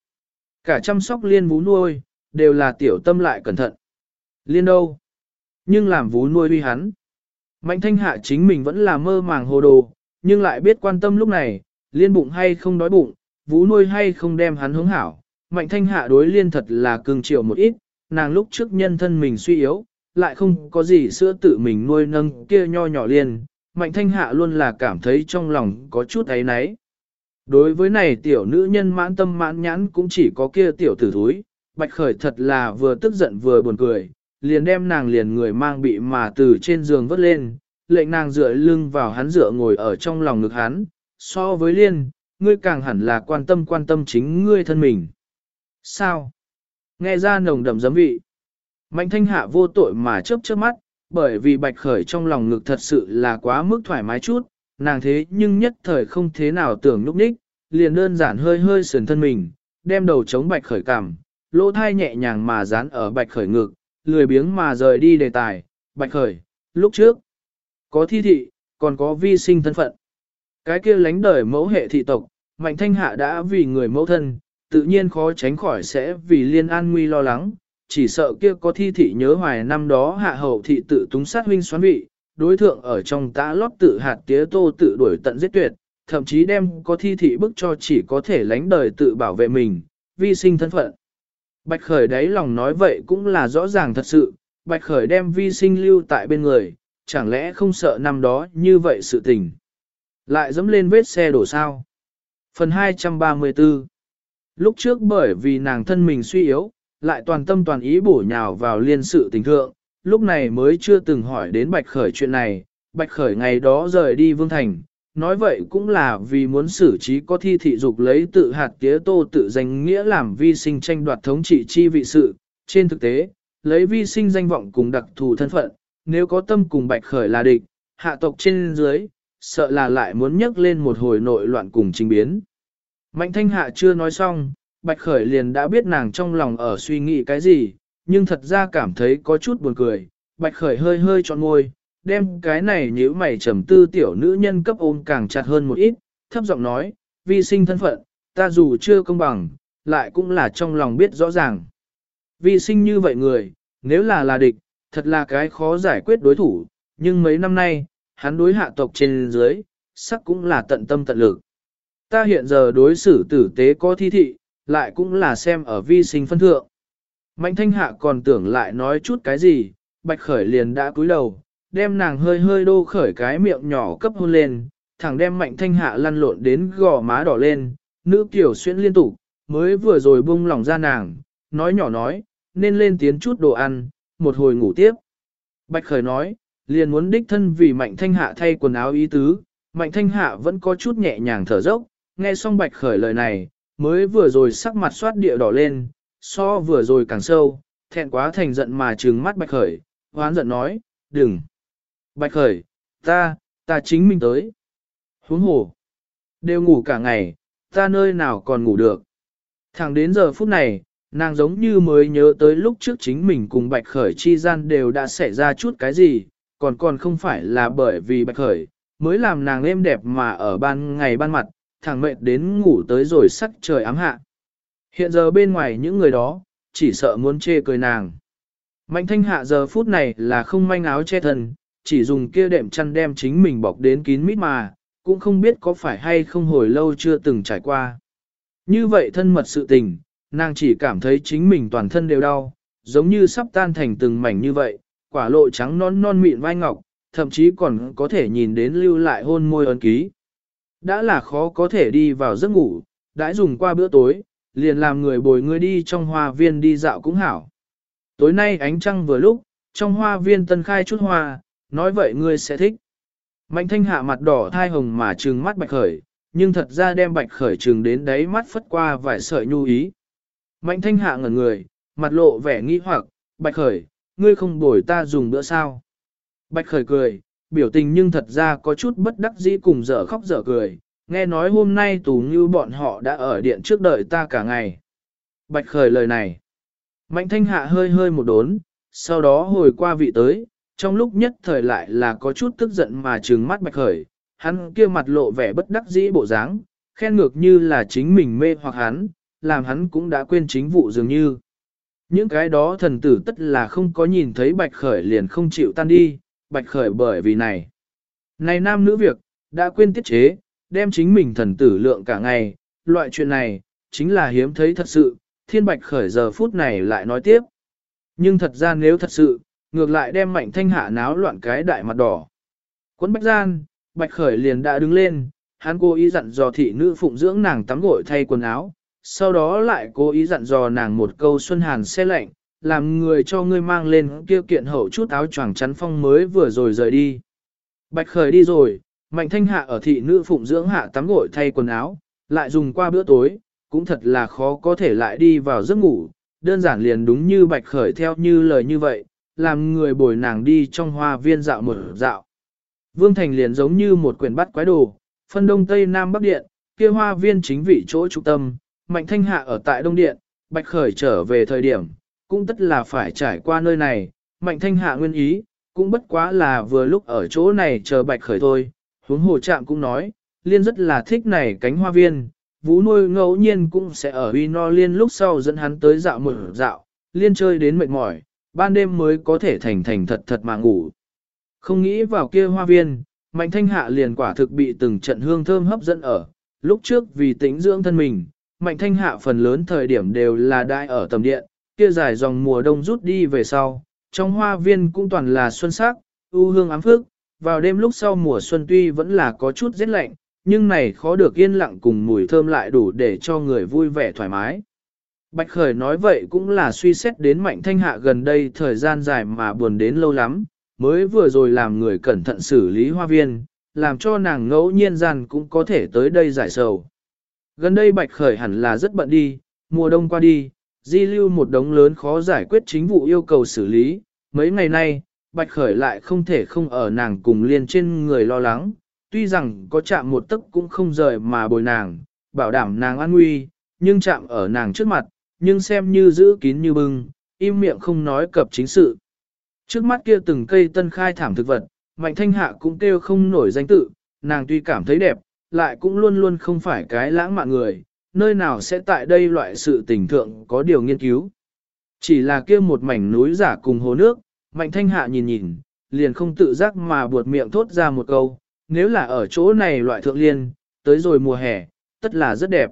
Cả chăm sóc liên vú nuôi, đều là tiểu tâm lại cẩn thận. Liên đâu? Nhưng làm vú nuôi uy hắn. Mạnh thanh hạ chính mình vẫn là mơ màng hồ đồ, nhưng lại biết quan tâm lúc này, liên bụng hay không đói bụng, vú nuôi hay không đem hắn hướng hảo. Mạnh thanh hạ đối liên thật là cường triệu một ít, nàng lúc trước nhân thân mình suy yếu, lại không có gì sữa tự mình nuôi nâng kia nho nhỏ liên. Mạnh thanh hạ luôn là cảm thấy trong lòng có chút ấy náy. Đối với này tiểu nữ nhân mãn tâm mãn nhãn cũng chỉ có kia tiểu tử thúi, bạch khởi thật là vừa tức giận vừa buồn cười, liền đem nàng liền người mang bị mà từ trên giường vớt lên, lệnh nàng dựa lưng vào hắn dựa ngồi ở trong lòng ngực hắn, so với liên, ngươi càng hẳn là quan tâm quan tâm chính ngươi thân mình. Sao? Nghe ra nồng đậm giấm vị. Mạnh thanh hạ vô tội mà chớp chớp mắt, bởi vì bạch khởi trong lòng ngực thật sự là quá mức thoải mái chút, nàng thế nhưng nhất thời không thế nào tưởng lúc ních, liền đơn giản hơi hơi sườn thân mình, đem đầu chống bạch khởi cằm, lỗ thai nhẹ nhàng mà dán ở bạch khởi ngực, lười biếng mà rời đi đề tài, bạch khởi, lúc trước, có thi thị, còn có vi sinh thân phận. Cái kia lánh đời mẫu hệ thị tộc, mạnh thanh hạ đã vì người mẫu thân, tự nhiên khó tránh khỏi sẽ vì liên an nguy lo lắng, chỉ sợ kia có thi thị nhớ hoài năm đó hạ hậu thị tự túng sát huynh xoán vị, đối thượng ở trong tã lót tự hạt tía tô tự đuổi tận giết tuyệt, thậm chí đem có thi thị bức cho chỉ có thể lánh đời tự bảo vệ mình, vi sinh thân phận. Bạch Khởi đáy lòng nói vậy cũng là rõ ràng thật sự, Bạch Khởi đem vi sinh lưu tại bên người, chẳng lẽ không sợ năm đó như vậy sự tình. Lại dẫm lên vết xe đổ sao. Phần 234 Lúc trước bởi vì nàng thân mình suy yếu, lại toàn tâm toàn ý bổ nhào vào liên sự tình thượng, lúc này mới chưa từng hỏi đến Bạch Khởi chuyện này, Bạch Khởi ngày đó rời đi Vương Thành, nói vậy cũng là vì muốn xử trí có thi thị dục lấy tự hạt tía tô tự danh nghĩa làm vi sinh tranh đoạt thống trị chi vị sự, trên thực tế, lấy vi sinh danh vọng cùng đặc thù thân phận, nếu có tâm cùng Bạch Khởi là địch, hạ tộc trên dưới, sợ là lại muốn nhấc lên một hồi nội loạn cùng trình biến. Mạnh thanh hạ chưa nói xong, Bạch Khởi liền đã biết nàng trong lòng ở suy nghĩ cái gì, nhưng thật ra cảm thấy có chút buồn cười, bạch khởi hơi hơi trọn ngôi, đem cái này nhíu mày trầm tư tiểu nữ nhân cấp ôm càng chặt hơn một ít, thấp giọng nói, vi sinh thân phận, ta dù chưa công bằng, lại cũng là trong lòng biết rõ ràng. Vi sinh như vậy người, nếu là là địch, thật là cái khó giải quyết đối thủ, nhưng mấy năm nay, hắn đối hạ tộc trên dưới, sắc cũng là tận tâm tận lực. Ta hiện giờ đối xử tử tế có thi thị, lại cũng là xem ở vi sinh phân thượng. Mạnh thanh hạ còn tưởng lại nói chút cái gì, bạch khởi liền đã cúi đầu, đem nàng hơi hơi đô khởi cái miệng nhỏ cấp hôn lên, thẳng đem mạnh thanh hạ lăn lộn đến gò má đỏ lên, nữ kiểu xuyên liên tục, mới vừa rồi bung lỏng ra nàng, nói nhỏ nói, nên lên tiến chút đồ ăn, một hồi ngủ tiếp. Bạch khởi nói, liền muốn đích thân vì mạnh thanh hạ thay quần áo ý tứ, mạnh thanh hạ vẫn có chút nhẹ nhàng thở dốc, nghe xong bạch khởi lời này, mới vừa rồi sắc mặt xoát địa đỏ lên, so vừa rồi càng sâu, thẹn quá thành giận mà trừng mắt Bạch Khởi, hoán giận nói, đừng. Bạch Khởi, ta, ta chính mình tới. Huống hồ, đều ngủ cả ngày, ta nơi nào còn ngủ được. Thẳng đến giờ phút này, nàng giống như mới nhớ tới lúc trước chính mình cùng Bạch Khởi chi gian đều đã xảy ra chút cái gì, còn còn không phải là bởi vì Bạch Khởi, mới làm nàng êm đẹp mà ở ban ngày ban mặt, thẳng mệt đến ngủ tới rồi sắc trời ám hạ. Hiện giờ bên ngoài những người đó, chỉ sợ muốn chê cười nàng. Mạnh thanh hạ giờ phút này là không manh áo che thân, chỉ dùng kia đệm chăn đem chính mình bọc đến kín mít mà, cũng không biết có phải hay không hồi lâu chưa từng trải qua. Như vậy thân mật sự tình, nàng chỉ cảm thấy chính mình toàn thân đều đau, giống như sắp tan thành từng mảnh như vậy, quả lộ trắng non non mịn vai ngọc, thậm chí còn có thể nhìn đến lưu lại hôn môi ấn ký. đã là khó có thể đi vào giấc ngủ, đã dùng qua bữa tối, liền làm người bồi người đi trong hoa viên đi dạo cũng hảo. Tối nay ánh trăng vừa lúc, trong hoa viên tân khai chút hoa, nói vậy ngươi sẽ thích. Mạnh thanh hạ mặt đỏ thai hồng mà trừng mắt bạch khởi, nhưng thật ra đem bạch khởi trừng đến đấy mắt phất qua vài sợi nhu ý. Mạnh thanh hạ ngẩn người, mặt lộ vẻ nghi hoặc, bạch khởi, ngươi không bồi ta dùng bữa sao. Bạch khởi cười, biểu tình nhưng thật ra có chút bất đắc dĩ cùng dở khóc dở cười, nghe nói hôm nay tù như bọn họ đã ở điện trước đợi ta cả ngày. Bạch khởi lời này. Mạnh thanh hạ hơi hơi một đốn, sau đó hồi qua vị tới, trong lúc nhất thời lại là có chút tức giận mà trừng mắt bạch khởi, hắn kia mặt lộ vẻ bất đắc dĩ bộ dáng, khen ngược như là chính mình mê hoặc hắn, làm hắn cũng đã quên chính vụ dường như. Những cái đó thần tử tất là không có nhìn thấy bạch khởi liền không chịu tan đi, bạch khởi bởi vì này. Này nam nữ việc, đã quên tiết chế, đem chính mình thần tử lượng cả ngày, loại chuyện này, chính là hiếm thấy thật sự, thiên bạch khởi giờ phút này lại nói tiếp. Nhưng thật ra nếu thật sự, ngược lại đem mạnh thanh hạ náo loạn cái đại mặt đỏ. Quấn bách gian, bạch khởi liền đã đứng lên, hắn cố ý dặn dò thị nữ phụng dưỡng nàng tắm gội thay quần áo, sau đó lại cố ý dặn dò nàng một câu xuân hàn xe lạnh, làm người cho ngươi mang lên kia kiện hậu chút áo choàng chắn phong mới vừa rồi rời đi. Bạch khởi đi rồi, mạnh thanh hạ ở thị nữ phụng dưỡng hạ tắm gội thay quần áo, lại dùng qua bữa tối, cũng thật là khó có thể lại đi vào giấc ngủ, đơn giản liền đúng như bạch khởi theo như lời như vậy, làm người bồi nàng đi trong hoa viên dạo một dạo. Vương Thành liền giống như một quyển bắt quái đồ, phân đông tây nam bắc điện, kia hoa viên chính vị chỗ trung tâm, mạnh thanh hạ ở tại đông điện, bạch khởi trở về thời điểm, cũng tất là phải trải qua nơi này, mạnh thanh hạ nguyên ý, cũng bất quá là vừa lúc ở chỗ này chờ bạch khởi thôi, huống hồ trạm cũng nói, liên rất là thích này cánh hoa viên, vũ nuôi ngẫu nhiên cũng sẽ ở uy no liên lúc sau dẫn hắn tới dạo một dạo, liên chơi đến mệt mỏi, ban đêm mới có thể thành thành thật thật mà ngủ. Không nghĩ vào kia hoa viên, mạnh thanh hạ liền quả thực bị từng trận hương thơm hấp dẫn ở, lúc trước vì tĩnh dưỡng thân mình, mạnh thanh hạ phần lớn thời điểm đều là đại ở tầm điện, kia dài dòng mùa đông rút đi về sau, trong hoa viên cũng toàn là xuân sắc, u hương ám phước, vào đêm lúc sau mùa xuân tuy vẫn là có chút rét lạnh, nhưng này khó được yên lặng cùng mùi thơm lại đủ để cho người vui vẻ thoải mái. Bạch Khởi nói vậy cũng là suy xét đến mạnh thanh hạ gần đây thời gian dài mà buồn đến lâu lắm, mới vừa rồi làm người cẩn thận xử lý hoa viên, làm cho nàng ngẫu nhiên rằng cũng có thể tới đây giải sầu. Gần đây Bạch Khởi hẳn là rất bận đi, mùa đông qua đi, di lưu một đống lớn khó giải quyết chính vụ yêu cầu xử lý, mấy ngày nay, Bạch Khởi lại không thể không ở nàng cùng liên trên người lo lắng, tuy rằng có chạm một tấc cũng không rời mà bồi nàng, bảo đảm nàng an nguy, nhưng chạm ở nàng trước mặt, nhưng xem như giữ kín như bưng, im miệng không nói cập chính sự. Trước mắt kia từng cây tân khai thảm thực vật, mạnh thanh hạ cũng kêu không nổi danh tự, nàng tuy cảm thấy đẹp, lại cũng luôn luôn không phải cái lãng mạn người, nơi nào sẽ tại đây loại sự tình thượng có điều nghiên cứu. Chỉ là kia một mảnh núi giả cùng hồ nước, mạnh thanh hạ nhìn nhìn, liền không tự giác mà buột miệng thốt ra một câu, nếu là ở chỗ này loại thượng liên, tới rồi mùa hè, tất là rất đẹp.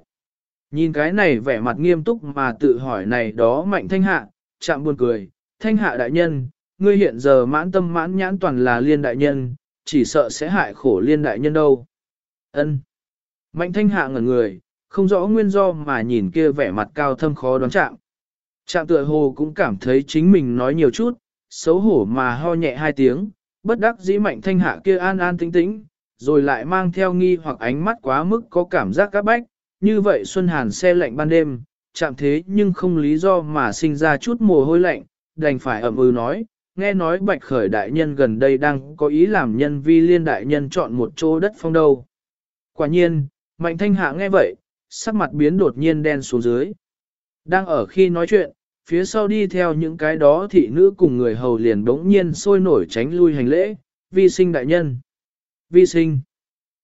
Nhìn cái này vẻ mặt nghiêm túc mà tự hỏi này đó mạnh thanh hạ, chạm buồn cười, thanh hạ đại nhân, ngươi hiện giờ mãn tâm mãn nhãn toàn là liên đại nhân, chỉ sợ sẽ hại khổ liên đại nhân đâu. Ân. Mạnh thanh hạ ngẩn người, không rõ nguyên do mà nhìn kia vẻ mặt cao thâm khó đoán chạm. Chạm tựa hồ cũng cảm thấy chính mình nói nhiều chút, xấu hổ mà ho nhẹ hai tiếng, bất đắc dĩ mạnh thanh hạ kia an an tĩnh tĩnh, rồi lại mang theo nghi hoặc ánh mắt quá mức có cảm giác các bách, như vậy Xuân Hàn xe lạnh ban đêm, chạm thế nhưng không lý do mà sinh ra chút mồ hôi lạnh, đành phải ẩm ừ nói, nghe nói bạch khởi đại nhân gần đây đang có ý làm nhân vi liên đại nhân chọn một chỗ đất phong đâu. Quả nhiên, mạnh thanh hạ nghe vậy, sắc mặt biến đột nhiên đen xuống dưới. Đang ở khi nói chuyện, phía sau đi theo những cái đó thị nữ cùng người hầu liền bỗng nhiên sôi nổi tránh lui hành lễ, vi sinh đại nhân. Vi sinh.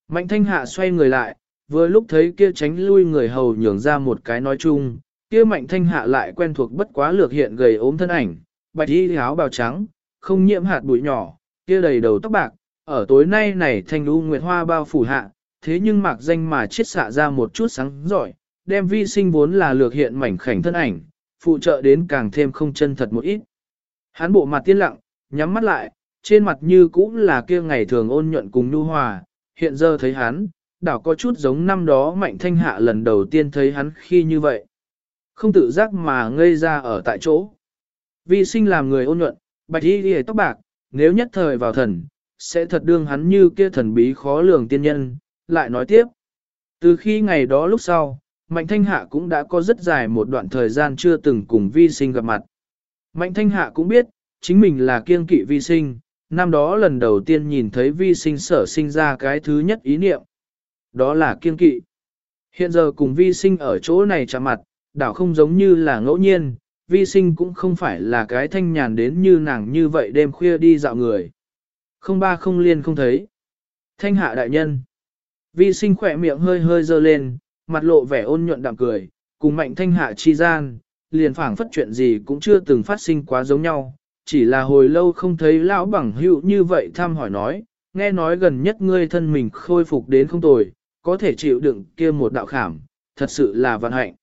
Mạnh thanh hạ xoay người lại, vừa lúc thấy kia tránh lui người hầu nhường ra một cái nói chung, kia mạnh thanh hạ lại quen thuộc bất quá lược hiện gầy ốm thân ảnh, bạch y áo bào trắng, không nhiễm hạt bụi nhỏ, kia đầy đầu tóc bạc, ở tối nay này thanh lưu nguyệt hoa bao phủ hạ, thế nhưng mạc danh mà chiết xạ ra một chút sáng giỏi, đem vi sinh vốn là lược hiện mảnh khảnh thân ảnh, phụ trợ đến càng thêm không chân thật một ít. Hắn bộ mặt tiên lặng, nhắm mắt lại, trên mặt như cũng là kia ngày thường ôn nhuận cùng nhu hòa, hiện giờ thấy hắn, đảo có chút giống năm đó mạnh thanh hạ lần đầu tiên thấy hắn khi như vậy. Không tự giác mà ngây ra ở tại chỗ. Vi sinh làm người ôn nhuận, bạch y ghi tóc bạc, nếu nhất thời vào thần, sẽ thật đương hắn như kia thần bí khó lường tiên nhân, lại nói tiếp. Từ khi ngày đó lúc sau, Mạnh Thanh Hạ cũng đã có rất dài một đoạn thời gian chưa từng cùng vi sinh gặp mặt. Mạnh Thanh Hạ cũng biết, chính mình là kiêng kỵ vi sinh, năm đó lần đầu tiên nhìn thấy vi sinh sở sinh ra cái thứ nhất ý niệm. Đó là kiên kỵ. Hiện giờ cùng vi sinh ở chỗ này chạm mặt, đảo không giống như là ngẫu nhiên, vi sinh cũng không phải là cái thanh nhàn đến như nàng như vậy đêm khuya đi dạo người. Không ba không liên không thấy. Thanh hạ đại nhân. Vi sinh khỏe miệng hơi hơi dơ lên, mặt lộ vẻ ôn nhuận đạm cười, cùng mạnh thanh hạ chi gian, liền phảng phất chuyện gì cũng chưa từng phát sinh quá giống nhau, chỉ là hồi lâu không thấy lão bằng hữu như vậy thăm hỏi nói, nghe nói gần nhất ngươi thân mình khôi phục đến không tồi, có thể chịu đựng kia một đạo khảm, thật sự là vận hạnh.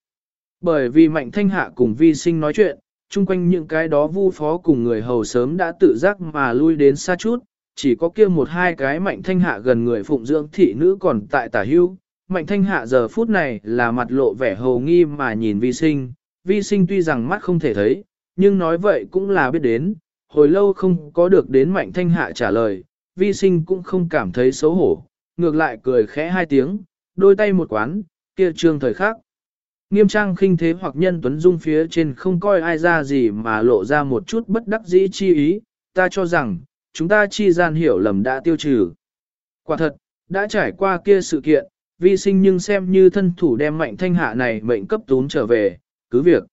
Bởi vì mạnh thanh hạ cùng vi sinh nói chuyện, chung quanh những cái đó vu phó cùng người hầu sớm đã tự giác mà lui đến xa chút, chỉ có kia một hai cái mạnh thanh hạ gần người phụng dưỡng thị nữ còn tại tả hưu. Mạnh thanh hạ giờ phút này là mặt lộ vẻ hầu nghi mà nhìn vi sinh, vi sinh tuy rằng mắt không thể thấy, nhưng nói vậy cũng là biết đến, hồi lâu không có được đến mạnh thanh hạ trả lời, vi sinh cũng không cảm thấy xấu hổ, ngược lại cười khẽ hai tiếng, đôi tay một quán, kia trương thời khác. Nghiêm trang khinh thế hoặc nhân tuấn dung phía trên không coi ai ra gì mà lộ ra một chút bất đắc dĩ chi ý, ta cho rằng, chúng ta chi gian hiểu lầm đã tiêu trừ. Quả thật, đã trải qua kia sự kiện, vi sinh nhưng xem như thân thủ đem mạnh thanh hạ này mệnh cấp tún trở về, cứ việc.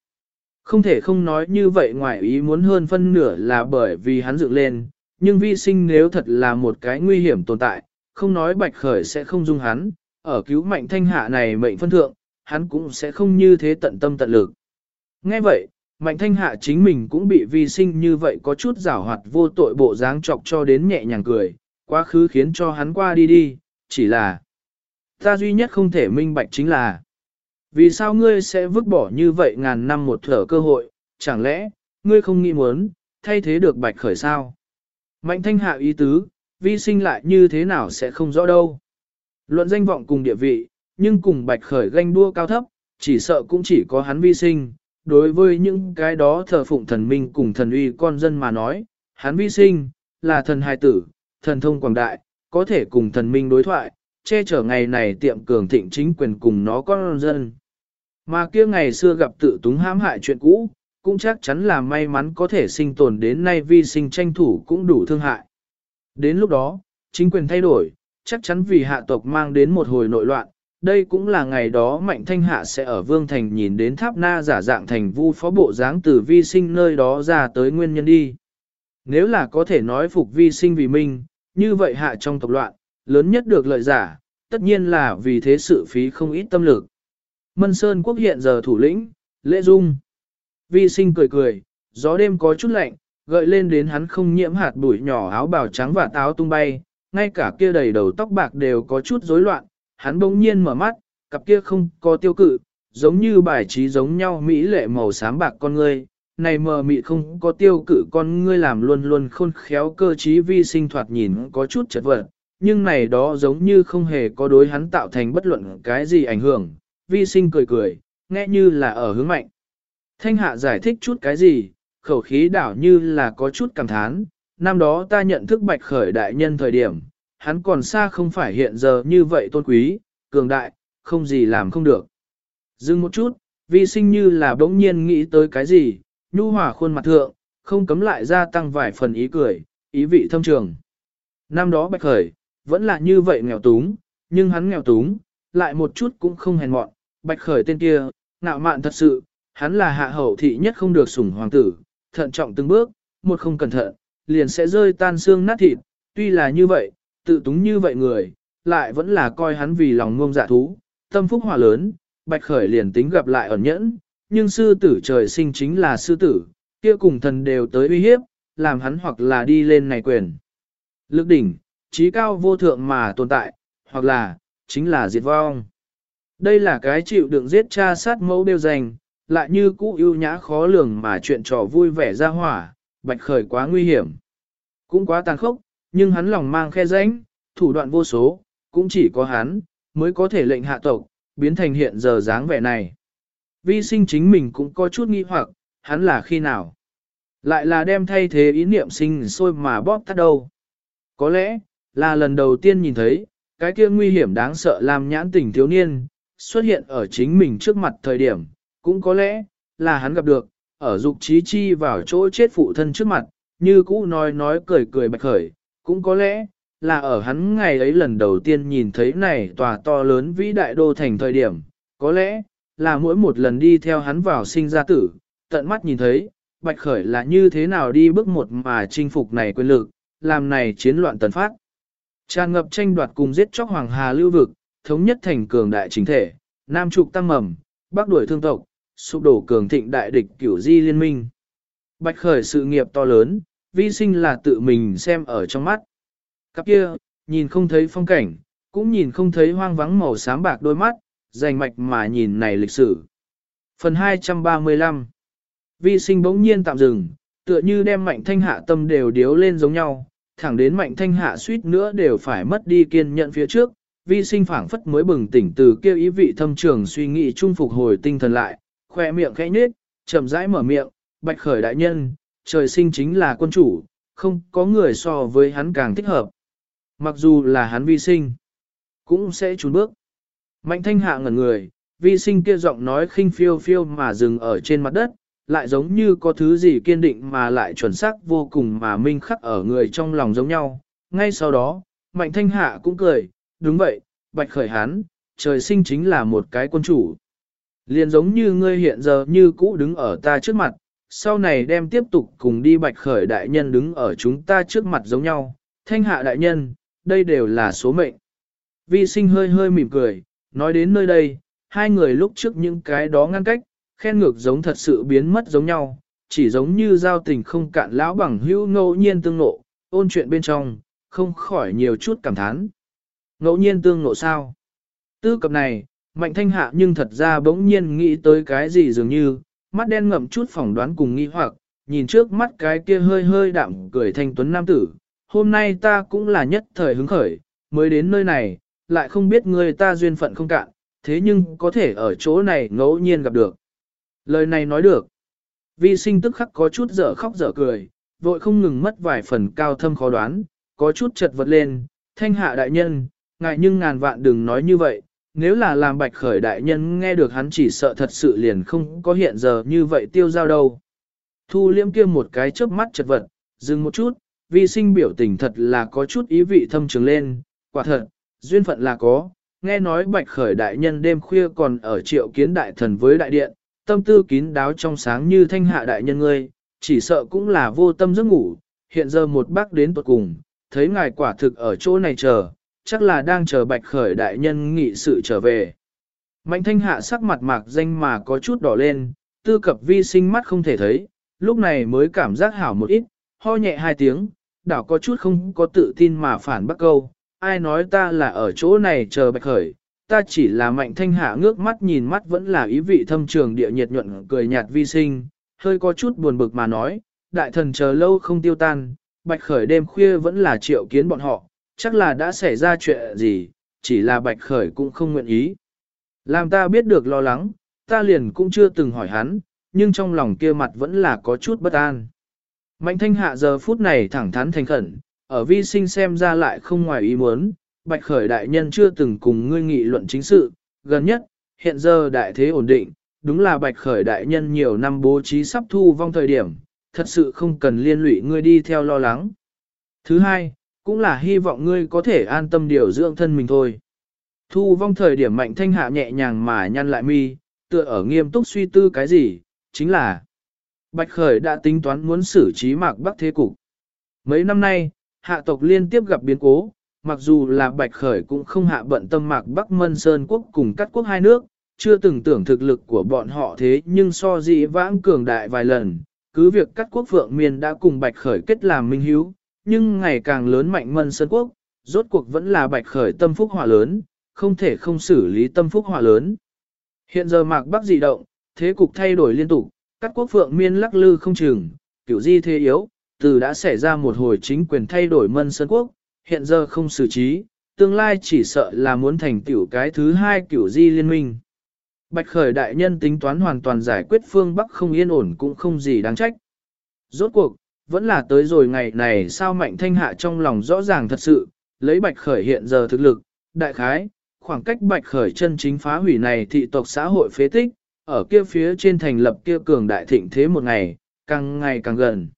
Không thể không nói như vậy ngoài ý muốn hơn phân nửa là bởi vì hắn dựng lên, nhưng vi sinh nếu thật là một cái nguy hiểm tồn tại, không nói bạch khởi sẽ không dung hắn, ở cứu mạnh thanh hạ này mệnh phân thượng, hắn cũng sẽ không như thế tận tâm tận lực. Nghe vậy, mạnh thanh hạ chính mình cũng bị vi sinh như vậy có chút giảo hoạt vô tội bộ dáng chọc cho đến nhẹ nhàng cười, quá khứ khiến cho hắn qua đi đi, chỉ là ta duy nhất không thể minh bạch chính là vì sao ngươi sẽ vứt bỏ như vậy ngàn năm một thở cơ hội, chẳng lẽ, ngươi không nghĩ muốn, thay thế được bạch khởi sao? Mạnh thanh hạ ý tứ, vi sinh lại như thế nào sẽ không rõ đâu. Luận danh vọng cùng địa vị, nhưng cùng bạch khởi ganh đua cao thấp, chỉ sợ cũng chỉ có hắn vi sinh. Đối với những cái đó thờ phụng thần minh cùng thần uy con dân mà nói, hắn vi sinh, là thần hài tử, thần thông quảng đại, có thể cùng thần minh đối thoại, che chở ngày này tiệm cường thịnh chính quyền cùng nó con dân. Mà kia ngày xưa gặp tự túng hãm hại chuyện cũ, cũng chắc chắn là may mắn có thể sinh tồn đến nay vi sinh tranh thủ cũng đủ thương hại. Đến lúc đó, chính quyền thay đổi, chắc chắn vì hạ tộc mang đến một hồi nội loạn, đây cũng là ngày đó Mạnh Thanh Hạ sẽ ở Vương Thành nhìn đến tháp na giả dạng thành vu phó bộ dáng từ vi sinh nơi đó ra tới nguyên nhân đi. Nếu là có thể nói phục vi sinh vì minh, như vậy hạ trong tộc loạn, lớn nhất được lợi giả, tất nhiên là vì thế sự phí không ít tâm lực. Mân Sơn quốc hiện giờ thủ lĩnh, lễ dung. Vi sinh cười cười, gió đêm có chút lạnh, gợi lên đến hắn không nhiễm hạt bụi nhỏ áo bào trắng và táo tung bay, ngay cả kia đầy đầu tóc bạc đều có chút rối loạn, hắn bỗng nhiên mở mắt, cặp kia không có tiêu cự, giống như bài trí giống nhau mỹ lệ màu xám bạc con ngươi, này mờ mị không có tiêu cự con ngươi làm luôn luôn khôn khéo cơ trí vi sinh thoạt nhìn có chút chật vật, nhưng này đó giống như không hề có đối hắn tạo thành bất luận cái gì ảnh hưởng, vi sinh cười cười, nghe như là ở hướng mạnh. Thanh hạ giải thích chút cái gì, khẩu khí đảo như là có chút cảm thán, năm đó ta nhận thức bạch khởi đại nhân thời điểm, hắn còn xa không phải hiện giờ như vậy tôn quý, cường đại, không gì làm không được. Dừng một chút, vi sinh như là bỗng nhiên nghĩ tới cái gì, nhu hòa khuôn mặt thượng, không cấm lại gia tăng vài phần ý cười, ý vị thâm trường. Năm đó bạch khởi, vẫn là như vậy nghèo túng, nhưng hắn nghèo túng, lại một chút cũng không hèn mọn, bạch khởi tên kia, ngạo mạn thật sự, hắn là hạ hậu thị nhất không được sủng hoàng tử, thận trọng từng bước, một không cẩn thận, liền sẽ rơi tan xương nát thịt, tuy là như vậy, tự túng như vậy người, lại vẫn là coi hắn vì lòng ngông dạ thú, tâm phúc hòa lớn, bạch khởi liền tính gặp lại ẩn nhẫn, nhưng sư tử trời sinh chính là sư tử, kia cùng thần đều tới uy hiếp, làm hắn hoặc là đi lên này quyền. Lực đỉnh, trí cao vô thượng mà tồn tại, hoặc là, chính là diệt vong. Đây là cái chịu đựng giết cha sát mẫu đều dành, lại như cũ ưu nhã khó lường mà chuyện trò vui vẻ ra hỏa, bạch khởi quá nguy hiểm. Cũng quá tàn khốc, nhưng hắn lòng mang khe rãnh, thủ đoạn vô số, cũng chỉ có hắn, mới có thể lệnh hạ tộc, biến thành hiện giờ dáng vẻ này. Vi sinh chính mình cũng có chút nghi hoặc, hắn là khi nào? Lại là đem thay thế ý niệm sinh sôi mà bóp tắt đâu. Có lẽ, là lần đầu tiên nhìn thấy, cái kia nguy hiểm đáng sợ làm nhãn tình thiếu niên, xuất hiện ở chính mình trước mặt thời điểm, cũng có lẽ, là hắn gặp được, ở dục trí chi vào chỗ chết phụ thân trước mặt, như cũ nói nói cười cười bạch khởi, cũng có lẽ, là ở hắn ngày ấy lần đầu tiên nhìn thấy này tòa to lớn vĩ đại đô thành thời điểm, có lẽ, là mỗi một lần đi theo hắn vào sinh ra tử, tận mắt nhìn thấy, bạch khởi là như thế nào đi bước một mà chinh phục này quyền lực, làm này chiến loạn tần phát. Tràn ngập tranh đoạt cùng giết chóc hoàng hà lưu vực, thống nhất thành cường đại chính thể, nam trục tăng mầm, bắc đuổi thương tộc, sụp đổ cường thịnh đại địch cửu di liên minh. Bạch khởi sự nghiệp to lớn, vi sinh là tự mình xem ở trong mắt. Cặp kia, nhìn không thấy phong cảnh, cũng nhìn không thấy hoang vắng màu xám bạc đôi mắt, dành mạch mà nhìn này lịch sử. Phần 235 Vi sinh bỗng nhiên tạm dừng, tựa như đem mạnh thanh hạ tâm đều điếu lên giống nhau, thẳng đến mạnh thanh hạ suýt nữa đều phải mất đi kiên nhận phía trước. Vi sinh phảng phất mới bừng tỉnh từ kêu ý vị thâm trường suy nghĩ trung phục hồi tinh thần lại, khoe miệng khẽ nhếch, chậm rãi mở miệng, bạch khởi đại nhân, trời sinh chính là quân chủ, không có người so với hắn càng thích hợp. Mặc dù là hắn vi sinh, cũng sẽ trốn bước. Mạnh thanh hạ ngẩn người, vi sinh kia giọng nói khinh phiêu phiêu mà dừng ở trên mặt đất, lại giống như có thứ gì kiên định mà lại chuẩn xác vô cùng mà minh khắc ở người trong lòng giống nhau. Ngay sau đó, mạnh thanh hạ cũng cười, đúng vậy, bạch khởi hắn, trời sinh chính là một cái quân chủ. Liền giống như ngươi hiện giờ như cũ đứng ở ta trước mặt, sau này đem tiếp tục cùng đi bạch khởi đại nhân đứng ở chúng ta trước mặt giống nhau, thanh hạ đại nhân, đây đều là số mệnh. Vi sinh hơi hơi mỉm cười, nói đến nơi đây, hai người lúc trước những cái đó ngăn cách, khen ngược giống thật sự biến mất giống nhau, chỉ giống như giao tình không cạn lão bằng hữu ngẫu nhiên tương nộ, ôn chuyện bên trong, không khỏi nhiều chút cảm thán. Ngẫu nhiên tương nộ sao? Tư cập này, mạnh thanh hạ nhưng thật ra bỗng nhiên nghĩ tới cái gì dường như, mắt đen ngậm chút phỏng đoán cùng nghi hoặc, nhìn trước mắt cái kia hơi hơi đạm cười thanh tuấn nam tử, hôm nay ta cũng là nhất thời hứng khởi, mới đến nơi này, lại không biết người ta duyên phận không cạn, thế nhưng có thể ở chỗ này ngẫu nhiên gặp được. Lời này nói được. Vi sinh tức khắc có chút dở khóc dở cười, vội không ngừng mất vài phần cao thâm khó đoán, có chút chật vật lên, thanh hạ đại nhân, ngại nhưng ngàn vạn đừng nói như vậy, nếu là làm bạch khởi đại nhân nghe được hắn chỉ sợ thật sự liền không có hiện giờ như vậy tiêu giao đâu. Thu liêm kia một cái chớp mắt chật vật, dừng một chút, vi sinh biểu tình thật là có chút ý vị thâm trường lên, quả thật, duyên phận là có, nghe nói bạch khởi đại nhân đêm khuya còn ở triệu kiến đại thần với đại điện, tâm tư kín đáo trong sáng như thanh hạ đại nhân ngươi, chỉ sợ cũng là vô tâm giấc ngủ, hiện giờ một bác đến tuột cùng, thấy ngài quả thực ở chỗ này chờ, chắc là đang chờ bạch khởi đại nhân nghị sự trở về. Mạnh thanh hạ sắc mặt mạc danh mà có chút đỏ lên, tư cập vi sinh mắt không thể thấy, lúc này mới cảm giác hảo một ít, ho nhẹ hai tiếng, đảo có chút không có tự tin mà phản bác câu, ai nói ta là ở chỗ này chờ bạch khởi, ta chỉ là mạnh thanh hạ ngước mắt nhìn mắt vẫn là ý vị thâm trường địa nhiệt nhuận cười nhạt vi sinh, hơi có chút buồn bực mà nói, đại thần chờ lâu không tiêu tan, bạch khởi đêm khuya vẫn là triệu kiến bọn họ, chắc là đã xảy ra chuyện gì, chỉ là bạch khởi cũng không nguyện ý. Làm ta biết được lo lắng, ta liền cũng chưa từng hỏi hắn, nhưng trong lòng kia mặt vẫn là có chút bất an. Mạnh thanh hạ giờ phút này thẳng thắn thành khẩn, ở vi sinh xem ra lại không ngoài ý muốn, bạch khởi đại nhân chưa từng cùng ngươi nghị luận chính sự, gần nhất, hiện giờ đại thế ổn định, đúng là bạch khởi đại nhân nhiều năm bố trí sắp thu vong thời điểm, thật sự không cần liên lụy ngươi đi theo lo lắng. Thứ hai, cũng là hy vọng ngươi có thể an tâm điều dưỡng thân mình thôi. Thu vong thời điểm mạnh thanh hạ nhẹ nhàng mà nhăn lại mi, tựa ở nghiêm túc suy tư cái gì, chính là Bạch Khởi đã tính toán muốn xử trí mạc bắc thế cục. Mấy năm nay, hạ tộc liên tiếp gặp biến cố, mặc dù là Bạch Khởi cũng không hạ bận tâm mạc bắc mân sơn quốc cùng các quốc hai nước, chưa từng tưởng thực lực của bọn họ thế nhưng so dị vãng cường đại vài lần, cứ việc cắt quốc phượng miền đã cùng Bạch Khởi kết làm minh hiếu, nhưng ngày càng lớn mạnh mân sơn quốc, rốt cuộc vẫn là Bạch Khởi tâm phúc hỏa lớn, không thể không xử lý tâm phúc hỏa lớn. Hiện giờ mạc bắc dị động, thế cục thay đổi liên tục, các quốc phượng miên lắc lư không chừng, kiểu di thế yếu, từ đã xảy ra một hồi chính quyền thay đổi mân sơn quốc, hiện giờ không xử trí, tương lai chỉ sợ là muốn thành tiểu cái thứ hai kiểu di liên minh. Bạch khởi đại nhân tính toán hoàn toàn giải quyết phương Bắc không yên ổn cũng không gì đáng trách. Rốt cuộc, vẫn là tới rồi ngày này sao mạnh thanh hạ trong lòng rõ ràng thật sự, lấy bạch khởi hiện giờ thực lực, đại khái, khoảng cách bạch khởi chân chính phá hủy này thị tộc xã hội phế tích, ở kia phía trên thành lập kia cường đại thịnh thế một ngày, càng ngày càng gần.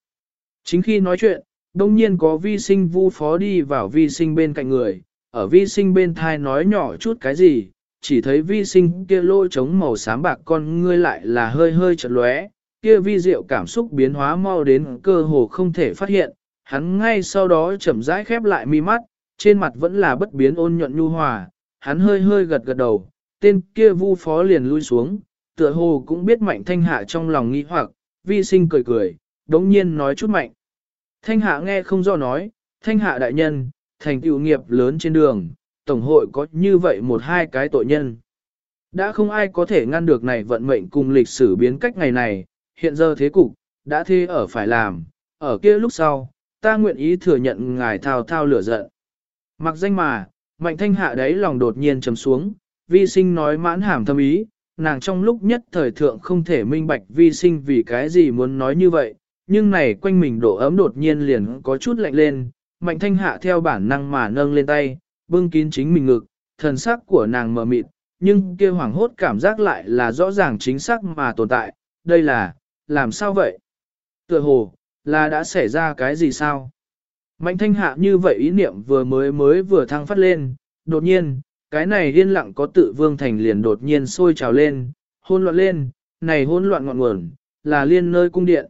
Chính khi nói chuyện, đông nhiên có vi sinh vu phó đi vào vi sinh bên cạnh người, ở vi sinh bên thai nói nhỏ chút cái gì, chỉ thấy vi sinh kia lôi trống màu xám bạc con ngươi lại là hơi hơi chật lóe, kia vi diệu cảm xúc biến hóa mau đến cơ hồ không thể phát hiện, hắn ngay sau đó chậm rãi khép lại mi mắt, trên mặt vẫn là bất biến ôn nhuận nhu hòa, hắn hơi hơi gật gật đầu, tên kia vu phó liền lui xuống, tựa hồ cũng biết mạnh thanh hạ trong lòng nghi hoặc, vi sinh cười cười, đống nhiên nói chút mạnh. Thanh hạ nghe không do nói, thanh hạ đại nhân, thành tựu nghiệp lớn trên đường, tổng hội có như vậy một hai cái tội nhân. Đã không ai có thể ngăn được này vận mệnh cùng lịch sử biến cách ngày này, hiện giờ thế cục, đã thế ở phải làm, ở kia lúc sau, ta nguyện ý thừa nhận ngài thao thao lửa giận. Mặc danh mà, mạnh thanh hạ đấy lòng đột nhiên trầm xuống, vi sinh nói mãn hàm thâm ý, nàng trong lúc nhất thời thượng không thể minh bạch vi sinh vì cái gì muốn nói như vậy, nhưng này quanh mình độ ấm đột nhiên liền có chút lạnh lên, mạnh thanh hạ theo bản năng mà nâng lên tay, bưng kín chính mình ngực, thần sắc của nàng mờ mịt, nhưng kia hoảng hốt cảm giác lại là rõ ràng chính xác mà tồn tại, đây là, làm sao vậy? Tựa hồ, là đã xảy ra cái gì sao? Mạnh thanh hạ như vậy ý niệm vừa mới mới vừa thăng phát lên, đột nhiên, cái này điên lặng có tự vương thành liền đột nhiên sôi trào lên, hôn loạn lên, này hôn loạn ngọn nguồn, là liên nơi cung điện.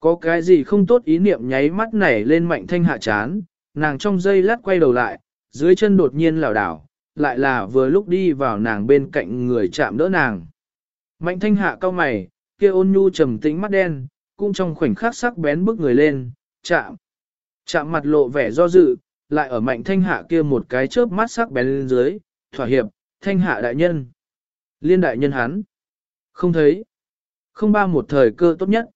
Có cái gì không tốt ý niệm nháy mắt nảy lên mạnh thanh hạ chán, nàng trong giây lát quay đầu lại, dưới chân đột nhiên lảo đảo, lại là vừa lúc đi vào nàng bên cạnh người chạm đỡ nàng. Mạnh thanh hạ cao mày, kia ôn nhu trầm tĩnh mắt đen, cũng trong khoảnh khắc sắc bén bước người lên, chạm. Chạm mặt lộ vẻ do dự, lại ở mạnh thanh hạ kia một cái chớp mắt sắc bén lên dưới, thỏa hiệp, thanh hạ đại nhân. Liên đại nhân hắn. Không thấy. Không ba một thời cơ tốt nhất.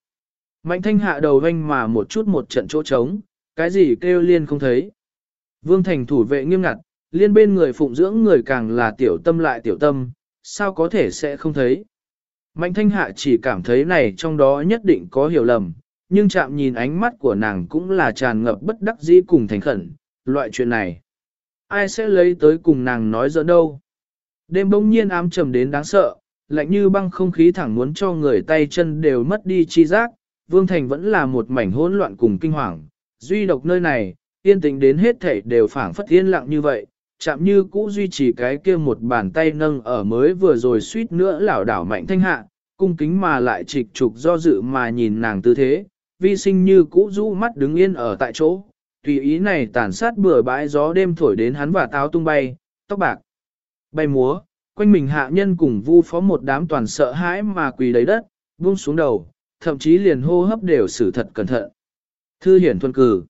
Mạnh thanh hạ đầu vanh mà một chút một trận chỗ trống, cái gì kêu liên không thấy. Vương thành thủ vệ nghiêm ngặt, liên bên người phụng dưỡng người càng là tiểu tâm lại tiểu tâm, sao có thể sẽ không thấy. Mạnh thanh hạ chỉ cảm thấy này trong đó nhất định có hiểu lầm, nhưng chạm nhìn ánh mắt của nàng cũng là tràn ngập bất đắc dĩ cùng thành khẩn, loại chuyện này. Ai sẽ lấy tới cùng nàng nói giỡn đâu. Đêm bỗng nhiên ám trầm đến đáng sợ, lạnh như băng không khí thẳng muốn cho người tay chân đều mất đi chi giác, Vương Thành vẫn là một mảnh hỗn loạn cùng kinh hoàng, duy độc nơi này, yên tĩnh đến hết thảy đều phảng phất yên lặng như vậy, chạm như cũ duy trì cái kia một bàn tay nâng ở mới vừa rồi suýt nữa lảo đảo mạnh thanh hạ, cung kính mà lại trịch trục do dự mà nhìn nàng tư thế, vi sinh như cũ rũ mắt đứng yên ở tại chỗ, tùy ý này tàn sát bừa bãi gió đêm thổi đến hắn và táo tung bay, tóc bạc, bay múa, quanh mình hạ nhân cùng vu phó một đám toàn sợ hãi mà quỳ lấy đất, buông xuống đầu, thậm chí liền hô hấp đều xử thật cẩn thận. Thư hiển thuần cử.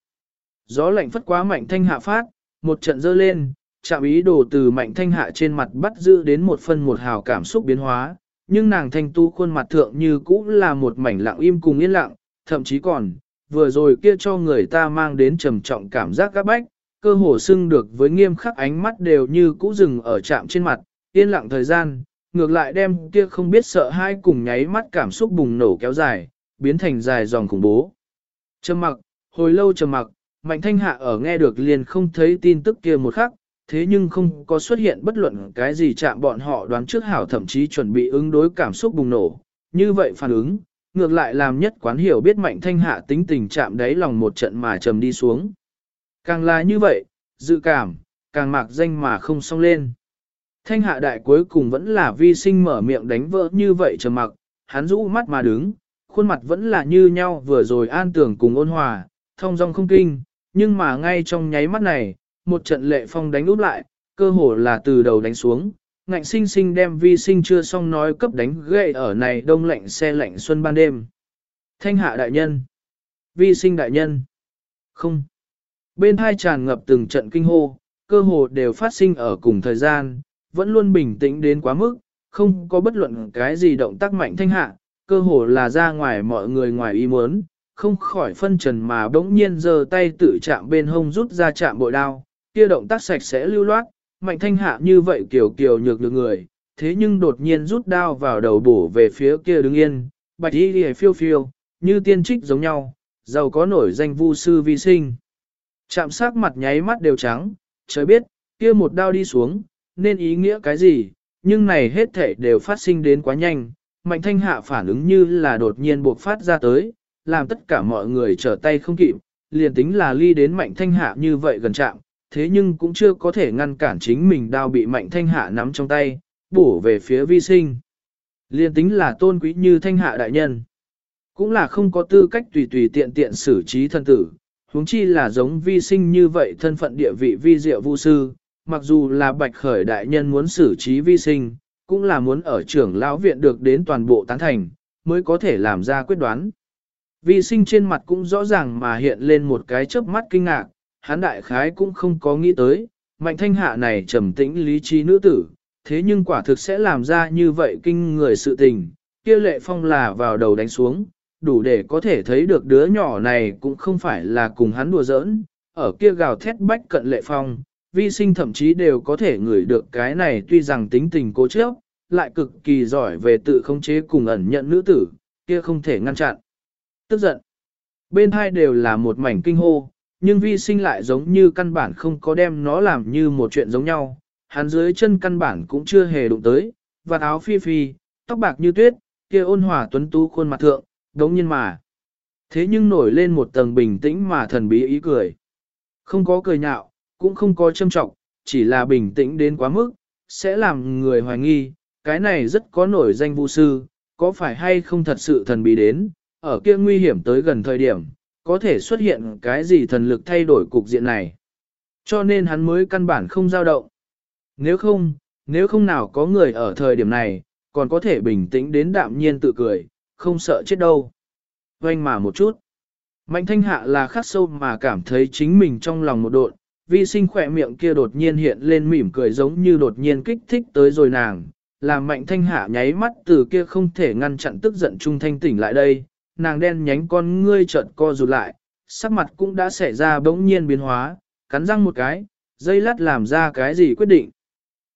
Gió lạnh phất quá mạnh thanh hạ phát, một trận dơ lên, chạm ý đồ từ mạnh thanh hạ trên mặt bắt giữ đến một phân một hào cảm xúc biến hóa, nhưng nàng thanh tu khuôn mặt thượng như cũ là một mảnh lặng im cùng yên lặng, thậm chí còn, vừa rồi kia cho người ta mang đến trầm trọng cảm giác các bách, cơ hồ xưng được với nghiêm khắc ánh mắt đều như cũ dừng ở chạm trên mặt, yên lặng thời gian, ngược lại đem kia không biết sợ hai cùng nháy mắt cảm xúc bùng nổ kéo dài, biến thành dài dòng khủng bố. Trầm mặc, hồi lâu trầm mặc, Mạnh Thanh Hạ ở nghe được liền không thấy tin tức kia một khắc, thế nhưng không có xuất hiện bất luận cái gì chạm bọn họ đoán trước hảo thậm chí chuẩn bị ứng đối cảm xúc bùng nổ. Như vậy phản ứng, ngược lại làm nhất quán hiểu biết Mạnh Thanh Hạ tính tình chạm đáy lòng một trận mà trầm đi xuống. Càng là như vậy, dự cảm, càng mạc danh mà không song lên. Thanh hạ đại cuối cùng vẫn là vi sinh mở miệng đánh vỡ như vậy trầm mặc, hắn rũ mắt mà đứng, khuôn mặt vẫn là như nhau vừa rồi an tưởng cùng ôn hòa, thông dong không kinh, nhưng mà ngay trong nháy mắt này, một trận lệ phong đánh úp lại, cơ hồ là từ đầu đánh xuống, ngạnh sinh sinh đem vi sinh chưa xong nói cấp đánh gậy ở này đông lạnh xe lạnh xuân ban đêm. Thanh hạ đại nhân, vi sinh đại nhân, không. Bên hai tràn ngập từng trận kinh hô, cơ hồ đều phát sinh ở cùng thời gian, vẫn luôn bình tĩnh đến quá mức, không có bất luận cái gì động tác mạnh thanh hạ, cơ hồ là ra ngoài mọi người ngoài ý muốn, không khỏi phân trần mà bỗng nhiên giơ tay tự chạm bên hông rút ra chạm bội đao, Kia động tác sạch sẽ lưu loát, mạnh thanh hạ như vậy kiểu kiểu nhược được người, thế nhưng đột nhiên rút đao vào đầu bổ về phía kia đứng yên, bạch y lìa phiêu phiêu, như tiên trích giống nhau, giàu có nổi danh vu sư vi sinh. Chạm sát mặt nháy mắt đều trắng, trời biết, kia một đao đi xuống, nên ý nghĩa cái gì, nhưng này hết thể đều phát sinh đến quá nhanh, mạnh thanh hạ phản ứng như là đột nhiên buộc phát ra tới, làm tất cả mọi người trở tay không kịp, liền tính là ly đến mạnh thanh hạ như vậy gần chạm, thế nhưng cũng chưa có thể ngăn cản chính mình đao bị mạnh thanh hạ nắm trong tay, bổ về phía vi sinh. Liền tính là tôn quý như thanh hạ đại nhân, cũng là không có tư cách tùy tùy tiện tiện xử trí thân tử, huống chi là giống vi sinh như vậy thân phận địa vị vi diệu vu sư, mặc dù là bạch khởi đại nhân muốn xử trí vi sinh, cũng là muốn ở trưởng lão viện được đến toàn bộ tán thành, mới có thể làm ra quyết đoán. Vi sinh trên mặt cũng rõ ràng mà hiện lên một cái chớp mắt kinh ngạc, hắn đại khái cũng không có nghĩ tới, mạnh thanh hạ này trầm tĩnh lý trí nữ tử, thế nhưng quả thực sẽ làm ra như vậy kinh người sự tình, kia lệ phong là vào đầu đánh xuống, đủ để có thể thấy được đứa nhỏ này cũng không phải là cùng hắn đùa giỡn, ở kia gào thét bách cận lệ phong, vi sinh thậm chí đều có thể ngửi được cái này tuy rằng tính tình cố chấp, lại cực kỳ giỏi về tự khống chế cùng ẩn nhận nữ tử, kia không thể ngăn chặn. Tức giận. Bên hai đều là một mảnh kinh hô, nhưng vi sinh lại giống như căn bản không có đem nó làm như một chuyện giống nhau. Hắn dưới chân căn bản cũng chưa hề đụng tới, và áo phi phi, tóc bạc như tuyết, kia ôn hòa tuấn tú khuôn mặt thượng, đống nhiên mà. Thế nhưng nổi lên một tầng bình tĩnh mà thần bí ý cười. Không có cười nhạo, cũng không có châm trọng, chỉ là bình tĩnh đến quá mức, sẽ làm người hoài nghi, cái này rất có nổi danh vu sư, có phải hay không thật sự thần bí đến, ở kia nguy hiểm tới gần thời điểm, có thể xuất hiện cái gì thần lực thay đổi cục diện này. Cho nên hắn mới căn bản không dao động. Nếu không, nếu không nào có người ở thời điểm này, còn có thể bình tĩnh đến đạm nhiên tự cười, không sợ chết đâu. Vanh mà một chút. Mạnh thanh hạ là khắc sâu mà cảm thấy chính mình trong lòng một độn, vi sinh khỏe miệng kia đột nhiên hiện lên mỉm cười giống như đột nhiên kích thích tới rồi nàng, làm mạnh thanh hạ nháy mắt từ kia không thể ngăn chặn tức giận trung thanh tỉnh lại đây, nàng đen nhánh con ngươi trợn co rụt lại, sắc mặt cũng đã xảy ra bỗng nhiên biến hóa, cắn răng một cái, dây lát làm ra cái gì quyết định.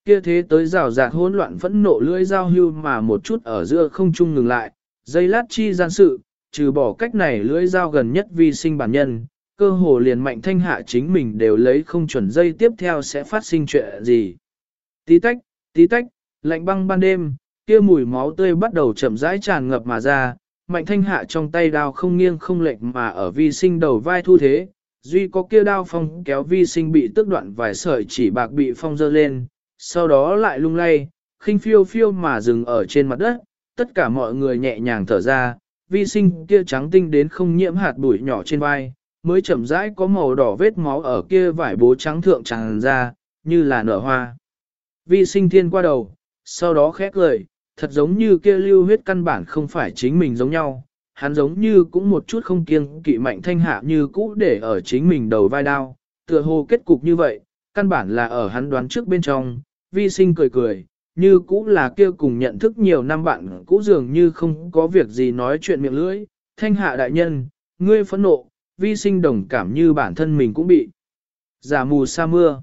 Kia thế tới rào rạt hỗn loạn phẫn nộ lưỡi dao hưu mà một chút ở giữa không trung ngừng lại, dây lát chi gian sự, trừ bỏ cách này lưỡi dao gần nhất vi sinh bản nhân, cơ hồ liền mạnh thanh hạ chính mình đều lấy không chuẩn dây tiếp theo sẽ phát sinh chuyện gì. Tí tách, tí tách, lạnh băng ban đêm, kia mùi máu tươi bắt đầu chậm rãi tràn ngập mà ra, mạnh thanh hạ trong tay đao không nghiêng không lệch mà ở vi sinh đầu vai thu thế, duy có kia đao phong kéo vi sinh bị tước đoạn vài sợi chỉ bạc bị phong dơ lên, sau đó lại lung lay, khinh phiêu phiêu mà dừng ở trên mặt đất, tất cả mọi người nhẹ nhàng thở ra, vi sinh kia trắng tinh đến không nhiễm hạt bụi nhỏ trên vai, mới chậm rãi có màu đỏ vết máu ở kia vải bố trắng thượng tràn ra, như là nở hoa. Vi sinh thiên qua đầu, sau đó khét lời, thật giống như kia lưu huyết căn bản không phải chính mình giống nhau, hắn giống như cũng một chút không kiêng kỵ mạnh thanh hạ như cũ để ở chính mình đầu vai đao, tựa hồ kết cục như vậy, căn bản là ở hắn đoán trước bên trong, vi sinh cười cười, như cũ là kia cùng nhận thức nhiều năm bạn cũ dường như không có việc gì nói chuyện miệng lưỡi, thanh hạ đại nhân, ngươi phẫn nộ, vi sinh đồng cảm như bản thân mình cũng bị. Giả mù sa mưa.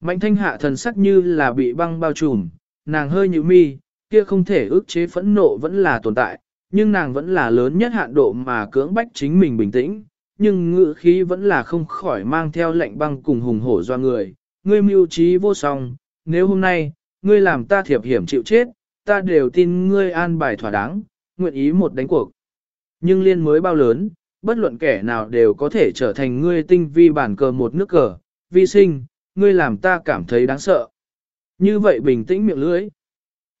Mạnh thanh hạ thần sắc như là bị băng bao trùm, nàng hơi như mi, kia không thể ước chế phẫn nộ vẫn là tồn tại, nhưng nàng vẫn là lớn nhất hạn độ mà cưỡng bách chính mình bình tĩnh, nhưng ngữ khí vẫn là không khỏi mang theo lệnh băng cùng hùng hổ do người, ngươi mưu trí vô song, nếu hôm nay, ngươi làm ta thiệp hiểm chịu chết, ta đều tin ngươi an bài thỏa đáng, nguyện ý một đánh cuộc. Nhưng liên mới bao lớn, bất luận kẻ nào đều có thể trở thành ngươi tinh vi bản cờ một nước cờ, vi sinh, ngươi làm ta cảm thấy đáng sợ. Như vậy bình tĩnh miệng lưỡi.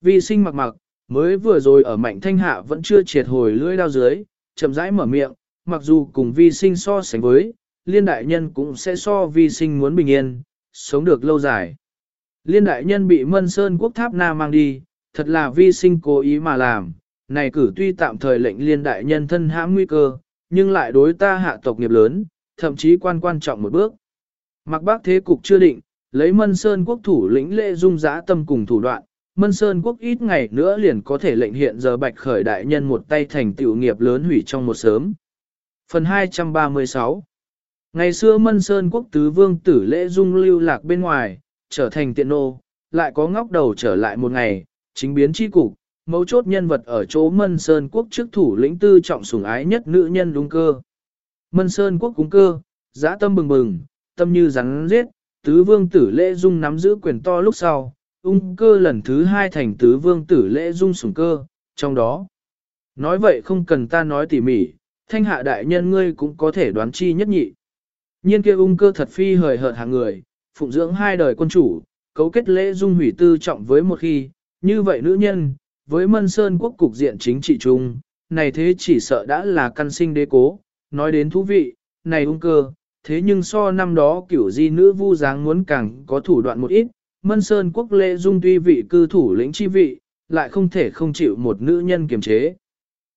Vi sinh mặc mặc, mới vừa rồi ở mạnh thanh hạ vẫn chưa triệt hồi lưỡi đao dưới, chậm rãi mở miệng, mặc dù cùng vi sinh so sánh với, liên đại nhân cũng sẽ so vi sinh muốn bình yên, sống được lâu dài. Liên đại nhân bị Mân Sơn quốc tháp Na mang đi, thật là vi sinh cố ý mà làm, này cử tuy tạm thời lệnh liên đại nhân thân hãm nguy cơ, nhưng lại đối ta hạ tộc nghiệp lớn, thậm chí quan quan trọng một bước. Mặc bác thế cục chưa định, lấy Mân Sơn quốc thủ lĩnh lệ dung giã tâm cùng thủ đoạn, Mân Sơn quốc ít ngày nữa liền có thể lệnh hiện giờ bạch khởi đại nhân một tay thành tiểu nghiệp lớn hủy trong một sớm. Phần 236 Ngày xưa Mân Sơn quốc tứ vương tử lễ dung lưu lạc bên ngoài, trở thành tiện nô, lại có ngóc đầu trở lại một ngày, chính biến chi cục, mấu chốt nhân vật ở chỗ Mân Sơn quốc trước thủ lĩnh tư trọng sủng ái nhất nữ nhân đúng cơ. Mân Sơn quốc cúng cơ, giã tâm bừng bừng, tâm như rắn giết, tứ vương tử lễ dung nắm giữ quyền to lúc sau, ung cơ lần thứ hai thành tứ vương tử lễ dung sủng cơ, trong đó. Nói vậy không cần ta nói tỉ mỉ, thanh hạ đại nhân ngươi cũng có thể đoán chi nhất nhị. Nhiên kia ung cơ thật phi hời hợt hàng người, phụng dưỡng hai đời quân chủ, cấu kết lễ dung hủy tư trọng với một khi, như vậy nữ nhân, với mân sơn quốc cục diện chính trị chung, này thế chỉ sợ đã là căn sinh đế cố, nói đến thú vị, này ung cơ, thế nhưng so năm đó kiểu di nữ vu dáng muốn càng có thủ đoạn một ít, mân sơn quốc lễ dung tuy vị cư thủ lĩnh chi vị, lại không thể không chịu một nữ nhân kiềm chế.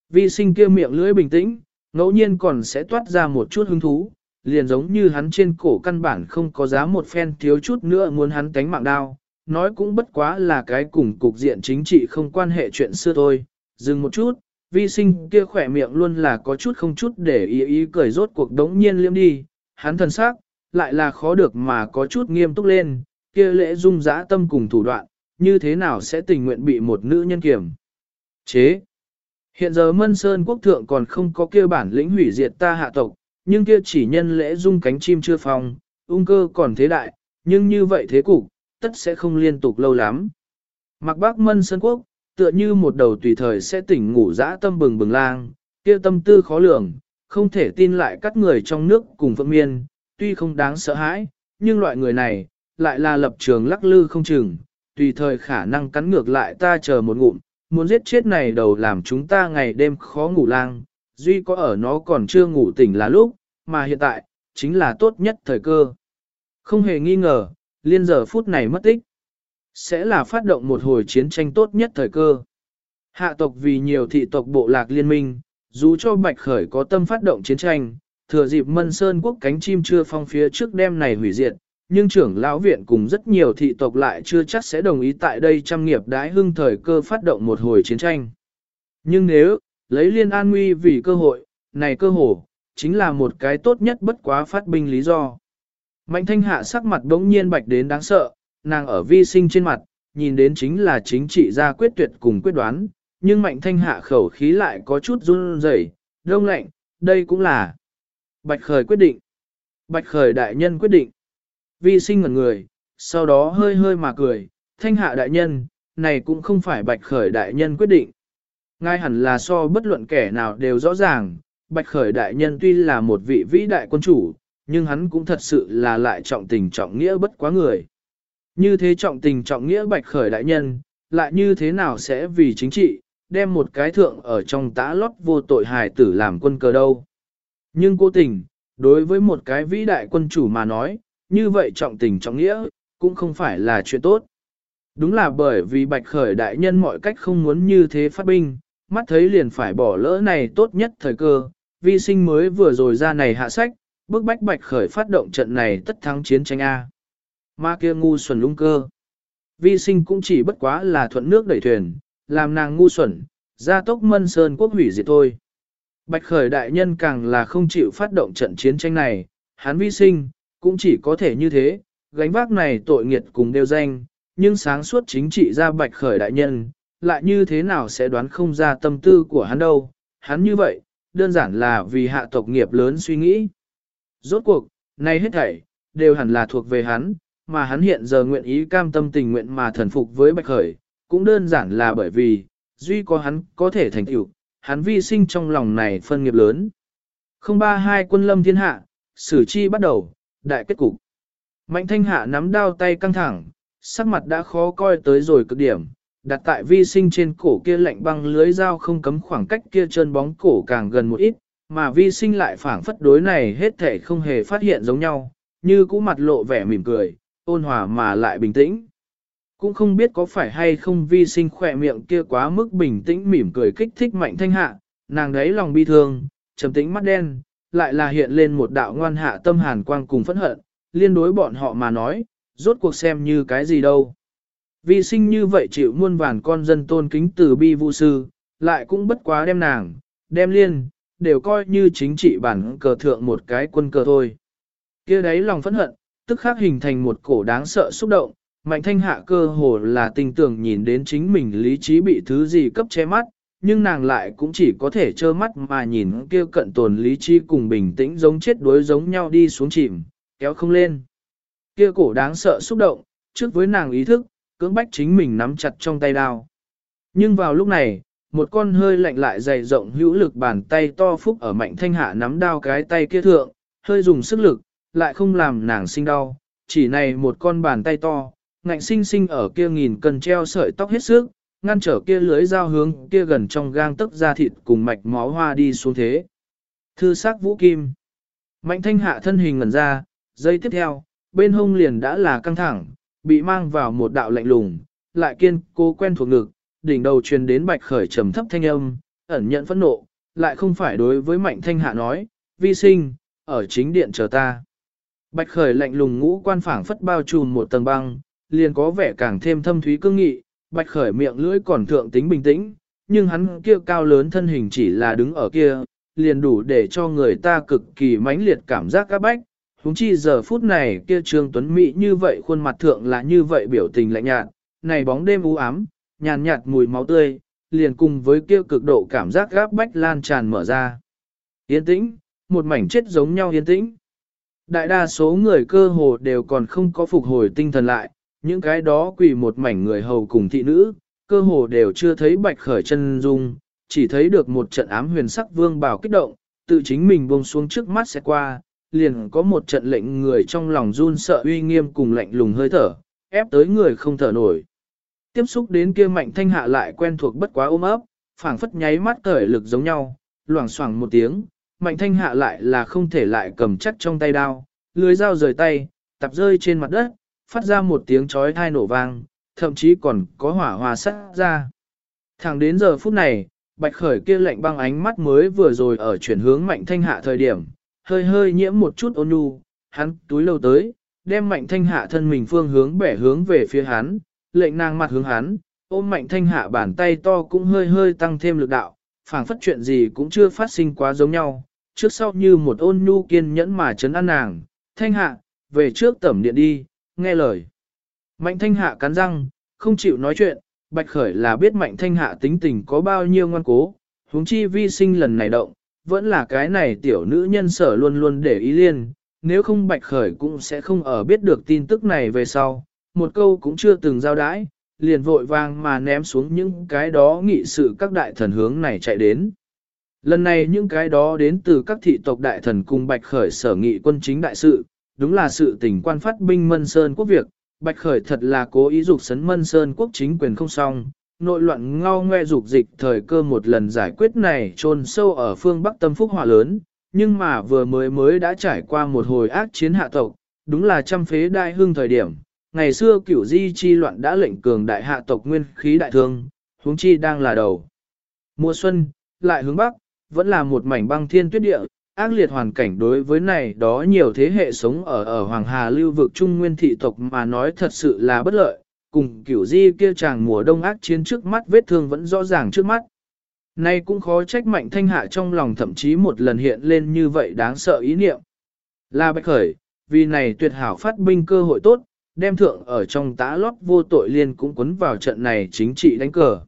Vi sinh kia miệng lưỡi bình tĩnh, ngẫu nhiên còn sẽ toát ra một chút hứng thú, liền giống như hắn trên cổ căn bản không có giá một phen thiếu chút nữa muốn hắn tánh mạng đao, nói cũng bất quá là cái cùng cục diện chính trị không quan hệ chuyện xưa thôi, dừng một chút, vi sinh kia khỏe miệng luôn là có chút không chút để ý ý cười rốt cuộc đống nhiên liêm đi, hắn thần sắc lại là khó được mà có chút nghiêm túc lên, kia lễ dung dã tâm cùng thủ đoạn, như thế nào sẽ tình nguyện bị một nữ nhân kiểm chế. Hiện giờ Mân Sơn quốc thượng còn không có kia bản lĩnh hủy diệt ta hạ tộc, nhưng kia chỉ nhân lễ dung cánh chim chưa phong, ung cơ còn thế đại, nhưng như vậy thế cục, tất sẽ không liên tục lâu lắm. Mặc bác Mân Sơn quốc, tựa như một đầu tùy thời sẽ tỉnh ngủ dã tâm bừng bừng lang, kia tâm tư khó lường, không thể tin lại các người trong nước cùng phượng miên, tuy không đáng sợ hãi, nhưng loại người này, lại là lập trường lắc lư không chừng, tùy thời khả năng cắn ngược lại ta chờ một ngụm, muốn giết chết này đầu làm chúng ta ngày đêm khó ngủ lang, duy có ở nó còn chưa ngủ tỉnh là lúc, mà hiện tại, chính là tốt nhất thời cơ. Không hề nghi ngờ, liên giờ phút này mất tích, sẽ là phát động một hồi chiến tranh tốt nhất thời cơ. Hạ tộc vì nhiều thị tộc bộ lạc liên minh, dù cho Bạch Khởi có tâm phát động chiến tranh, thừa dịp Mân Sơn quốc cánh chim chưa phong phía trước đêm này hủy diệt, nhưng trưởng lão viện cùng rất nhiều thị tộc lại chưa chắc sẽ đồng ý tại đây trăm nghiệp đái hưng thời cơ phát động một hồi chiến tranh. Nhưng nếu, lấy liên an nguy vì cơ hội, này cơ hồ, chính là một cái tốt nhất bất quá phát binh lý do. Mạnh thanh hạ sắc mặt bỗng nhiên bạch đến đáng sợ, nàng ở vi sinh trên mặt, nhìn đến chính là chính trị gia quyết tuyệt cùng quyết đoán, nhưng mạnh thanh hạ khẩu khí lại có chút run rẩy, đông lạnh, đây cũng là bạch khởi quyết định. Bạch khởi đại nhân quyết định. Vi sinh ngẩn người, sau đó hơi hơi mà cười, thanh hạ đại nhân, này cũng không phải bạch khởi đại nhân quyết định. Ngay hẳn là so bất luận kẻ nào đều rõ ràng, bạch khởi đại nhân tuy là một vị vĩ đại quân chủ, nhưng hắn cũng thật sự là lại trọng tình trọng nghĩa bất quá người. Như thế trọng tình trọng nghĩa bạch khởi đại nhân, lại như thế nào sẽ vì chính trị, đem một cái thượng ở trong tã lót vô tội hài tử làm quân cờ đâu. Nhưng cố tình, đối với một cái vĩ đại quân chủ mà nói, như vậy trọng tình trọng nghĩa, cũng không phải là chuyện tốt. Đúng là bởi vì bạch khởi đại nhân mọi cách không muốn như thế phát binh, mắt thấy liền phải bỏ lỡ này tốt nhất thời cơ, vi sinh mới vừa rồi ra này hạ sách, bức bách bạch khởi phát động trận này tất thắng chiến tranh A. Ma kia ngu xuẩn lung cơ. Vi sinh cũng chỉ bất quá là thuận nước đẩy thuyền, làm nàng ngu xuẩn, ra tốc mân sơn quốc hủy diệt thôi. Bạch khởi đại nhân càng là không chịu phát động trận chiến tranh này, hắn vi sinh, cũng chỉ có thể như thế, gánh vác này tội nghiệt cùng đều danh, nhưng sáng suốt chính trị ra bạch khởi đại nhân, lại như thế nào sẽ đoán không ra tâm tư của hắn đâu, hắn như vậy, đơn giản là vì hạ tộc nghiệp lớn suy nghĩ. Rốt cuộc, nay hết thảy, đều hẳn là thuộc về hắn, mà hắn hiện giờ nguyện ý cam tâm tình nguyện mà thần phục với bạch khởi, cũng đơn giản là bởi vì, duy có hắn có thể thành tựu, hắn vi sinh trong lòng này phân nghiệp lớn. Không ba hai quân lâm thiên hạ, sử chi bắt đầu, đại kết cục. Mạnh thanh hạ nắm đao tay căng thẳng, sắc mặt đã khó coi tới rồi cực điểm, đặt tại vi sinh trên cổ kia lạnh băng lưới dao không cấm khoảng cách kia chân bóng cổ càng gần một ít, mà vi sinh lại phản phất đối này hết thể không hề phát hiện giống nhau, như cũ mặt lộ vẻ mỉm cười, ôn hòa mà lại bình tĩnh. Cũng không biết có phải hay không vi sinh khỏe miệng kia quá mức bình tĩnh mỉm cười kích thích mạnh thanh hạ, nàng đấy lòng bi thương, trầm tĩnh mắt đen, lại là hiện lên một đạo ngoan hạ tâm hàn quang cùng phẫn hận, liên đối bọn họ mà nói, rốt cuộc xem như cái gì đâu. vì sinh như vậy chịu muôn vàn con dân tôn kính từ bi vu sư, lại cũng bất quá đem nàng, đem liên, đều coi như chính trị bản cờ thượng một cái quân cờ thôi. kia đấy lòng phẫn hận, tức khắc hình thành một cổ đáng sợ xúc động, mạnh thanh hạ cơ hồ là tình tưởng nhìn đến chính mình lý trí bị thứ gì cấp che mắt, nhưng nàng lại cũng chỉ có thể trơ mắt mà nhìn kia cận tồn lý trí cùng bình tĩnh giống chết đuối giống nhau đi xuống chìm, kéo không lên. Kia cổ đáng sợ xúc động, trước với nàng ý thức, cưỡng bách chính mình nắm chặt trong tay đao. Nhưng vào lúc này, một con hơi lạnh lại dày rộng hữu lực bàn tay to phúc ở mạnh thanh hạ nắm đao cái tay kia thượng, hơi dùng sức lực, lại không làm nàng sinh đau, chỉ này một con bàn tay to, ngạnh sinh sinh ở kia nghìn cần treo sợi tóc hết sức, ngăn trở kia lưới dao hướng kia gần trong gang tức da thịt cùng mạch máu hoa đi xuống thế. Thư sắc vũ kim. Mạnh thanh hạ thân hình ngẩn ra, giây tiếp theo, bên hông liền đã là căng thẳng, bị mang vào một đạo lạnh lùng, lại kiên cố quen thuộc ngực, đỉnh đầu truyền đến bạch khởi trầm thấp thanh âm, ẩn nhận phẫn nộ, lại không phải đối với mạnh thanh hạ nói, vi sinh, ở chính điện chờ ta. Bạch khởi lạnh lùng ngũ quan phảng phất bao trùm một tầng băng, liền có vẻ càng thêm thâm thúy cương nghị, bạch khởi miệng lưỡi còn thượng tính bình tĩnh, nhưng hắn kia cao lớn thân hình chỉ là đứng ở kia, liền đủ để cho người ta cực kỳ mãnh liệt cảm giác các bách. Húng chi giờ phút này kia Trương Tuấn Mỹ như vậy khuôn mặt thượng là như vậy biểu tình lạnh nhạt, này bóng đêm u ám, nhàn nhạt mùi máu tươi, liền cùng với kia cực độ cảm giác gáp bách lan tràn mở ra. Yên tĩnh, một mảnh chết giống nhau yên tĩnh. Đại đa số người cơ hồ đều còn không có phục hồi tinh thần lại, những cái đó quỳ một mảnh người hầu cùng thị nữ, cơ hồ đều chưa thấy bạch khởi chân dung, chỉ thấy được một trận ám huyền sắc vương bảo kích động, tự chính mình buông xuống trước mắt sẽ qua, liền có một trận lệnh người trong lòng run sợ uy nghiêm cùng lạnh lùng hơi thở, ép tới người không thở nổi. Tiếp xúc đến kia mạnh thanh hạ lại quen thuộc bất quá ôm ấp, phảng phất nháy mắt cởi lực giống nhau, loảng xoảng một tiếng, mạnh thanh hạ lại là không thể lại cầm chắc trong tay đao, lưới dao rời tay, tập rơi trên mặt đất, phát ra một tiếng chói thai nổ vang, thậm chí còn có hỏa hòa sắt ra. Thẳng đến giờ phút này, bạch khởi kia lệnh băng ánh mắt mới vừa rồi ở chuyển hướng mạnh thanh hạ thời điểm, hơi hơi nhiễm một chút ôn nhu, hắn túi lâu tới, đem mạnh thanh hạ thân mình phương hướng bẻ hướng về phía hắn, lệnh nàng mặt hướng hắn, ôm mạnh thanh hạ bàn tay to cũng hơi hơi tăng thêm lực đạo, phảng phất chuyện gì cũng chưa phát sinh quá giống nhau, trước sau như một ôn nhu kiên nhẫn mà chấn an nàng, thanh hạ, về trước tẩm điện đi, nghe lời. Mạnh thanh hạ cắn răng, không chịu nói chuyện, bạch khởi là biết mạnh thanh hạ tính tình có bao nhiêu ngoan cố, huống chi vi sinh lần này động, vẫn là cái này tiểu nữ nhân sở luôn luôn để ý liên, nếu không bạch khởi cũng sẽ không ở biết được tin tức này về sau, một câu cũng chưa từng giao đãi, liền vội vàng mà ném xuống những cái đó nghị sự các đại thần hướng này chạy đến. Lần này những cái đó đến từ các thị tộc đại thần cùng bạch khởi sở nghị quân chính đại sự, đúng là sự tình quan phát binh Mân Sơn quốc việc, Bạch Khởi thật là cố ý dục sấn Mân Sơn quốc chính quyền không xong, nội loạn ngao ngoe dục dịch thời cơ một lần giải quyết này trôn sâu ở phương Bắc tâm phúc hỏa lớn, nhưng mà vừa mới mới đã trải qua một hồi ác chiến hạ tộc, đúng là trăm phế đại hương thời điểm. Ngày xưa cửu di chi loạn đã lệnh cường đại hạ tộc nguyên khí đại thương, huống chi đang là đầu. Mùa xuân, lại hướng Bắc, vẫn là một mảnh băng thiên tuyết địa, ác liệt hoàn cảnh đối với này đó nhiều thế hệ sống ở ở Hoàng Hà lưu vực Trung Nguyên thị tộc mà nói thật sự là bất lợi, cùng kiểu di kia chàng mùa đông ác chiến trước mắt vết thương vẫn rõ ràng trước mắt. Nay cũng khó trách mạnh thanh hạ trong lòng thậm chí một lần hiện lên như vậy đáng sợ ý niệm. Là bạch khởi, vì này tuyệt hảo phát binh cơ hội tốt, đem thượng ở trong tá lót vô tội liên cũng quấn vào trận này chính trị đánh cờ.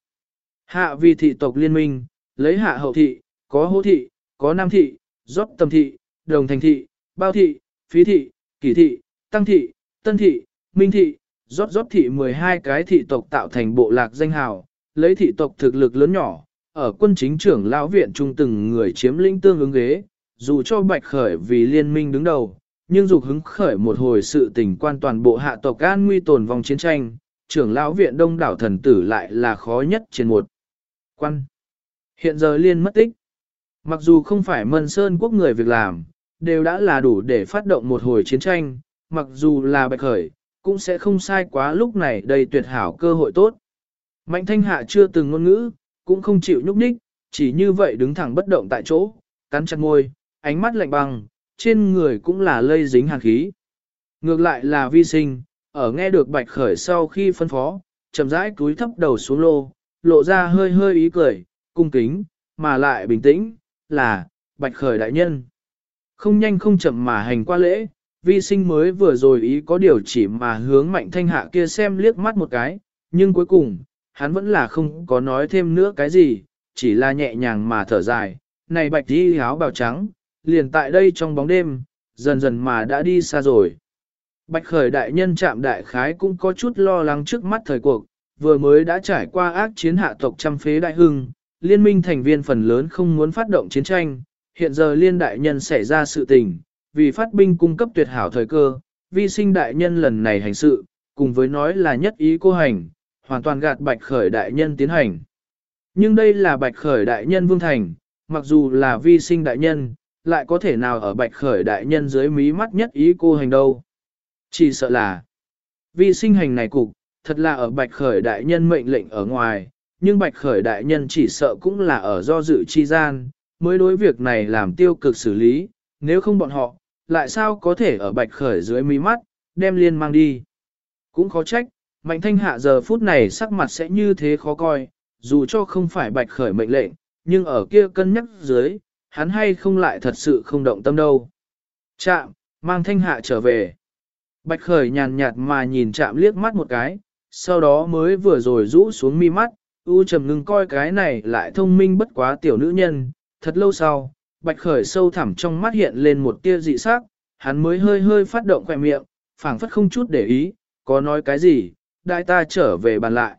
Hạ vì thị tộc liên minh, lấy hạ hậu thị, có hô thị, có nam thị, rót Tầm thị, đồng thành thị, bao thị, phí thị, kỷ thị, tăng thị, tân thị, minh thị, rót rót thị 12 cái thị tộc tạo thành bộ lạc danh hào, lấy thị tộc thực lực lớn nhỏ, ở quân chính trưởng lão viện trung từng người chiếm lĩnh tương ứng ghế, dù cho bạch khởi vì liên minh đứng đầu, nhưng dục hứng khởi một hồi sự tình quan toàn bộ hạ tộc an nguy tồn vòng chiến tranh, trưởng lão viện đông đảo thần tử lại là khó nhất trên một quan. Hiện giờ liên mất tích. Mặc dù không phải mân sơn quốc người việc làm, đều đã là đủ để phát động một hồi chiến tranh, mặc dù là bạch khởi, cũng sẽ không sai quá lúc này đầy tuyệt hảo cơ hội tốt. Mạnh thanh hạ chưa từng ngôn ngữ, cũng không chịu nhúc nhích, chỉ như vậy đứng thẳng bất động tại chỗ, cắn chặt môi, ánh mắt lạnh băng, trên người cũng là lây dính hàn khí. Ngược lại là vi sinh, ở nghe được bạch khởi sau khi phân phó, chậm rãi cúi thấp đầu xuống lô, lộ ra hơi hơi ý cười, cung kính, mà lại bình tĩnh, là, bạch khởi đại nhân. Không nhanh không chậm mà hành qua lễ, vi sinh mới vừa rồi ý có điều chỉ mà hướng mạnh thanh hạ kia xem liếc mắt một cái, nhưng cuối cùng, hắn vẫn là không có nói thêm nữa cái gì, chỉ là nhẹ nhàng mà thở dài, này bạch đi áo bào trắng, liền tại đây trong bóng đêm, dần dần mà đã đi xa rồi. Bạch khởi đại nhân chạm đại khái cũng có chút lo lắng trước mắt thời cuộc, vừa mới đã trải qua ác chiến hạ tộc trăm phế đại hưng, liên minh thành viên phần lớn không muốn phát động chiến tranh, hiện giờ liên đại nhân xảy ra sự tình, vì phát binh cung cấp tuyệt hảo thời cơ, vi sinh đại nhân lần này hành sự, cùng với nói là nhất ý cô hành, hoàn toàn gạt bạch khởi đại nhân tiến hành. Nhưng đây là bạch khởi đại nhân vương thành, mặc dù là vi sinh đại nhân, lại có thể nào ở bạch khởi đại nhân dưới mí mắt nhất ý cô hành đâu. Chỉ sợ là, vi sinh hành này cục, thật là ở bạch khởi đại nhân mệnh lệnh ở ngoài, nhưng bạch khởi đại nhân chỉ sợ cũng là ở do dự chi gian, mới đối việc này làm tiêu cực xử lý, nếu không bọn họ, lại sao có thể ở bạch khởi dưới mí mắt, đem liên mang đi. Cũng khó trách, mạnh thanh hạ giờ phút này sắc mặt sẽ như thế khó coi, dù cho không phải bạch khởi mệnh lệnh, nhưng ở kia cân nhắc dưới, hắn hay không lại thật sự không động tâm đâu. Chạm, mang thanh hạ trở về. Bạch khởi nhàn nhạt mà nhìn chạm liếc mắt một cái, sau đó mới vừa rồi rũ xuống mi mắt, u trầm ngưng coi cái này lại thông minh bất quá tiểu nữ nhân, thật lâu sau, bạch khởi sâu thẳm trong mắt hiện lên một tia dị sắc, hắn mới hơi hơi phát động khỏe miệng, phảng phất không chút để ý, có nói cái gì, đại ta trở về bàn lại.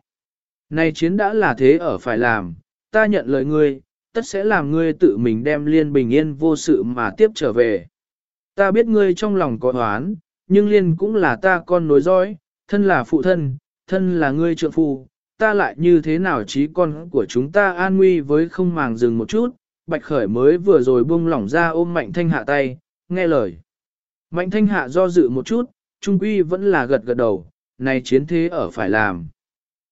Này chiến đã là thế ở phải làm, ta nhận lời ngươi, tất sẽ làm ngươi tự mình đem liên bình yên vô sự mà tiếp trở về. Ta biết ngươi trong lòng có oán, nhưng liên cũng là ta con nối dõi, thân là phụ thân, thân là ngươi trượng phu, ta lại như thế nào trí con của chúng ta an nguy với không màng dừng một chút, bạch khởi mới vừa rồi buông lỏng ra ôm mạnh thanh hạ tay, nghe lời. Mạnh thanh hạ do dự một chút, trung quy vẫn là gật gật đầu, này chiến thế ở phải làm.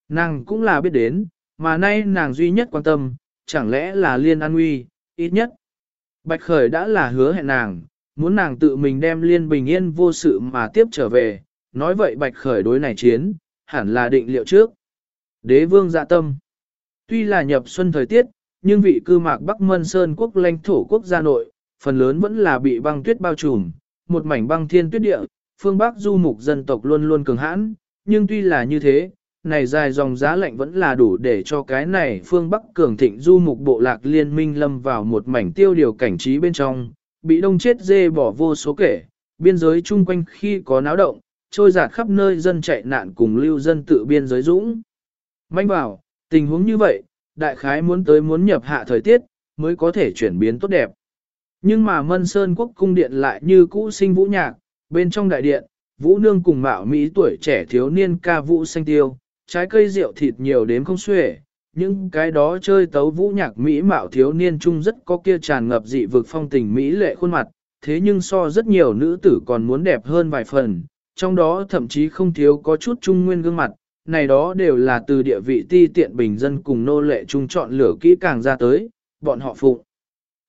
Nàng cũng là biết đến, mà nay nàng duy nhất quan tâm, chẳng lẽ là liên an nguy, ít nhất. Bạch khởi đã là hứa hẹn nàng, muốn nàng tự mình đem liên bình yên vô sự mà tiếp trở về, nói vậy bạch khởi đối này chiến, hẳn là định liệu trước. Đế vương dạ tâm. Tuy là nhập xuân thời tiết, nhưng vị cư mạc Bắc Mân Sơn quốc lãnh thổ quốc gia nội, phần lớn vẫn là bị băng tuyết bao trùm, một mảnh băng thiên tuyết địa, phương Bắc du mục dân tộc luôn luôn cường hãn, nhưng tuy là như thế, này dài dòng giá lạnh vẫn là đủ để cho cái này phương Bắc cường thịnh du mục bộ lạc liên minh lâm vào một mảnh tiêu điều cảnh trí bên trong, bị đông chết dê bỏ vô số kể, biên giới chung quanh khi có náo động, trôi giạt khắp nơi dân chạy nạn cùng lưu dân tự biên giới dũng. Manh bảo, tình huống như vậy, đại khái muốn tới muốn nhập hạ thời tiết, mới có thể chuyển biến tốt đẹp. Nhưng mà Mân Sơn quốc cung điện lại như cũ sinh vũ nhạc, bên trong đại điện, vũ nương cùng mạo Mỹ tuổi trẻ thiếu niên ca vũ xanh tiêu, trái cây rượu thịt nhiều đến không xuể, những cái đó chơi tấu vũ nhạc Mỹ mạo thiếu niên trung rất có kia tràn ngập dị vực phong tình Mỹ lệ khuôn mặt, thế nhưng so rất nhiều nữ tử còn muốn đẹp hơn vài phần, trong đó thậm chí không thiếu có chút trung nguyên gương mặt, này đó đều là từ địa vị ti tiện bình dân cùng nô lệ chung chọn lửa kỹ càng ra tới, bọn họ phụ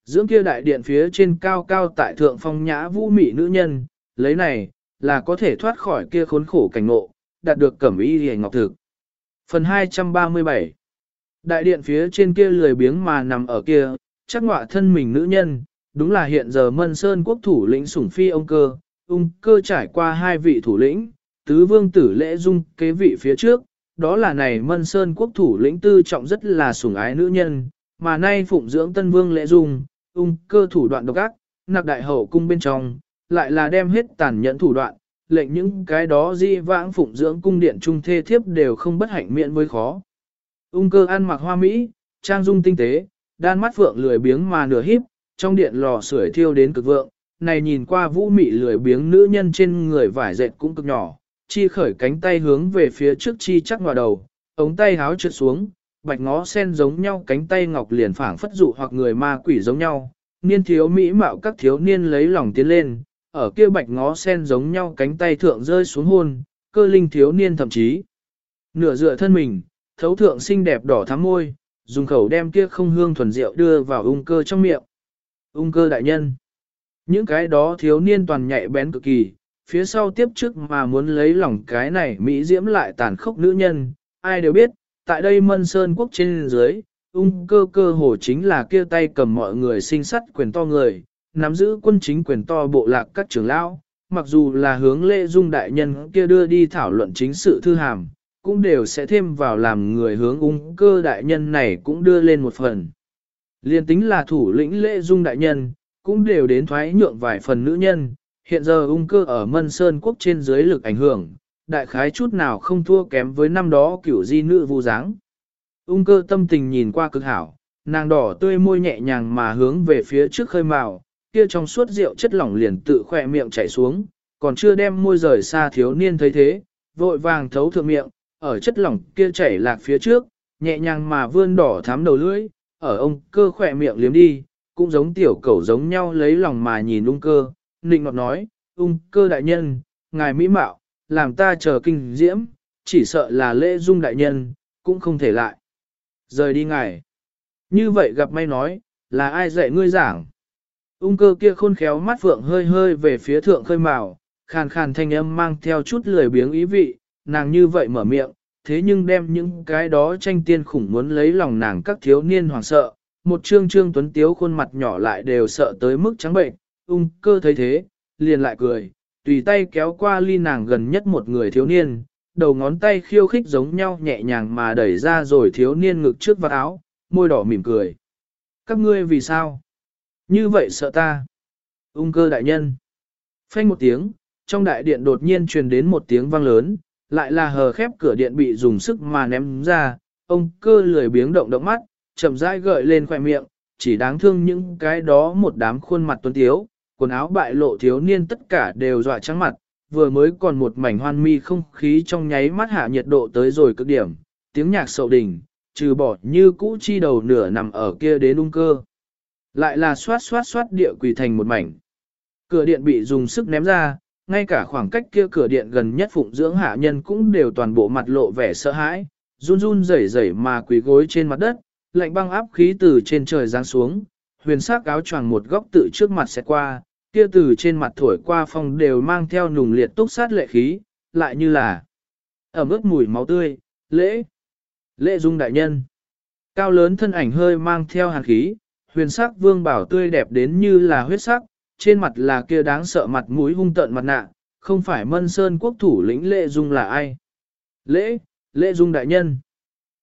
Dưỡng kia đại điện phía trên cao cao tại thượng phong nhã vũ mỹ nữ nhân, lấy này, là có thể thoát khỏi kia khốn khổ cảnh ngộ, đạt được cẩm y hề ngọc thực. Phần 237 Đại điện phía trên kia lười biếng mà nằm ở kia, chắc ngọa thân mình nữ nhân, đúng là hiện giờ mân sơn quốc thủ lĩnh sủng phi ông cơ, ung cơ trải qua hai vị thủ lĩnh, tứ vương tử lễ dung kế vị phía trước, đó là này mân sơn quốc thủ lĩnh tư trọng rất là sủng ái nữ nhân, mà nay phụng dưỡng tân vương lễ dung, ung cơ thủ đoạn độc ác, nặc đại hậu cung bên trong, lại là đem hết tàn nhẫn thủ đoạn, lệnh những cái đó di vãng phụng dưỡng cung điện trung thê thiếp đều không bất hạnh miệng với khó. Ung cơ ăn mặc hoa mỹ, trang dung tinh tế, đan mắt phượng lười biếng mà nửa híp, trong điện lò sưởi thiêu đến cực vượng, này nhìn qua vũ mị lười biếng nữ nhân trên người vải dệt cũng cực nhỏ, chi khởi cánh tay hướng về phía trước chi chắc vào đầu, ống tay háo trượt xuống, bạch ngó sen giống nhau cánh tay ngọc liền phảng phất dụ hoặc người ma quỷ giống nhau, niên thiếu mỹ mạo các thiếu niên lấy lòng tiến lên, ở kia bạch ngó sen giống nhau cánh tay thượng rơi xuống hôn, cơ linh thiếu niên thậm chí nửa dựa thân mình, thấu thượng xinh đẹp đỏ thắm môi, dùng khẩu đem kia không hương thuần rượu đưa vào ung cơ trong miệng. Ung cơ đại nhân. Những cái đó thiếu niên toàn nhạy bén cực kỳ, phía sau tiếp trước mà muốn lấy lòng cái này Mỹ diễm lại tàn khốc nữ nhân, ai đều biết, tại đây mân sơn quốc trên dưới, ung cơ cơ hồ chính là kia tay cầm mọi người sinh sắt quyền to người, nắm giữ quân chính quyền to bộ lạc các trưởng lão, mặc dù là hướng lễ dung đại nhân kia đưa đi thảo luận chính sự thư hàm, cũng đều sẽ thêm vào làm người hướng ung cơ đại nhân này cũng đưa lên một phần. Liên tính là thủ lĩnh lễ dung đại nhân, cũng đều đến thoái nhượng vài phần nữ nhân, hiện giờ ung cơ ở Mân Sơn quốc trên dưới lực ảnh hưởng, đại khái chút nào không thua kém với năm đó kiểu di nữ vu dáng. Ung cơ tâm tình nhìn qua cực hảo, nàng đỏ tươi môi nhẹ nhàng mà hướng về phía trước khơi màu, kia trong suốt rượu chất lỏng liền tự khỏe miệng chảy xuống, còn chưa đem môi rời xa thiếu niên thấy thế, vội vàng thấu thượng miệng, ở chất lỏng kia chảy lạc phía trước, nhẹ nhàng mà vươn đỏ thắm đầu lưỡi, ở ông cơ khỏe miệng liếm đi, cũng giống tiểu cẩu giống nhau lấy lòng mà nhìn ung cơ, nịnh ngọt nói, ung cơ đại nhân, ngài mỹ mạo, làm ta chờ kinh diễm, chỉ sợ là lễ dung đại nhân, cũng không thể lại. Rời đi ngài. Như vậy gặp may nói, là ai dạy ngươi giảng? Ung cơ kia khôn khéo mắt phượng hơi hơi về phía thượng khơi màu, khàn khàn thanh âm mang theo chút lười biếng ý vị, nàng như vậy mở miệng, thế nhưng đem những cái đó tranh tiên khủng muốn lấy lòng nàng các thiếu niên hoàng sợ, một trương trương tuấn tiếu khuôn mặt nhỏ lại đều sợ tới mức trắng bệnh, ung cơ thấy thế, liền lại cười, tùy tay kéo qua ly nàng gần nhất một người thiếu niên, đầu ngón tay khiêu khích giống nhau nhẹ nhàng mà đẩy ra rồi thiếu niên ngực trước vạt áo, môi đỏ mỉm cười. Các ngươi vì sao? Như vậy sợ ta. Ung cơ đại nhân. Phanh một tiếng, trong đại điện đột nhiên truyền đến một tiếng vang lớn, lại là hờ khép cửa điện bị dùng sức mà ném ra, ông cơ lười biếng động động mắt, chậm rãi gợi lên khoẻ miệng, chỉ đáng thương những cái đó một đám khuôn mặt tuấn tiếu, quần áo bại lộ thiếu niên tất cả đều dọa trắng mặt, vừa mới còn một mảnh hoan mi không khí trong nháy mắt hạ nhiệt độ tới rồi cực điểm, tiếng nhạc sậu đỉnh, trừ bỏ như cũ chi đầu nửa nằm ở kia đến ung cơ. Lại là xoát xoát xoát địa quỳ thành một mảnh. Cửa điện bị dùng sức ném ra, ngay cả khoảng cách kia cửa điện gần nhất phụng dưỡng hạ nhân cũng đều toàn bộ mặt lộ vẻ sợ hãi, run run rẩy rẩy mà quỳ gối trên mặt đất, lạnh băng áp khí từ trên trời giáng xuống, huyền sắc áo choàng một góc tự trước mặt sẽ qua, kia từ trên mặt thổi qua phong đều mang theo nùng liệt túc sát lệ khí, lại như là ẩm ướt mùi máu tươi, lễ, lễ dung đại nhân. Cao lớn thân ảnh hơi mang theo hàn khí, huyền sắc vương bảo tươi đẹp đến như là huyết sắc, trên mặt là kia đáng sợ mặt mũi hung tợn mặt nạ, không phải mân sơn quốc thủ lĩnh lễ dung là ai. Lễ, lễ dung đại nhân.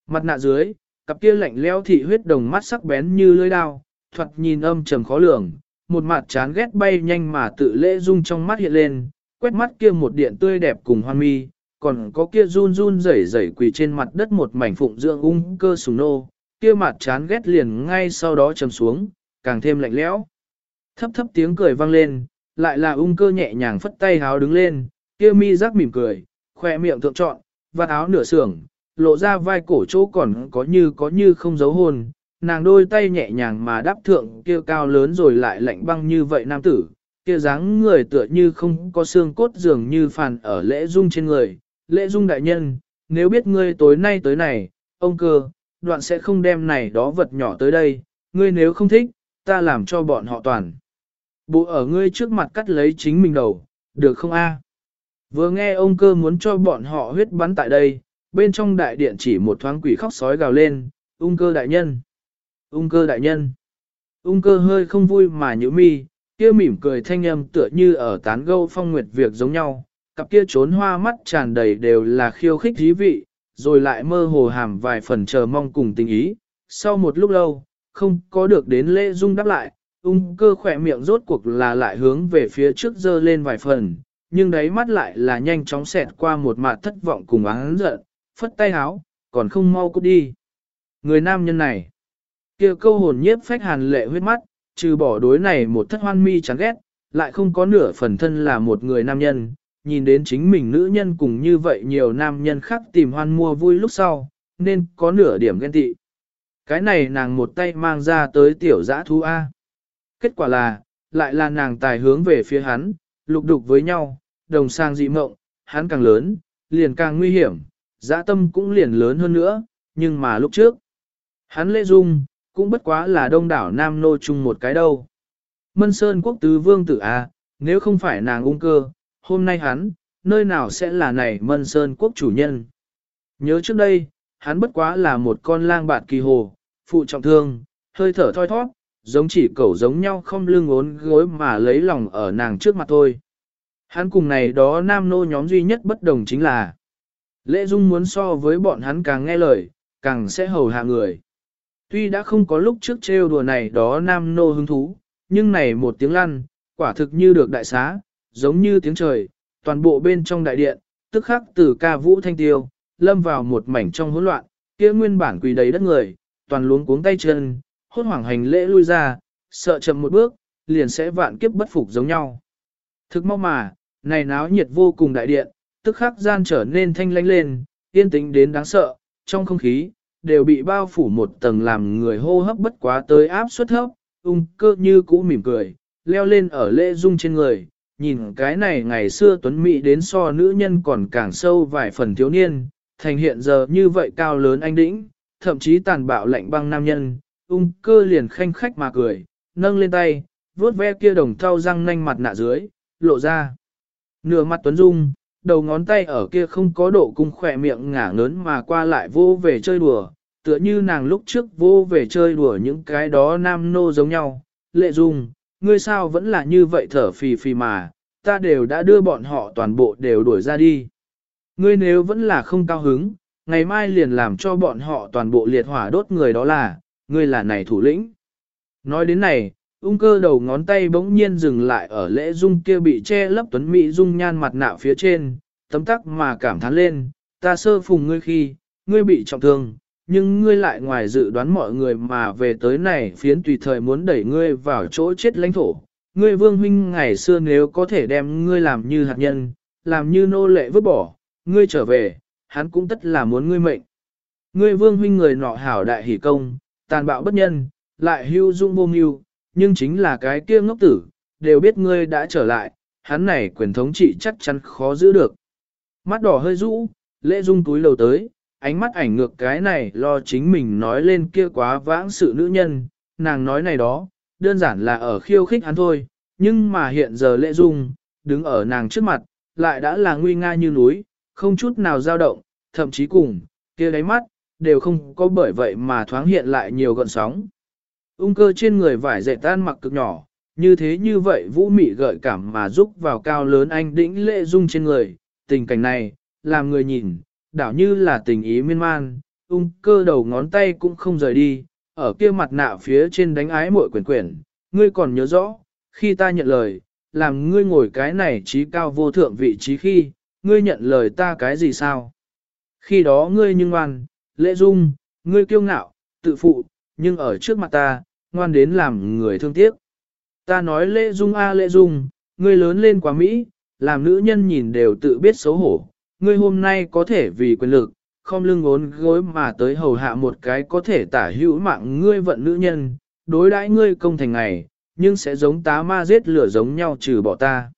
Mặt nạ dưới, cặp kia lạnh leo thị huyết đồng mắt sắc bén như lưỡi đao, thuật nhìn âm trầm khó lường, một mặt chán ghét bay nhanh mà tự lễ dung trong mắt hiện lên, quét mắt kia một điện tươi đẹp cùng hoan mi, còn có kia run run rẩy rẩy quỳ trên mặt đất một mảnh phụng dưỡng ung cơ sùng nô, kia mặt chán ghét liền ngay sau đó trầm xuống, càng thêm lạnh lẽo. Thấp thấp tiếng cười vang lên, lại là ung cơ nhẹ nhàng phất tay háo đứng lên, kia mi rắc mỉm cười, khoe miệng thượng trọn, và áo nửa sưởng, lộ ra vai cổ chỗ còn có như có như không giấu hồn, nàng đôi tay nhẹ nhàng mà đáp thượng kia cao lớn rồi lại lạnh băng như vậy nam tử, kia dáng người tựa như không có xương cốt dường như phàn ở lễ dung trên người, lễ dung đại nhân, nếu biết ngươi tối nay tới này, ông cơ, đoạn sẽ không đem này đó vật nhỏ tới đây, ngươi nếu không thích, ta làm cho bọn họ toàn. Bộ ở ngươi trước mặt cắt lấy chính mình đầu, được không a? Vừa nghe ông cơ muốn cho bọn họ huyết bắn tại đây, bên trong đại điện chỉ một thoáng quỷ khóc sói gào lên, ung cơ đại nhân. Ung cơ đại nhân. Ung cơ hơi không vui mà nhữ mi, kia mỉm cười thanh âm tựa như ở tán gâu phong nguyệt việc giống nhau, cặp kia trốn hoa mắt tràn đầy đều là khiêu khích thí vị, rồi lại mơ hồ hàm vài phần chờ mong cùng tình ý. Sau một lúc lâu, không có được đến lễ dung đáp lại, ung cơ khỏe miệng rốt cuộc là lại hướng về phía trước dơ lên vài phần, nhưng đáy mắt lại là nhanh chóng xẹt qua một mặt thất vọng cùng áng giận, phất tay háo, còn không mau cút đi. Người nam nhân này, kia câu hồn nhiếp phách hàn lệ huyết mắt, trừ bỏ đối này một thất hoan mi chán ghét, lại không có nửa phần thân là một người nam nhân, nhìn đến chính mình nữ nhân cùng như vậy nhiều nam nhân khác tìm hoan mua vui lúc sau, nên có nửa điểm ghen tị. Cái này nàng một tay mang ra tới tiểu giã thú A. Kết quả là, lại là nàng tài hướng về phía hắn, lục đục với nhau, đồng sang dị mộng, hắn càng lớn, liền càng nguy hiểm, giã tâm cũng liền lớn hơn nữa, nhưng mà lúc trước, hắn lễ dung, cũng bất quá là đông đảo Nam Nô chung một cái đâu. Mân Sơn quốc tứ vương tử A, nếu không phải nàng ung cơ, hôm nay hắn, nơi nào sẽ là này Mân Sơn quốc chủ nhân. Nhớ trước đây, hắn bất quá là một con lang bạt kỳ hồ, phụ trọng thương, hơi thở thoi thoát, giống chỉ cẩu giống nhau không lưng ốn gối mà lấy lòng ở nàng trước mặt thôi. Hắn cùng này đó nam nô nhóm duy nhất bất đồng chính là Lễ Dung muốn so với bọn hắn càng nghe lời, càng sẽ hầu hạ người. Tuy đã không có lúc trước trêu đùa này đó nam nô hứng thú, nhưng này một tiếng lăn, quả thực như được đại xá, giống như tiếng trời, toàn bộ bên trong đại điện, tức khắc từ ca vũ thanh tiêu, lâm vào một mảnh trong hỗn loạn, kia nguyên bản quỳ đầy đất người, toàn luống cuống tay chân, hốt hoảng hành lễ lui ra, sợ chậm một bước, liền sẽ vạn kiếp bất phục giống nhau. Thực mau mà, này náo nhiệt vô cùng đại điện, tức khắc gian trở nên thanh lánh lên, yên tĩnh đến đáng sợ, trong không khí, đều bị bao phủ một tầng làm người hô hấp bất quá tới áp suất hấp. ung cơ như cũ mỉm cười, leo lên ở lễ dung trên người, nhìn cái này ngày xưa tuấn mỹ đến so nữ nhân còn càng sâu vài phần thiếu niên, thành hiện giờ như vậy cao lớn anh đĩnh, thậm chí tàn bạo lạnh băng nam nhân, ung cơ liền khanh khách mà cười, nâng lên tay, vuốt ve kia đồng thau răng nanh mặt nạ dưới, lộ ra. Nửa mặt tuấn dung, đầu ngón tay ở kia không có độ cung khỏe miệng ngả ngớn mà qua lại vô về chơi đùa, tựa như nàng lúc trước vô về chơi đùa những cái đó nam nô giống nhau. Lệ dung, ngươi sao vẫn là như vậy thở phì phì mà, ta đều đã đưa bọn họ toàn bộ đều đuổi ra đi. Ngươi nếu vẫn là không cao hứng, ngày mai liền làm cho bọn họ toàn bộ liệt hỏa đốt người đó là, ngươi là này thủ lĩnh. Nói đến này, ung cơ đầu ngón tay bỗng nhiên dừng lại ở lễ dung kia bị che lấp tuấn mỹ dung nhan mặt nạ phía trên, tấm tắc mà cảm thán lên, ta sơ phùng ngươi khi, ngươi bị trọng thương, nhưng ngươi lại ngoài dự đoán mọi người mà về tới này phiến tùy thời muốn đẩy ngươi vào chỗ chết lãnh thổ. Ngươi vương huynh ngày xưa nếu có thể đem ngươi làm như hạt nhân, làm như nô lệ vứt bỏ, ngươi trở về, hắn cũng tất là muốn ngươi mệnh. Ngươi vương huynh người nọ hảo đại hỷ công, tàn bạo bất nhân, lại hưu dung vô mưu, nhưng chính là cái kia ngốc tử, đều biết ngươi đã trở lại, hắn này quyền thống trị chắc chắn khó giữ được. Mắt đỏ hơi rũ, lễ dung túi lầu tới, ánh mắt ảnh ngược cái này lo chính mình nói lên kia quá vãng sự nữ nhân, nàng nói này đó, đơn giản là ở khiêu khích hắn thôi, nhưng mà hiện giờ lễ dung, đứng ở nàng trước mặt, lại đã là nguy nga như núi, không chút nào dao động, thậm chí cùng, kia đáy mắt, đều không có bởi vậy mà thoáng hiện lại nhiều gợn sóng. Ung cơ trên người vải dệt tan mặc cực nhỏ, như thế như vậy vũ mị gợi cảm mà giúp vào cao lớn anh đĩnh lệ dung trên người, tình cảnh này, làm người nhìn, đảo như là tình ý miên man, ung cơ đầu ngón tay cũng không rời đi, ở kia mặt nạ phía trên đánh ái mội quyển quyển, ngươi còn nhớ rõ, khi ta nhận lời, làm ngươi ngồi cái này trí cao vô thượng vị trí khi, ngươi nhận lời ta cái gì sao? Khi đó ngươi nhưng ngoan, lễ dung, ngươi kiêu ngạo, tự phụ, nhưng ở trước mặt ta, ngoan đến làm người thương tiếc. Ta nói lễ dung a à lễ dung, ngươi lớn lên quá Mỹ, làm nữ nhân nhìn đều tự biết xấu hổ. Ngươi hôm nay có thể vì quyền lực, không lưng ốn gối mà tới hầu hạ một cái có thể tả hữu mạng ngươi vận nữ nhân, đối đãi ngươi công thành ngày, nhưng sẽ giống tá ma giết lửa giống nhau trừ bỏ ta.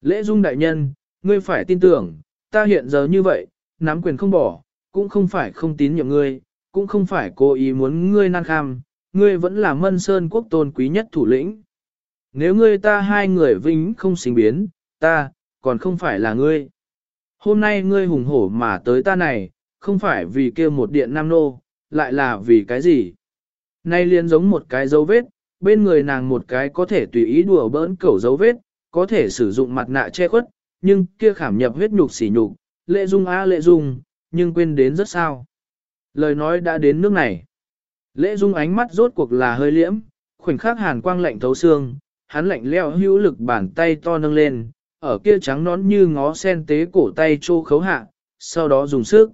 Lễ dung đại nhân, ngươi phải tin tưởng, ta hiện giờ như vậy, nắm quyền không bỏ, cũng không phải không tín nhiệm ngươi, cũng không phải cố ý muốn ngươi nan kham, ngươi vẫn là mân sơn quốc tôn quý nhất thủ lĩnh. Nếu ngươi ta hai người vinh không sinh biến, ta, còn không phải là ngươi. Hôm nay ngươi hùng hổ mà tới ta này, không phải vì kia một điện nam nô, lại là vì cái gì? Nay liền giống một cái dấu vết, bên người nàng một cái có thể tùy ý đùa bỡn cẩu dấu vết, có thể sử dụng mặt nạ che khuất, nhưng kia khảm nhập huyết nhục xỉ nhục, lệ dung á lệ dung, nhưng quên đến rất sao. Lời nói đã đến nước này. Lễ dung ánh mắt rốt cuộc là hơi liễm, khoảnh khắc hàn quang lạnh thấu xương, hắn lạnh leo hữu lực bàn tay to nâng lên, ở kia trắng nón như ngó sen tế cổ tay trô khấu hạ, sau đó dùng sức.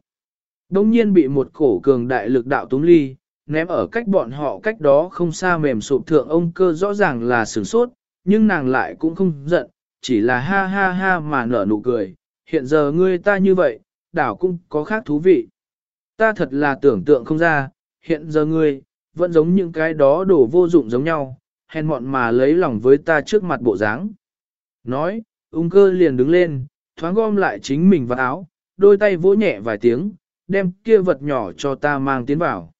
Đông nhiên bị một cổ cường đại lực đạo túng ly, ném ở cách bọn họ cách đó không xa mềm sụp thượng ông cơ rõ ràng là sửng sốt, nhưng nàng lại cũng không giận, chỉ là ha ha ha mà nở nụ cười, hiện giờ ngươi ta như vậy, đảo cũng có khác thú vị. Ta thật là tưởng tượng không ra, hiện giờ ngươi, vẫn giống những cái đó đổ vô dụng giống nhau, hèn mọn mà lấy lòng với ta trước mặt bộ dáng. Nói, ung cơ liền đứng lên, thoáng gom lại chính mình vào áo, đôi tay vỗ nhẹ vài tiếng, đem kia vật nhỏ cho ta mang tiến vào.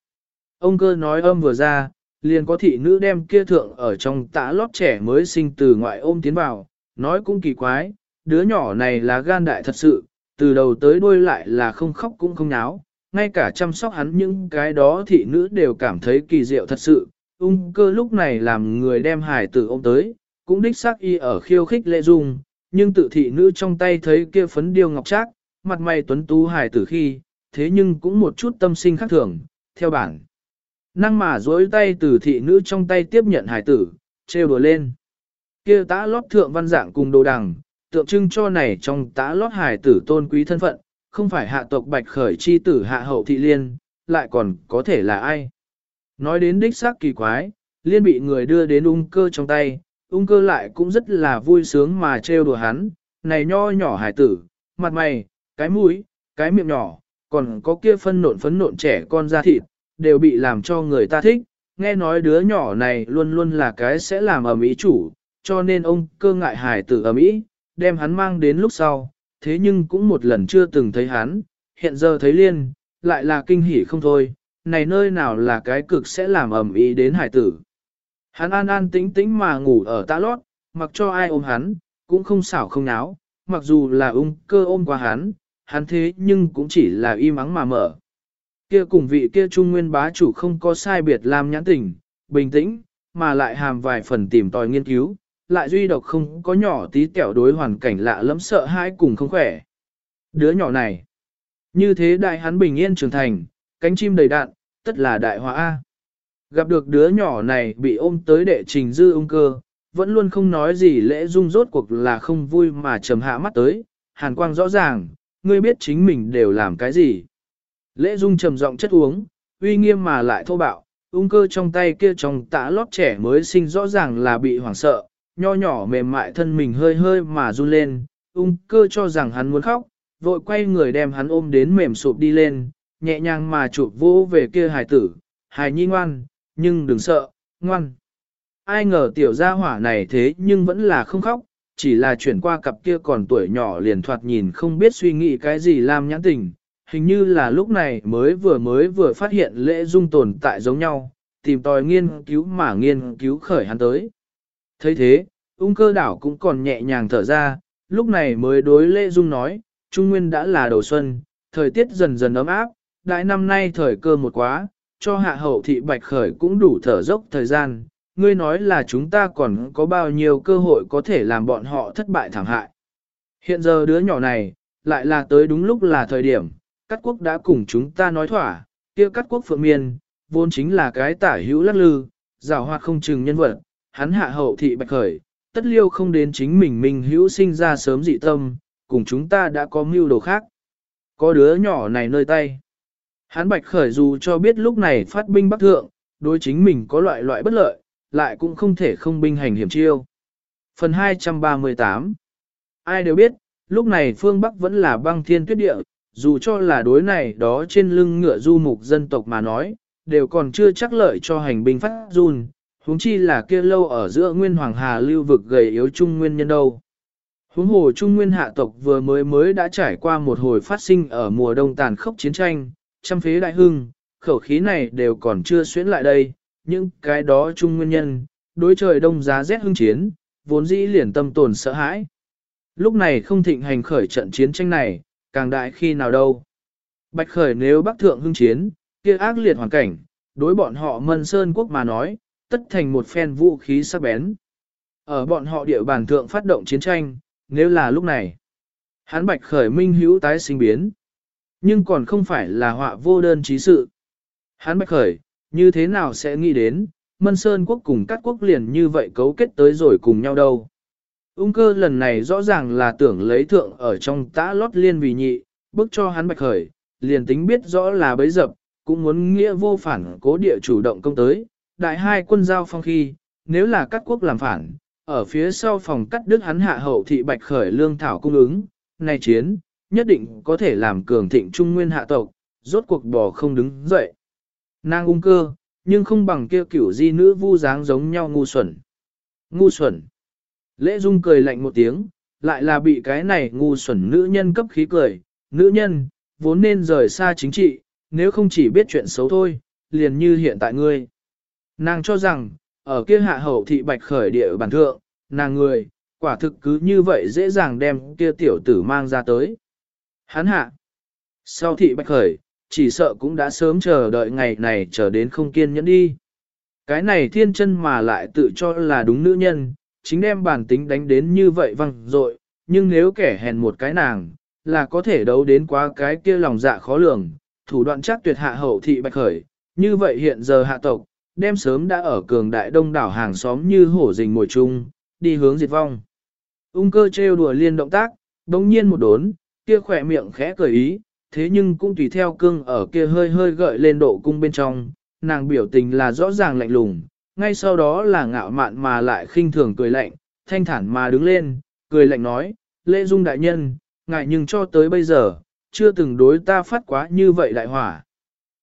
Ông cơ nói âm vừa ra, liền có thị nữ đem kia thượng ở trong tã lót trẻ mới sinh từ ngoại ôm tiến vào, nói cũng kỳ quái, đứa nhỏ này là gan đại thật sự, từ đầu tới đuôi lại là không khóc cũng không náo, ngay cả chăm sóc hắn những cái đó thị nữ đều cảm thấy kỳ diệu thật sự, ung cơ lúc này làm người đem hải tử ôm tới, cũng đích xác y ở khiêu khích lệ dung, nhưng tự thị nữ trong tay thấy kia phấn điêu ngọc trác, mặt mày tuấn tú hải tử khi, thế nhưng cũng một chút tâm sinh khác thường, theo bản. Năng mà dối tay từ thị nữ trong tay tiếp nhận hải tử, trêu đùa lên. Kia tã lót thượng văn dạng cùng đồ đằng, tượng trưng cho này trong tã lót hải tử tôn quý thân phận, không phải hạ tộc bạch khởi chi tử hạ hậu thị liên, lại còn có thể là ai. Nói đến đích xác kỳ quái, liên bị người đưa đến ung cơ trong tay, ung cơ lại cũng rất là vui sướng mà trêu đùa hắn, này nho nhỏ hải tử, mặt mày, cái mũi, cái miệng nhỏ, còn có kia phân nộn phấn nộn trẻ con da thịt, đều bị làm cho người ta thích, nghe nói đứa nhỏ này luôn luôn là cái sẽ làm ở mỹ chủ, cho nên ông cơ ngại hải tử ở mỹ, đem hắn mang đến lúc sau, thế nhưng cũng một lần chưa từng thấy hắn, hiện giờ thấy liên, lại là kinh hỉ không thôi, này nơi nào là cái cực sẽ làm ẩm ý đến hải tử. Hắn an an tĩnh tĩnh mà ngủ ở ta lót, mặc cho ai ôm hắn, cũng không xảo không náo, mặc dù là ung cơ ôm qua hắn, hắn thế nhưng cũng chỉ là im ắng mà mở. Kia cùng vị kia trung nguyên bá chủ không có sai biệt làm nhãn tình, bình tĩnh, mà lại hàm vài phần tìm tòi nghiên cứu, lại duy độc không có nhỏ tí tẹo đối hoàn cảnh lạ lẫm sợ hãi cùng không khỏe. Đứa nhỏ này, như thế đại hắn bình yên trưởng thành, cánh chim đầy đạn, tất là đại hóa A. Gặp được đứa nhỏ này bị ôm tới đệ trình dư ung cơ, vẫn luôn không nói gì lễ dung rốt cuộc là không vui mà trầm hạ mắt tới, hàn quang rõ ràng, ngươi biết chính mình đều làm cái gì. Lễ dung trầm giọng chất uống, uy nghiêm mà lại thô bạo, ung cơ trong tay kia trong tã lót trẻ mới sinh rõ ràng là bị hoảng sợ, nho nhỏ mềm mại thân mình hơi hơi mà run lên, ung cơ cho rằng hắn muốn khóc, vội quay người đem hắn ôm đến mềm sụp đi lên, nhẹ nhàng mà chụp vỗ về kia hài tử, hài nhi ngoan, nhưng đừng sợ, ngoan. Ai ngờ tiểu gia hỏa này thế nhưng vẫn là không khóc, chỉ là chuyển qua cặp kia còn tuổi nhỏ liền thoạt nhìn không biết suy nghĩ cái gì làm nhãn tình, hình như là lúc này mới vừa mới vừa phát hiện lễ dung tồn tại giống nhau, tìm tòi nghiên cứu mà nghiên cứu khởi hắn tới thấy thế, ung cơ đảo cũng còn nhẹ nhàng thở ra, lúc này mới đối lễ dung nói, Trung Nguyên đã là đầu xuân, thời tiết dần dần ấm áp, đại năm nay thời cơ một quá, cho hạ hậu thị bạch khởi cũng đủ thở dốc thời gian, ngươi nói là chúng ta còn có bao nhiêu cơ hội có thể làm bọn họ thất bại thảm hại. Hiện giờ đứa nhỏ này, lại là tới đúng lúc là thời điểm, các quốc đã cùng chúng ta nói thỏa, kia các quốc phượng miên, vốn chính là cái tả hữu lắc lư, rào hoạt không chừng nhân vật, hắn hạ hậu thị bạch khởi, tất liêu không đến chính mình mình hữu sinh ra sớm dị tâm, cùng chúng ta đã có mưu đồ khác. Có đứa nhỏ này nơi tay. Hắn bạch khởi dù cho biết lúc này phát binh bắc thượng, đối chính mình có loại loại bất lợi, lại cũng không thể không binh hành hiểm chiêu. Phần 238 Ai đều biết, lúc này phương Bắc vẫn là băng thiên tuyết địa, dù cho là đối này đó trên lưng ngựa du mục dân tộc mà nói, đều còn chưa chắc lợi cho hành binh phát run, huống chi là kia lâu ở giữa nguyên hoàng hà lưu vực gầy yếu trung nguyên nhân đâu. Huống hồ trung nguyên hạ tộc vừa mới mới đã trải qua một hồi phát sinh ở mùa đông tàn khốc chiến tranh, trăm phế đại hưng, khẩu khí này đều còn chưa xuyến lại đây, những cái đó trung nguyên nhân, đối trời đông giá rét hưng chiến, vốn dĩ liền tâm tồn sợ hãi. Lúc này không thịnh hành khởi trận chiến tranh này, càng đại khi nào đâu. Bạch khởi nếu bắc thượng hưng chiến, kia ác liệt hoàn cảnh, đối bọn họ mân sơn quốc mà nói, tất thành một phen vũ khí sắc bén. Ở bọn họ địa bàn thượng phát động chiến tranh, nếu là lúc này, hắn bạch khởi minh hữu tái sinh biến. Nhưng còn không phải là họa vô đơn trí sự. Hắn bạch khởi, như thế nào sẽ nghĩ đến, Mân Sơn quốc cùng các quốc liền như vậy cấu kết tới rồi cùng nhau đâu. Ung cơ lần này rõ ràng là tưởng lấy thượng ở trong tã lót liên vì nhị, bức cho hắn bạch khởi, liền tính biết rõ là bấy dập, cũng muốn nghĩa vô phản cố địa chủ động công tới, đại hai quân giao phong khi, nếu là các quốc làm phản, ở phía sau phòng cắt đứt hắn hạ hậu thị bạch khởi lương thảo cung ứng, này chiến, nhất định có thể làm cường thịnh trung nguyên hạ tộc, rốt cuộc bò không đứng dậy. Nàng ung cơ, nhưng không bằng kia kiểu di nữ vu dáng giống nhau ngu xuẩn. Ngu xuẩn. Lễ Dung cười lạnh một tiếng, lại là bị cái này ngu xuẩn nữ nhân cấp khí cười. Nữ nhân, vốn nên rời xa chính trị, nếu không chỉ biết chuyện xấu thôi, liền như hiện tại ngươi. Nàng cho rằng, ở kia hạ hậu thị bạch khởi địa bản thượng, nàng người, quả thực cứ như vậy dễ dàng đem kia tiểu tử mang ra tới. Hắn hạ. Sau thị bạch khởi, chỉ sợ cũng đã sớm chờ đợi ngày này chờ đến không kiên nhẫn đi. Cái này thiên chân mà lại tự cho là đúng nữ nhân, chính đem bản tính đánh đến như vậy văng dội nhưng nếu kẻ hèn một cái nàng, là có thể đấu đến quá cái kia lòng dạ khó lường, thủ đoạn chắc tuyệt hạ hậu thị bạch khởi, như vậy hiện giờ hạ tộc, đem sớm đã ở cường đại đông đảo hàng xóm như hổ rình mồi chung, đi hướng diệt vong. Ung cơ trêu đùa liên động tác, đồng nhiên một đốn, kia khỏe miệng khẽ cười ý, thế nhưng cũng tùy theo cương ở kia hơi hơi gợi lên độ cung bên trong, nàng biểu tình là rõ ràng lạnh lùng, ngay sau đó là ngạo mạn mà lại khinh thường cười lạnh, thanh thản mà đứng lên, cười lạnh nói, lễ dung đại nhân, ngại nhưng cho tới bây giờ, chưa từng đối ta phát quá như vậy đại hỏa.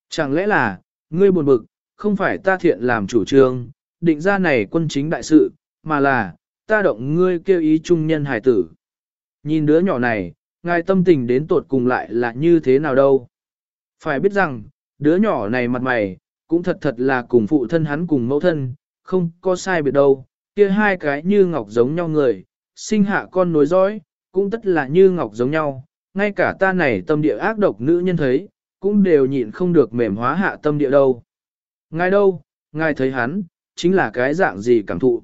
Chẳng lẽ là, ngươi buồn bực, không phải ta thiện làm chủ trương, định ra này quân chính đại sự, mà là, ta động ngươi kêu ý trung nhân hải tử. Nhìn đứa nhỏ này, ngài tâm tình đến tột cùng lại là như thế nào đâu. Phải biết rằng, đứa nhỏ này mặt mày, cũng thật thật là cùng phụ thân hắn cùng mẫu thân, không có sai biệt đâu, kia hai cái như ngọc giống nhau người, sinh hạ con nối dõi, cũng tất là như ngọc giống nhau, ngay cả ta này tâm địa ác độc nữ nhân thấy, cũng đều nhịn không được mềm hóa hạ tâm địa đâu. Ngài đâu, ngài thấy hắn, chính là cái dạng gì cảm thụ.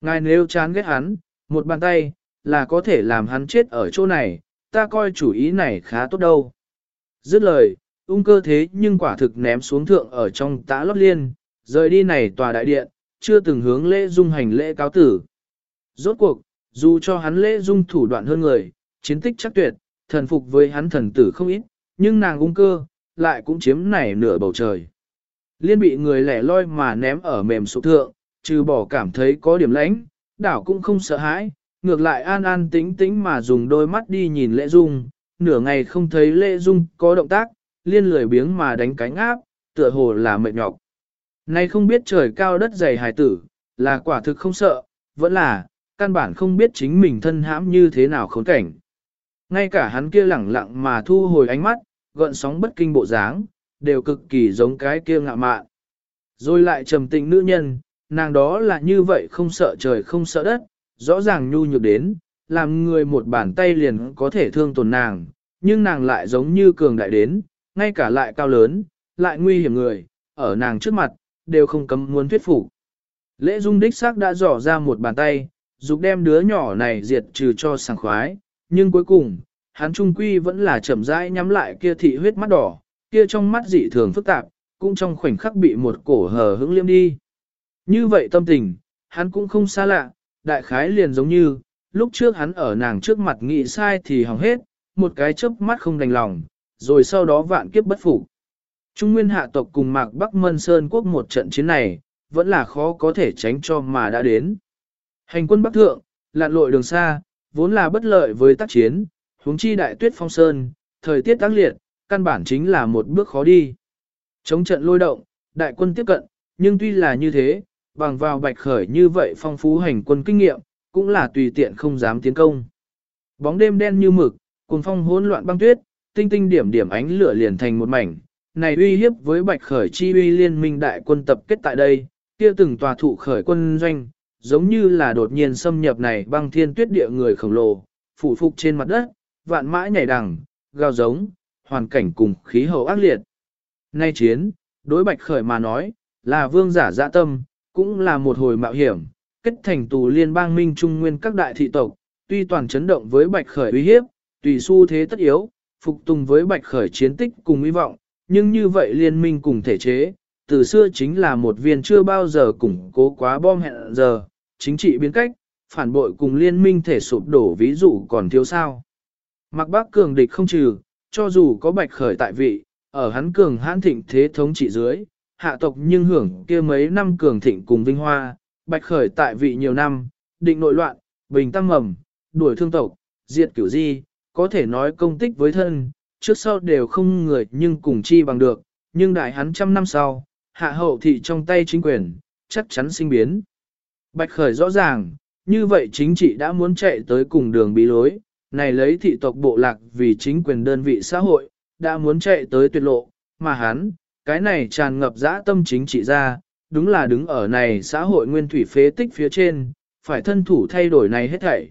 Ngài nếu chán ghét hắn, một bàn tay, là có thể làm hắn chết ở chỗ này, ta coi chủ ý này khá tốt đâu. Dứt lời, ung cơ thế nhưng quả thực ném xuống thượng ở trong tã lót liên, rời đi này tòa đại điện, chưa từng hướng lễ dung hành lễ cáo tử. Rốt cuộc, dù cho hắn lễ dung thủ đoạn hơn người, chiến tích chắc tuyệt, thần phục với hắn thần tử không ít, nhưng nàng ung cơ, lại cũng chiếm này nửa bầu trời. Liên bị người lẻ loi mà ném ở mềm sụp thượng, trừ bỏ cảm thấy có điểm lãnh, đảo cũng không sợ hãi, ngược lại an an tĩnh tĩnh mà dùng đôi mắt đi nhìn lệ dung, nửa ngày không thấy lệ dung có động tác, liên lười biếng mà đánh cánh áp, tựa hồ là mệt nhọc. Nay không biết trời cao đất dày hài tử, là quả thực không sợ, vẫn là, căn bản không biết chính mình thân hãm như thế nào khốn cảnh. Ngay cả hắn kia lẳng lặng mà thu hồi ánh mắt, gợn sóng bất kinh bộ dáng, đều cực kỳ giống cái kia ngạ mạn. Rồi lại trầm tĩnh nữ nhân, nàng đó là như vậy không sợ trời không sợ đất, rõ ràng nhu nhược đến, làm người một bàn tay liền có thể thương tổn nàng, nhưng nàng lại giống như cường đại đến, ngay cả lại cao lớn, lại nguy hiểm người, ở nàng trước mặt, đều không cấm muốn thuyết phục. Lễ dung đích xác đã dò ra một bàn tay, dục đem đứa nhỏ này diệt trừ cho sảng khoái, nhưng cuối cùng, hắn trung quy vẫn là chậm rãi nhắm lại kia thị huyết mắt đỏ, kia trong mắt dị thường phức tạp, cũng trong khoảnh khắc bị một cổ hờ hững liêm đi. Như vậy tâm tình, hắn cũng không xa lạ, đại khái liền giống như, lúc trước hắn ở nàng trước mặt nghĩ sai thì hỏng hết, một cái chớp mắt không đành lòng, rồi sau đó vạn kiếp bất phục. Trung nguyên hạ tộc cùng mạc Bắc Mân Sơn quốc một trận chiến này, vẫn là khó có thể tránh cho mà đã đến. Hành quân Bắc Thượng, lặn lội đường xa, vốn là bất lợi với tác chiến, huống chi đại tuyết phong sơn, thời tiết tác liệt, căn bản chính là một bước khó đi. Chống trận lôi động, đại quân tiếp cận, nhưng tuy là như thế, bằng vào bạch khởi như vậy phong phú hành quân kinh nghiệm, cũng là tùy tiện không dám tiến công. Bóng đêm đen như mực, cùng phong hỗn loạn băng tuyết, tinh tinh điểm điểm ánh lửa liền thành một mảnh, này uy hiếp với bạch khởi chi uy liên minh đại quân tập kết tại đây, kia từng tòa thụ khởi quân doanh, giống như là đột nhiên xâm nhập này băng thiên tuyết địa người khổng lồ, phủ phục trên mặt đất, vạn mã nhảy đằng, gào giống, hoàn cảnh cùng khí hậu ác liệt. Nay chiến, đối bạch khởi mà nói, là vương giả dạ tâm, cũng là một hồi mạo hiểm, kết thành tù liên bang minh trung nguyên các đại thị tộc, tuy toàn chấn động với bạch khởi uy hiếp, tùy xu thế tất yếu, phục tùng với bạch khởi chiến tích cùng hy vọng, nhưng như vậy liên minh cùng thể chế, từ xưa chính là một viên chưa bao giờ củng cố quá bom hẹn giờ, chính trị biến cách, phản bội cùng liên minh thể sụp đổ ví dụ còn thiếu sao. Mặc bác cường địch không trừ, cho dù có bạch khởi tại vị, ở hắn cường hãn thịnh thế thống trị dưới, hạ tộc nhưng hưởng kia mấy năm cường thịnh cùng vinh hoa, bạch khởi tại vị nhiều năm, định nội loạn, bình tăng mầm, đuổi thương tộc, diệt cửu di, có thể nói công tích với thân, trước sau đều không người nhưng cùng chi bằng được, nhưng đại hắn trăm năm sau, hạ hậu thị trong tay chính quyền, chắc chắn sinh biến. Bạch khởi rõ ràng, như vậy chính trị đã muốn chạy tới cùng đường bí lối, này lấy thị tộc bộ lạc vì chính quyền đơn vị xã hội, đã muốn chạy tới tuyệt lộ, mà hắn, cái này tràn ngập dã tâm chính trị ra, đúng là đứng ở này xã hội nguyên thủy phế tích phía trên, phải thân thủ thay đổi này hết thảy.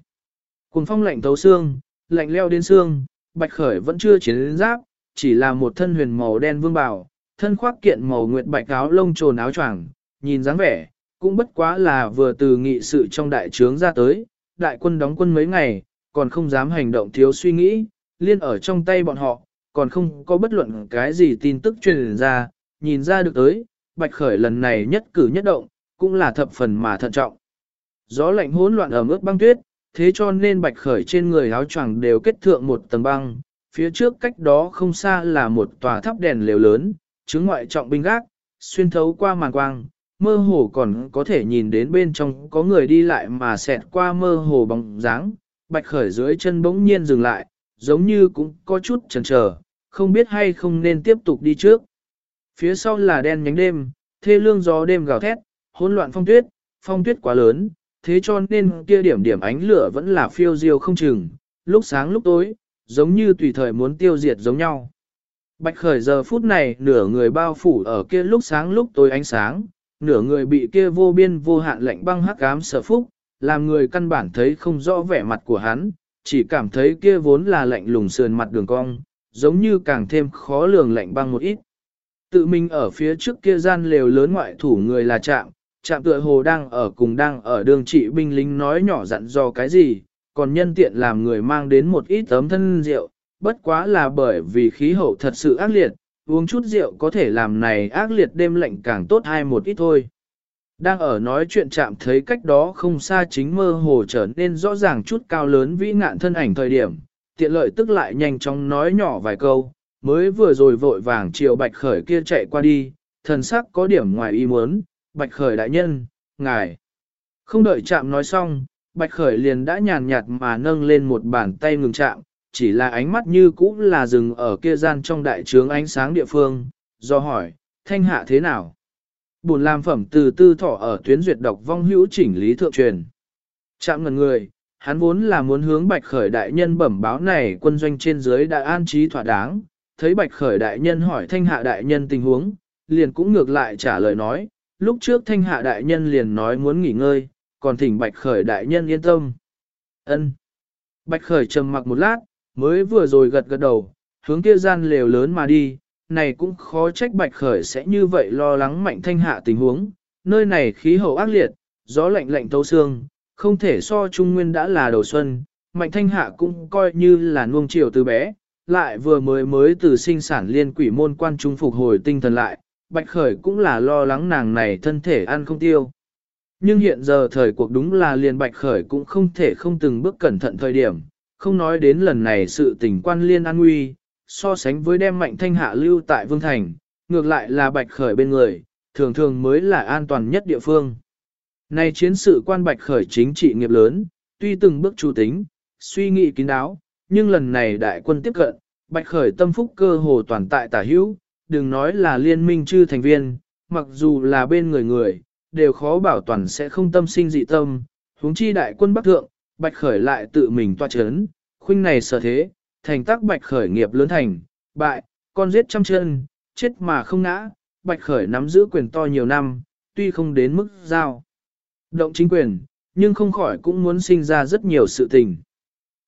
Cùng phong lạnh thấu xương, lạnh leo đến xương, bạch khởi vẫn chưa chiến giáp, chỉ là một thân huyền màu đen vương bào, thân khoác kiện màu nguyệt bạch áo lông trồn áo choàng, nhìn dáng vẻ, cũng bất quá là vừa từ nghị sự trong đại trướng ra tới, đại quân đóng quân mấy ngày, còn không dám hành động thiếu suy nghĩ, liên ở trong tay bọn họ, còn không có bất luận cái gì tin tức truyền ra, nhìn ra được tới, Bạch Khởi lần này nhất cử nhất động, cũng là thập phần mà thận trọng. Gió lạnh hỗn loạn ở ướt băng tuyết, thế cho nên Bạch Khởi trên người áo choàng đều kết thượng một tầng băng, phía trước cách đó không xa là một tòa tháp đèn lều lớn, chứng ngoại trọng binh gác, xuyên thấu qua màn quang, mơ hồ còn có thể nhìn đến bên trong có người đi lại mà xẹt qua mơ hồ bóng dáng, Bạch Khởi dưới chân bỗng nhiên dừng lại, giống như cũng có chút chần chờ, không biết hay không nên tiếp tục đi trước. Phía sau là đen nhánh đêm, thê lương gió đêm gào thét, hỗn loạn phong tuyết, phong tuyết quá lớn, thế cho nên kia điểm điểm ánh lửa vẫn là phiêu diêu không chừng, lúc sáng lúc tối, giống như tùy thời muốn tiêu diệt giống nhau. Bạch khởi giờ phút này nửa người bao phủ ở kia lúc sáng lúc tối ánh sáng, nửa người bị kia vô biên vô hạn lạnh băng hắc ám sở phúc, làm người căn bản thấy không rõ vẻ mặt của hắn, chỉ cảm thấy kia vốn là lạnh lùng sườn mặt đường cong, giống như càng thêm khó lường lạnh băng một ít. Tự mình ở phía trước kia gian lều lớn ngoại thủ người là chạm, chạm tựa hồ đang ở cùng đang ở đường trị binh lính nói nhỏ dặn dò cái gì, còn nhân tiện làm người mang đến một ít tấm thân rượu, bất quá là bởi vì khí hậu thật sự ác liệt, uống chút rượu có thể làm này ác liệt đêm lạnh càng tốt hay một ít thôi. Đang ở nói chuyện chạm thấy cách đó không xa chính mơ hồ trở nên rõ ràng chút cao lớn vĩ ngạn thân ảnh thời điểm, tiện lợi tức lại nhanh chóng nói nhỏ vài câu, mới vừa rồi vội vàng chiều bạch khởi kia chạy qua đi, thần sắc có điểm ngoài ý muốn, bạch khởi đại nhân, ngài. Không đợi chạm nói xong, bạch khởi liền đã nhàn nhạt mà nâng lên một bàn tay ngừng chạm, chỉ là ánh mắt như cũ là dừng ở kia gian trong đại trướng ánh sáng địa phương, do hỏi, thanh hạ thế nào? Buồn làm phẩm từ tư thọ ở tuyến duyệt đọc vong hữu chỉnh lý thượng truyền. Chạm ngần người, hắn vốn là muốn hướng bạch khởi đại nhân bẩm báo này quân doanh trên dưới đã an trí thỏa đáng, thấy bạch khởi đại nhân hỏi thanh hạ đại nhân tình huống, liền cũng ngược lại trả lời nói, lúc trước thanh hạ đại nhân liền nói muốn nghỉ ngơi, còn thỉnh bạch khởi đại nhân yên tâm. ân Bạch khởi trầm mặc một lát, mới vừa rồi gật gật đầu, hướng kia gian lều lớn mà đi, này cũng khó trách bạch khởi sẽ như vậy lo lắng mạnh thanh hạ tình huống, nơi này khí hậu ác liệt, gió lạnh lạnh thấu xương, không thể so trung nguyên đã là đầu xuân, mạnh thanh hạ cũng coi như là nuông chiều từ bé, lại vừa mới mới từ sinh sản liên quỷ môn quan trung phục hồi tinh thần lại, bạch khởi cũng là lo lắng nàng này thân thể ăn không tiêu. Nhưng hiện giờ thời cuộc đúng là liền bạch khởi cũng không thể không từng bước cẩn thận thời điểm, không nói đến lần này sự tình quan liên an nguy, so sánh với đem mạnh thanh hạ lưu tại Vương Thành, ngược lại là bạch khởi bên người, thường thường mới là an toàn nhất địa phương. Này chiến sự quan bạch khởi chính trị nghiệp lớn, tuy từng bước chủ tính, suy nghĩ kín đáo, nhưng lần này đại quân tiếp cận, bạch khởi tâm phúc cơ hồ toàn tại tả hữu, đừng nói là liên minh chư thành viên, mặc dù là bên người người, đều khó bảo toàn sẽ không tâm sinh dị tâm, huống chi đại quân bắc thượng, bạch khởi lại tự mình toa chấn, khuynh này sở thế, thành tác bạch khởi nghiệp lớn thành, bại, con giết trăm chân, chết mà không ngã, bạch khởi nắm giữ quyền to nhiều năm, tuy không đến mức giao. Động chính quyền, nhưng không khỏi cũng muốn sinh ra rất nhiều sự tình.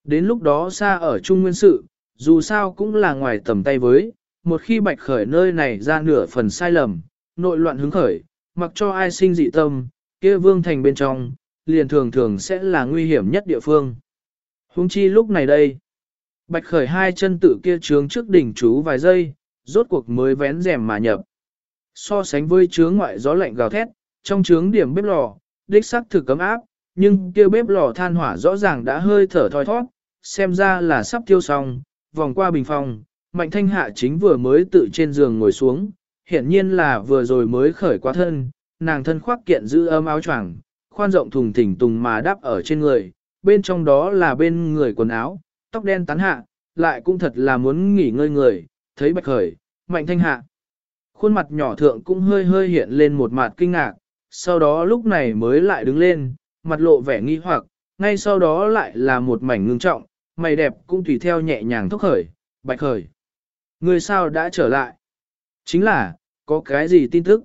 Đến lúc đó xa ở Trung Nguyên sự, dù sao cũng là ngoài tầm tay với, một khi bạch khởi nơi này ra nửa phần sai lầm, nội loạn hứng khởi, mặc cho ai sinh dị tâm, kia vương thành bên trong, liền thường thường sẽ là nguy hiểm nhất địa phương. Hùng chi lúc này đây, bạch khởi hai chân tự kia trướng trước đỉnh chú vài giây, rốt cuộc mới vén rèm mà nhập. So sánh với trướng ngoại gió lạnh gào thét, trong trướng điểm bếp lò, đích sắc thực cấm áp, nhưng kia bếp lò than hỏa rõ ràng đã hơi thở thoi thoát, xem ra là sắp tiêu xong, vòng qua bình phòng, mạnh thanh hạ chính vừa mới tự trên giường ngồi xuống, hiện nhiên là vừa rồi mới khởi qua thân, nàng thân khoác kiện giữ ấm áo choàng, khoan rộng thùng thỉnh tùng mà đắp ở trên người, bên trong đó là bên người quần áo, tóc đen tán hạ, lại cũng thật là muốn nghỉ ngơi người, thấy bạch khởi, mạnh thanh hạ. Khuôn mặt nhỏ thượng cũng hơi hơi hiện lên một mặt kinh ngạc, sau đó lúc này mới lại đứng lên, mặt lộ vẻ nghi hoặc, ngay sau đó lại là một mảnh ngưng trọng, mày đẹp cũng tùy theo nhẹ nhàng thúc khởi, bạch khởi. Người sao đã trở lại? Chính là, có cái gì tin tức?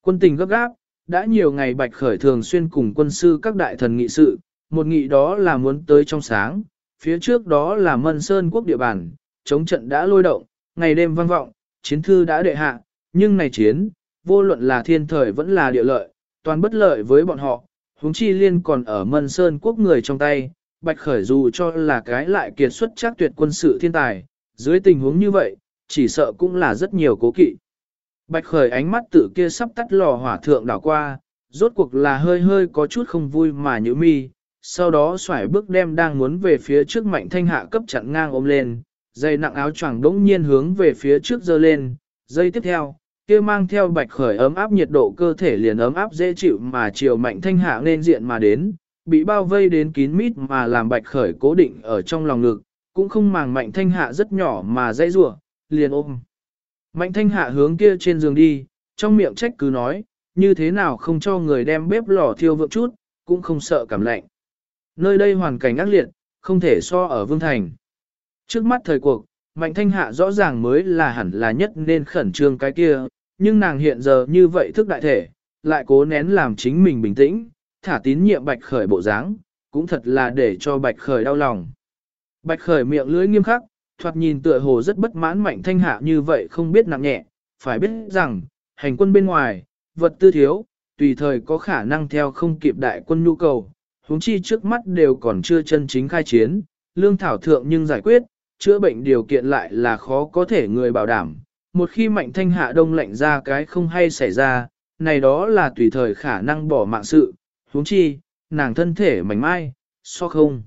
Quân tình gấp gáp, đã nhiều ngày bạch khởi thường xuyên cùng quân sư các đại thần nghị sự, một nghị đó là muốn tới trong sáng, phía trước đó là mân sơn quốc địa bàn, chống trận đã lôi động, ngày đêm vang vọng, chiến thư đã đệ hạ, nhưng này chiến, vô luận là thiên thời vẫn là địa lợi, toàn bất lợi với bọn họ, huống chi liên còn ở mân sơn quốc người trong tay, Bạch Khởi dù cho là cái lại kiệt xuất chắc tuyệt quân sự thiên tài, dưới tình huống như vậy, chỉ sợ cũng là rất nhiều cố kỵ. Bạch Khởi ánh mắt tự kia sắp tắt lò hỏa thượng đảo qua, rốt cuộc là hơi hơi có chút không vui mà nhữ mi, sau đó xoải bước đem đang muốn về phía trước mạnh thanh hạ cấp chặn ngang ôm lên, dây nặng áo choàng đống nhiên hướng về phía trước dơ lên, dây tiếp theo, kia mang theo bạch khởi ấm áp nhiệt độ cơ thể liền ấm áp dễ chịu mà chiều mạnh thanh hạ nên diện mà đến, bị bao vây đến kín mít mà làm bạch khởi cố định ở trong lòng ngực, cũng không màng mạnh thanh hạ rất nhỏ mà dây rủa liền ôm. Mạnh thanh hạ hướng kia trên giường đi, trong miệng trách cứ nói, như thế nào không cho người đem bếp lò thiêu vượng chút, cũng không sợ cảm lạnh. Nơi đây hoàn cảnh ác liệt, không thể so ở Vương Thành. Trước mắt thời cuộc, Mạnh Thanh Hạ rõ ràng mới là hẳn là nhất nên khẩn trương cái kia, nhưng nàng hiện giờ như vậy thức đại thể, lại cố nén làm chính mình bình tĩnh, thả tín nhiệm Bạch Khởi bộ dáng, cũng thật là để cho Bạch Khởi đau lòng. Bạch Khởi miệng lưỡi nghiêm khắc, thoạt nhìn tựa hồ rất bất mãn Mạnh Thanh Hạ như vậy không biết nặng nhẹ, phải biết rằng, hành quân bên ngoài, vật tư thiếu, tùy thời có khả năng theo không kịp đại quân nhu cầu, huống chi trước mắt đều còn chưa chân chính khai chiến, lương thảo thượng nhưng giải quyết, chữa bệnh điều kiện lại là khó có thể người bảo đảm. Một khi mạnh thanh hạ đông lạnh ra cái không hay xảy ra, này đó là tùy thời khả năng bỏ mạng sự, huống chi, nàng thân thể mảnh mai, so không.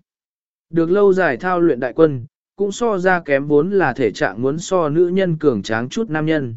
Được lâu dài thao luyện đại quân, cũng so ra kém vốn là thể trạng muốn so nữ nhân cường tráng chút nam nhân.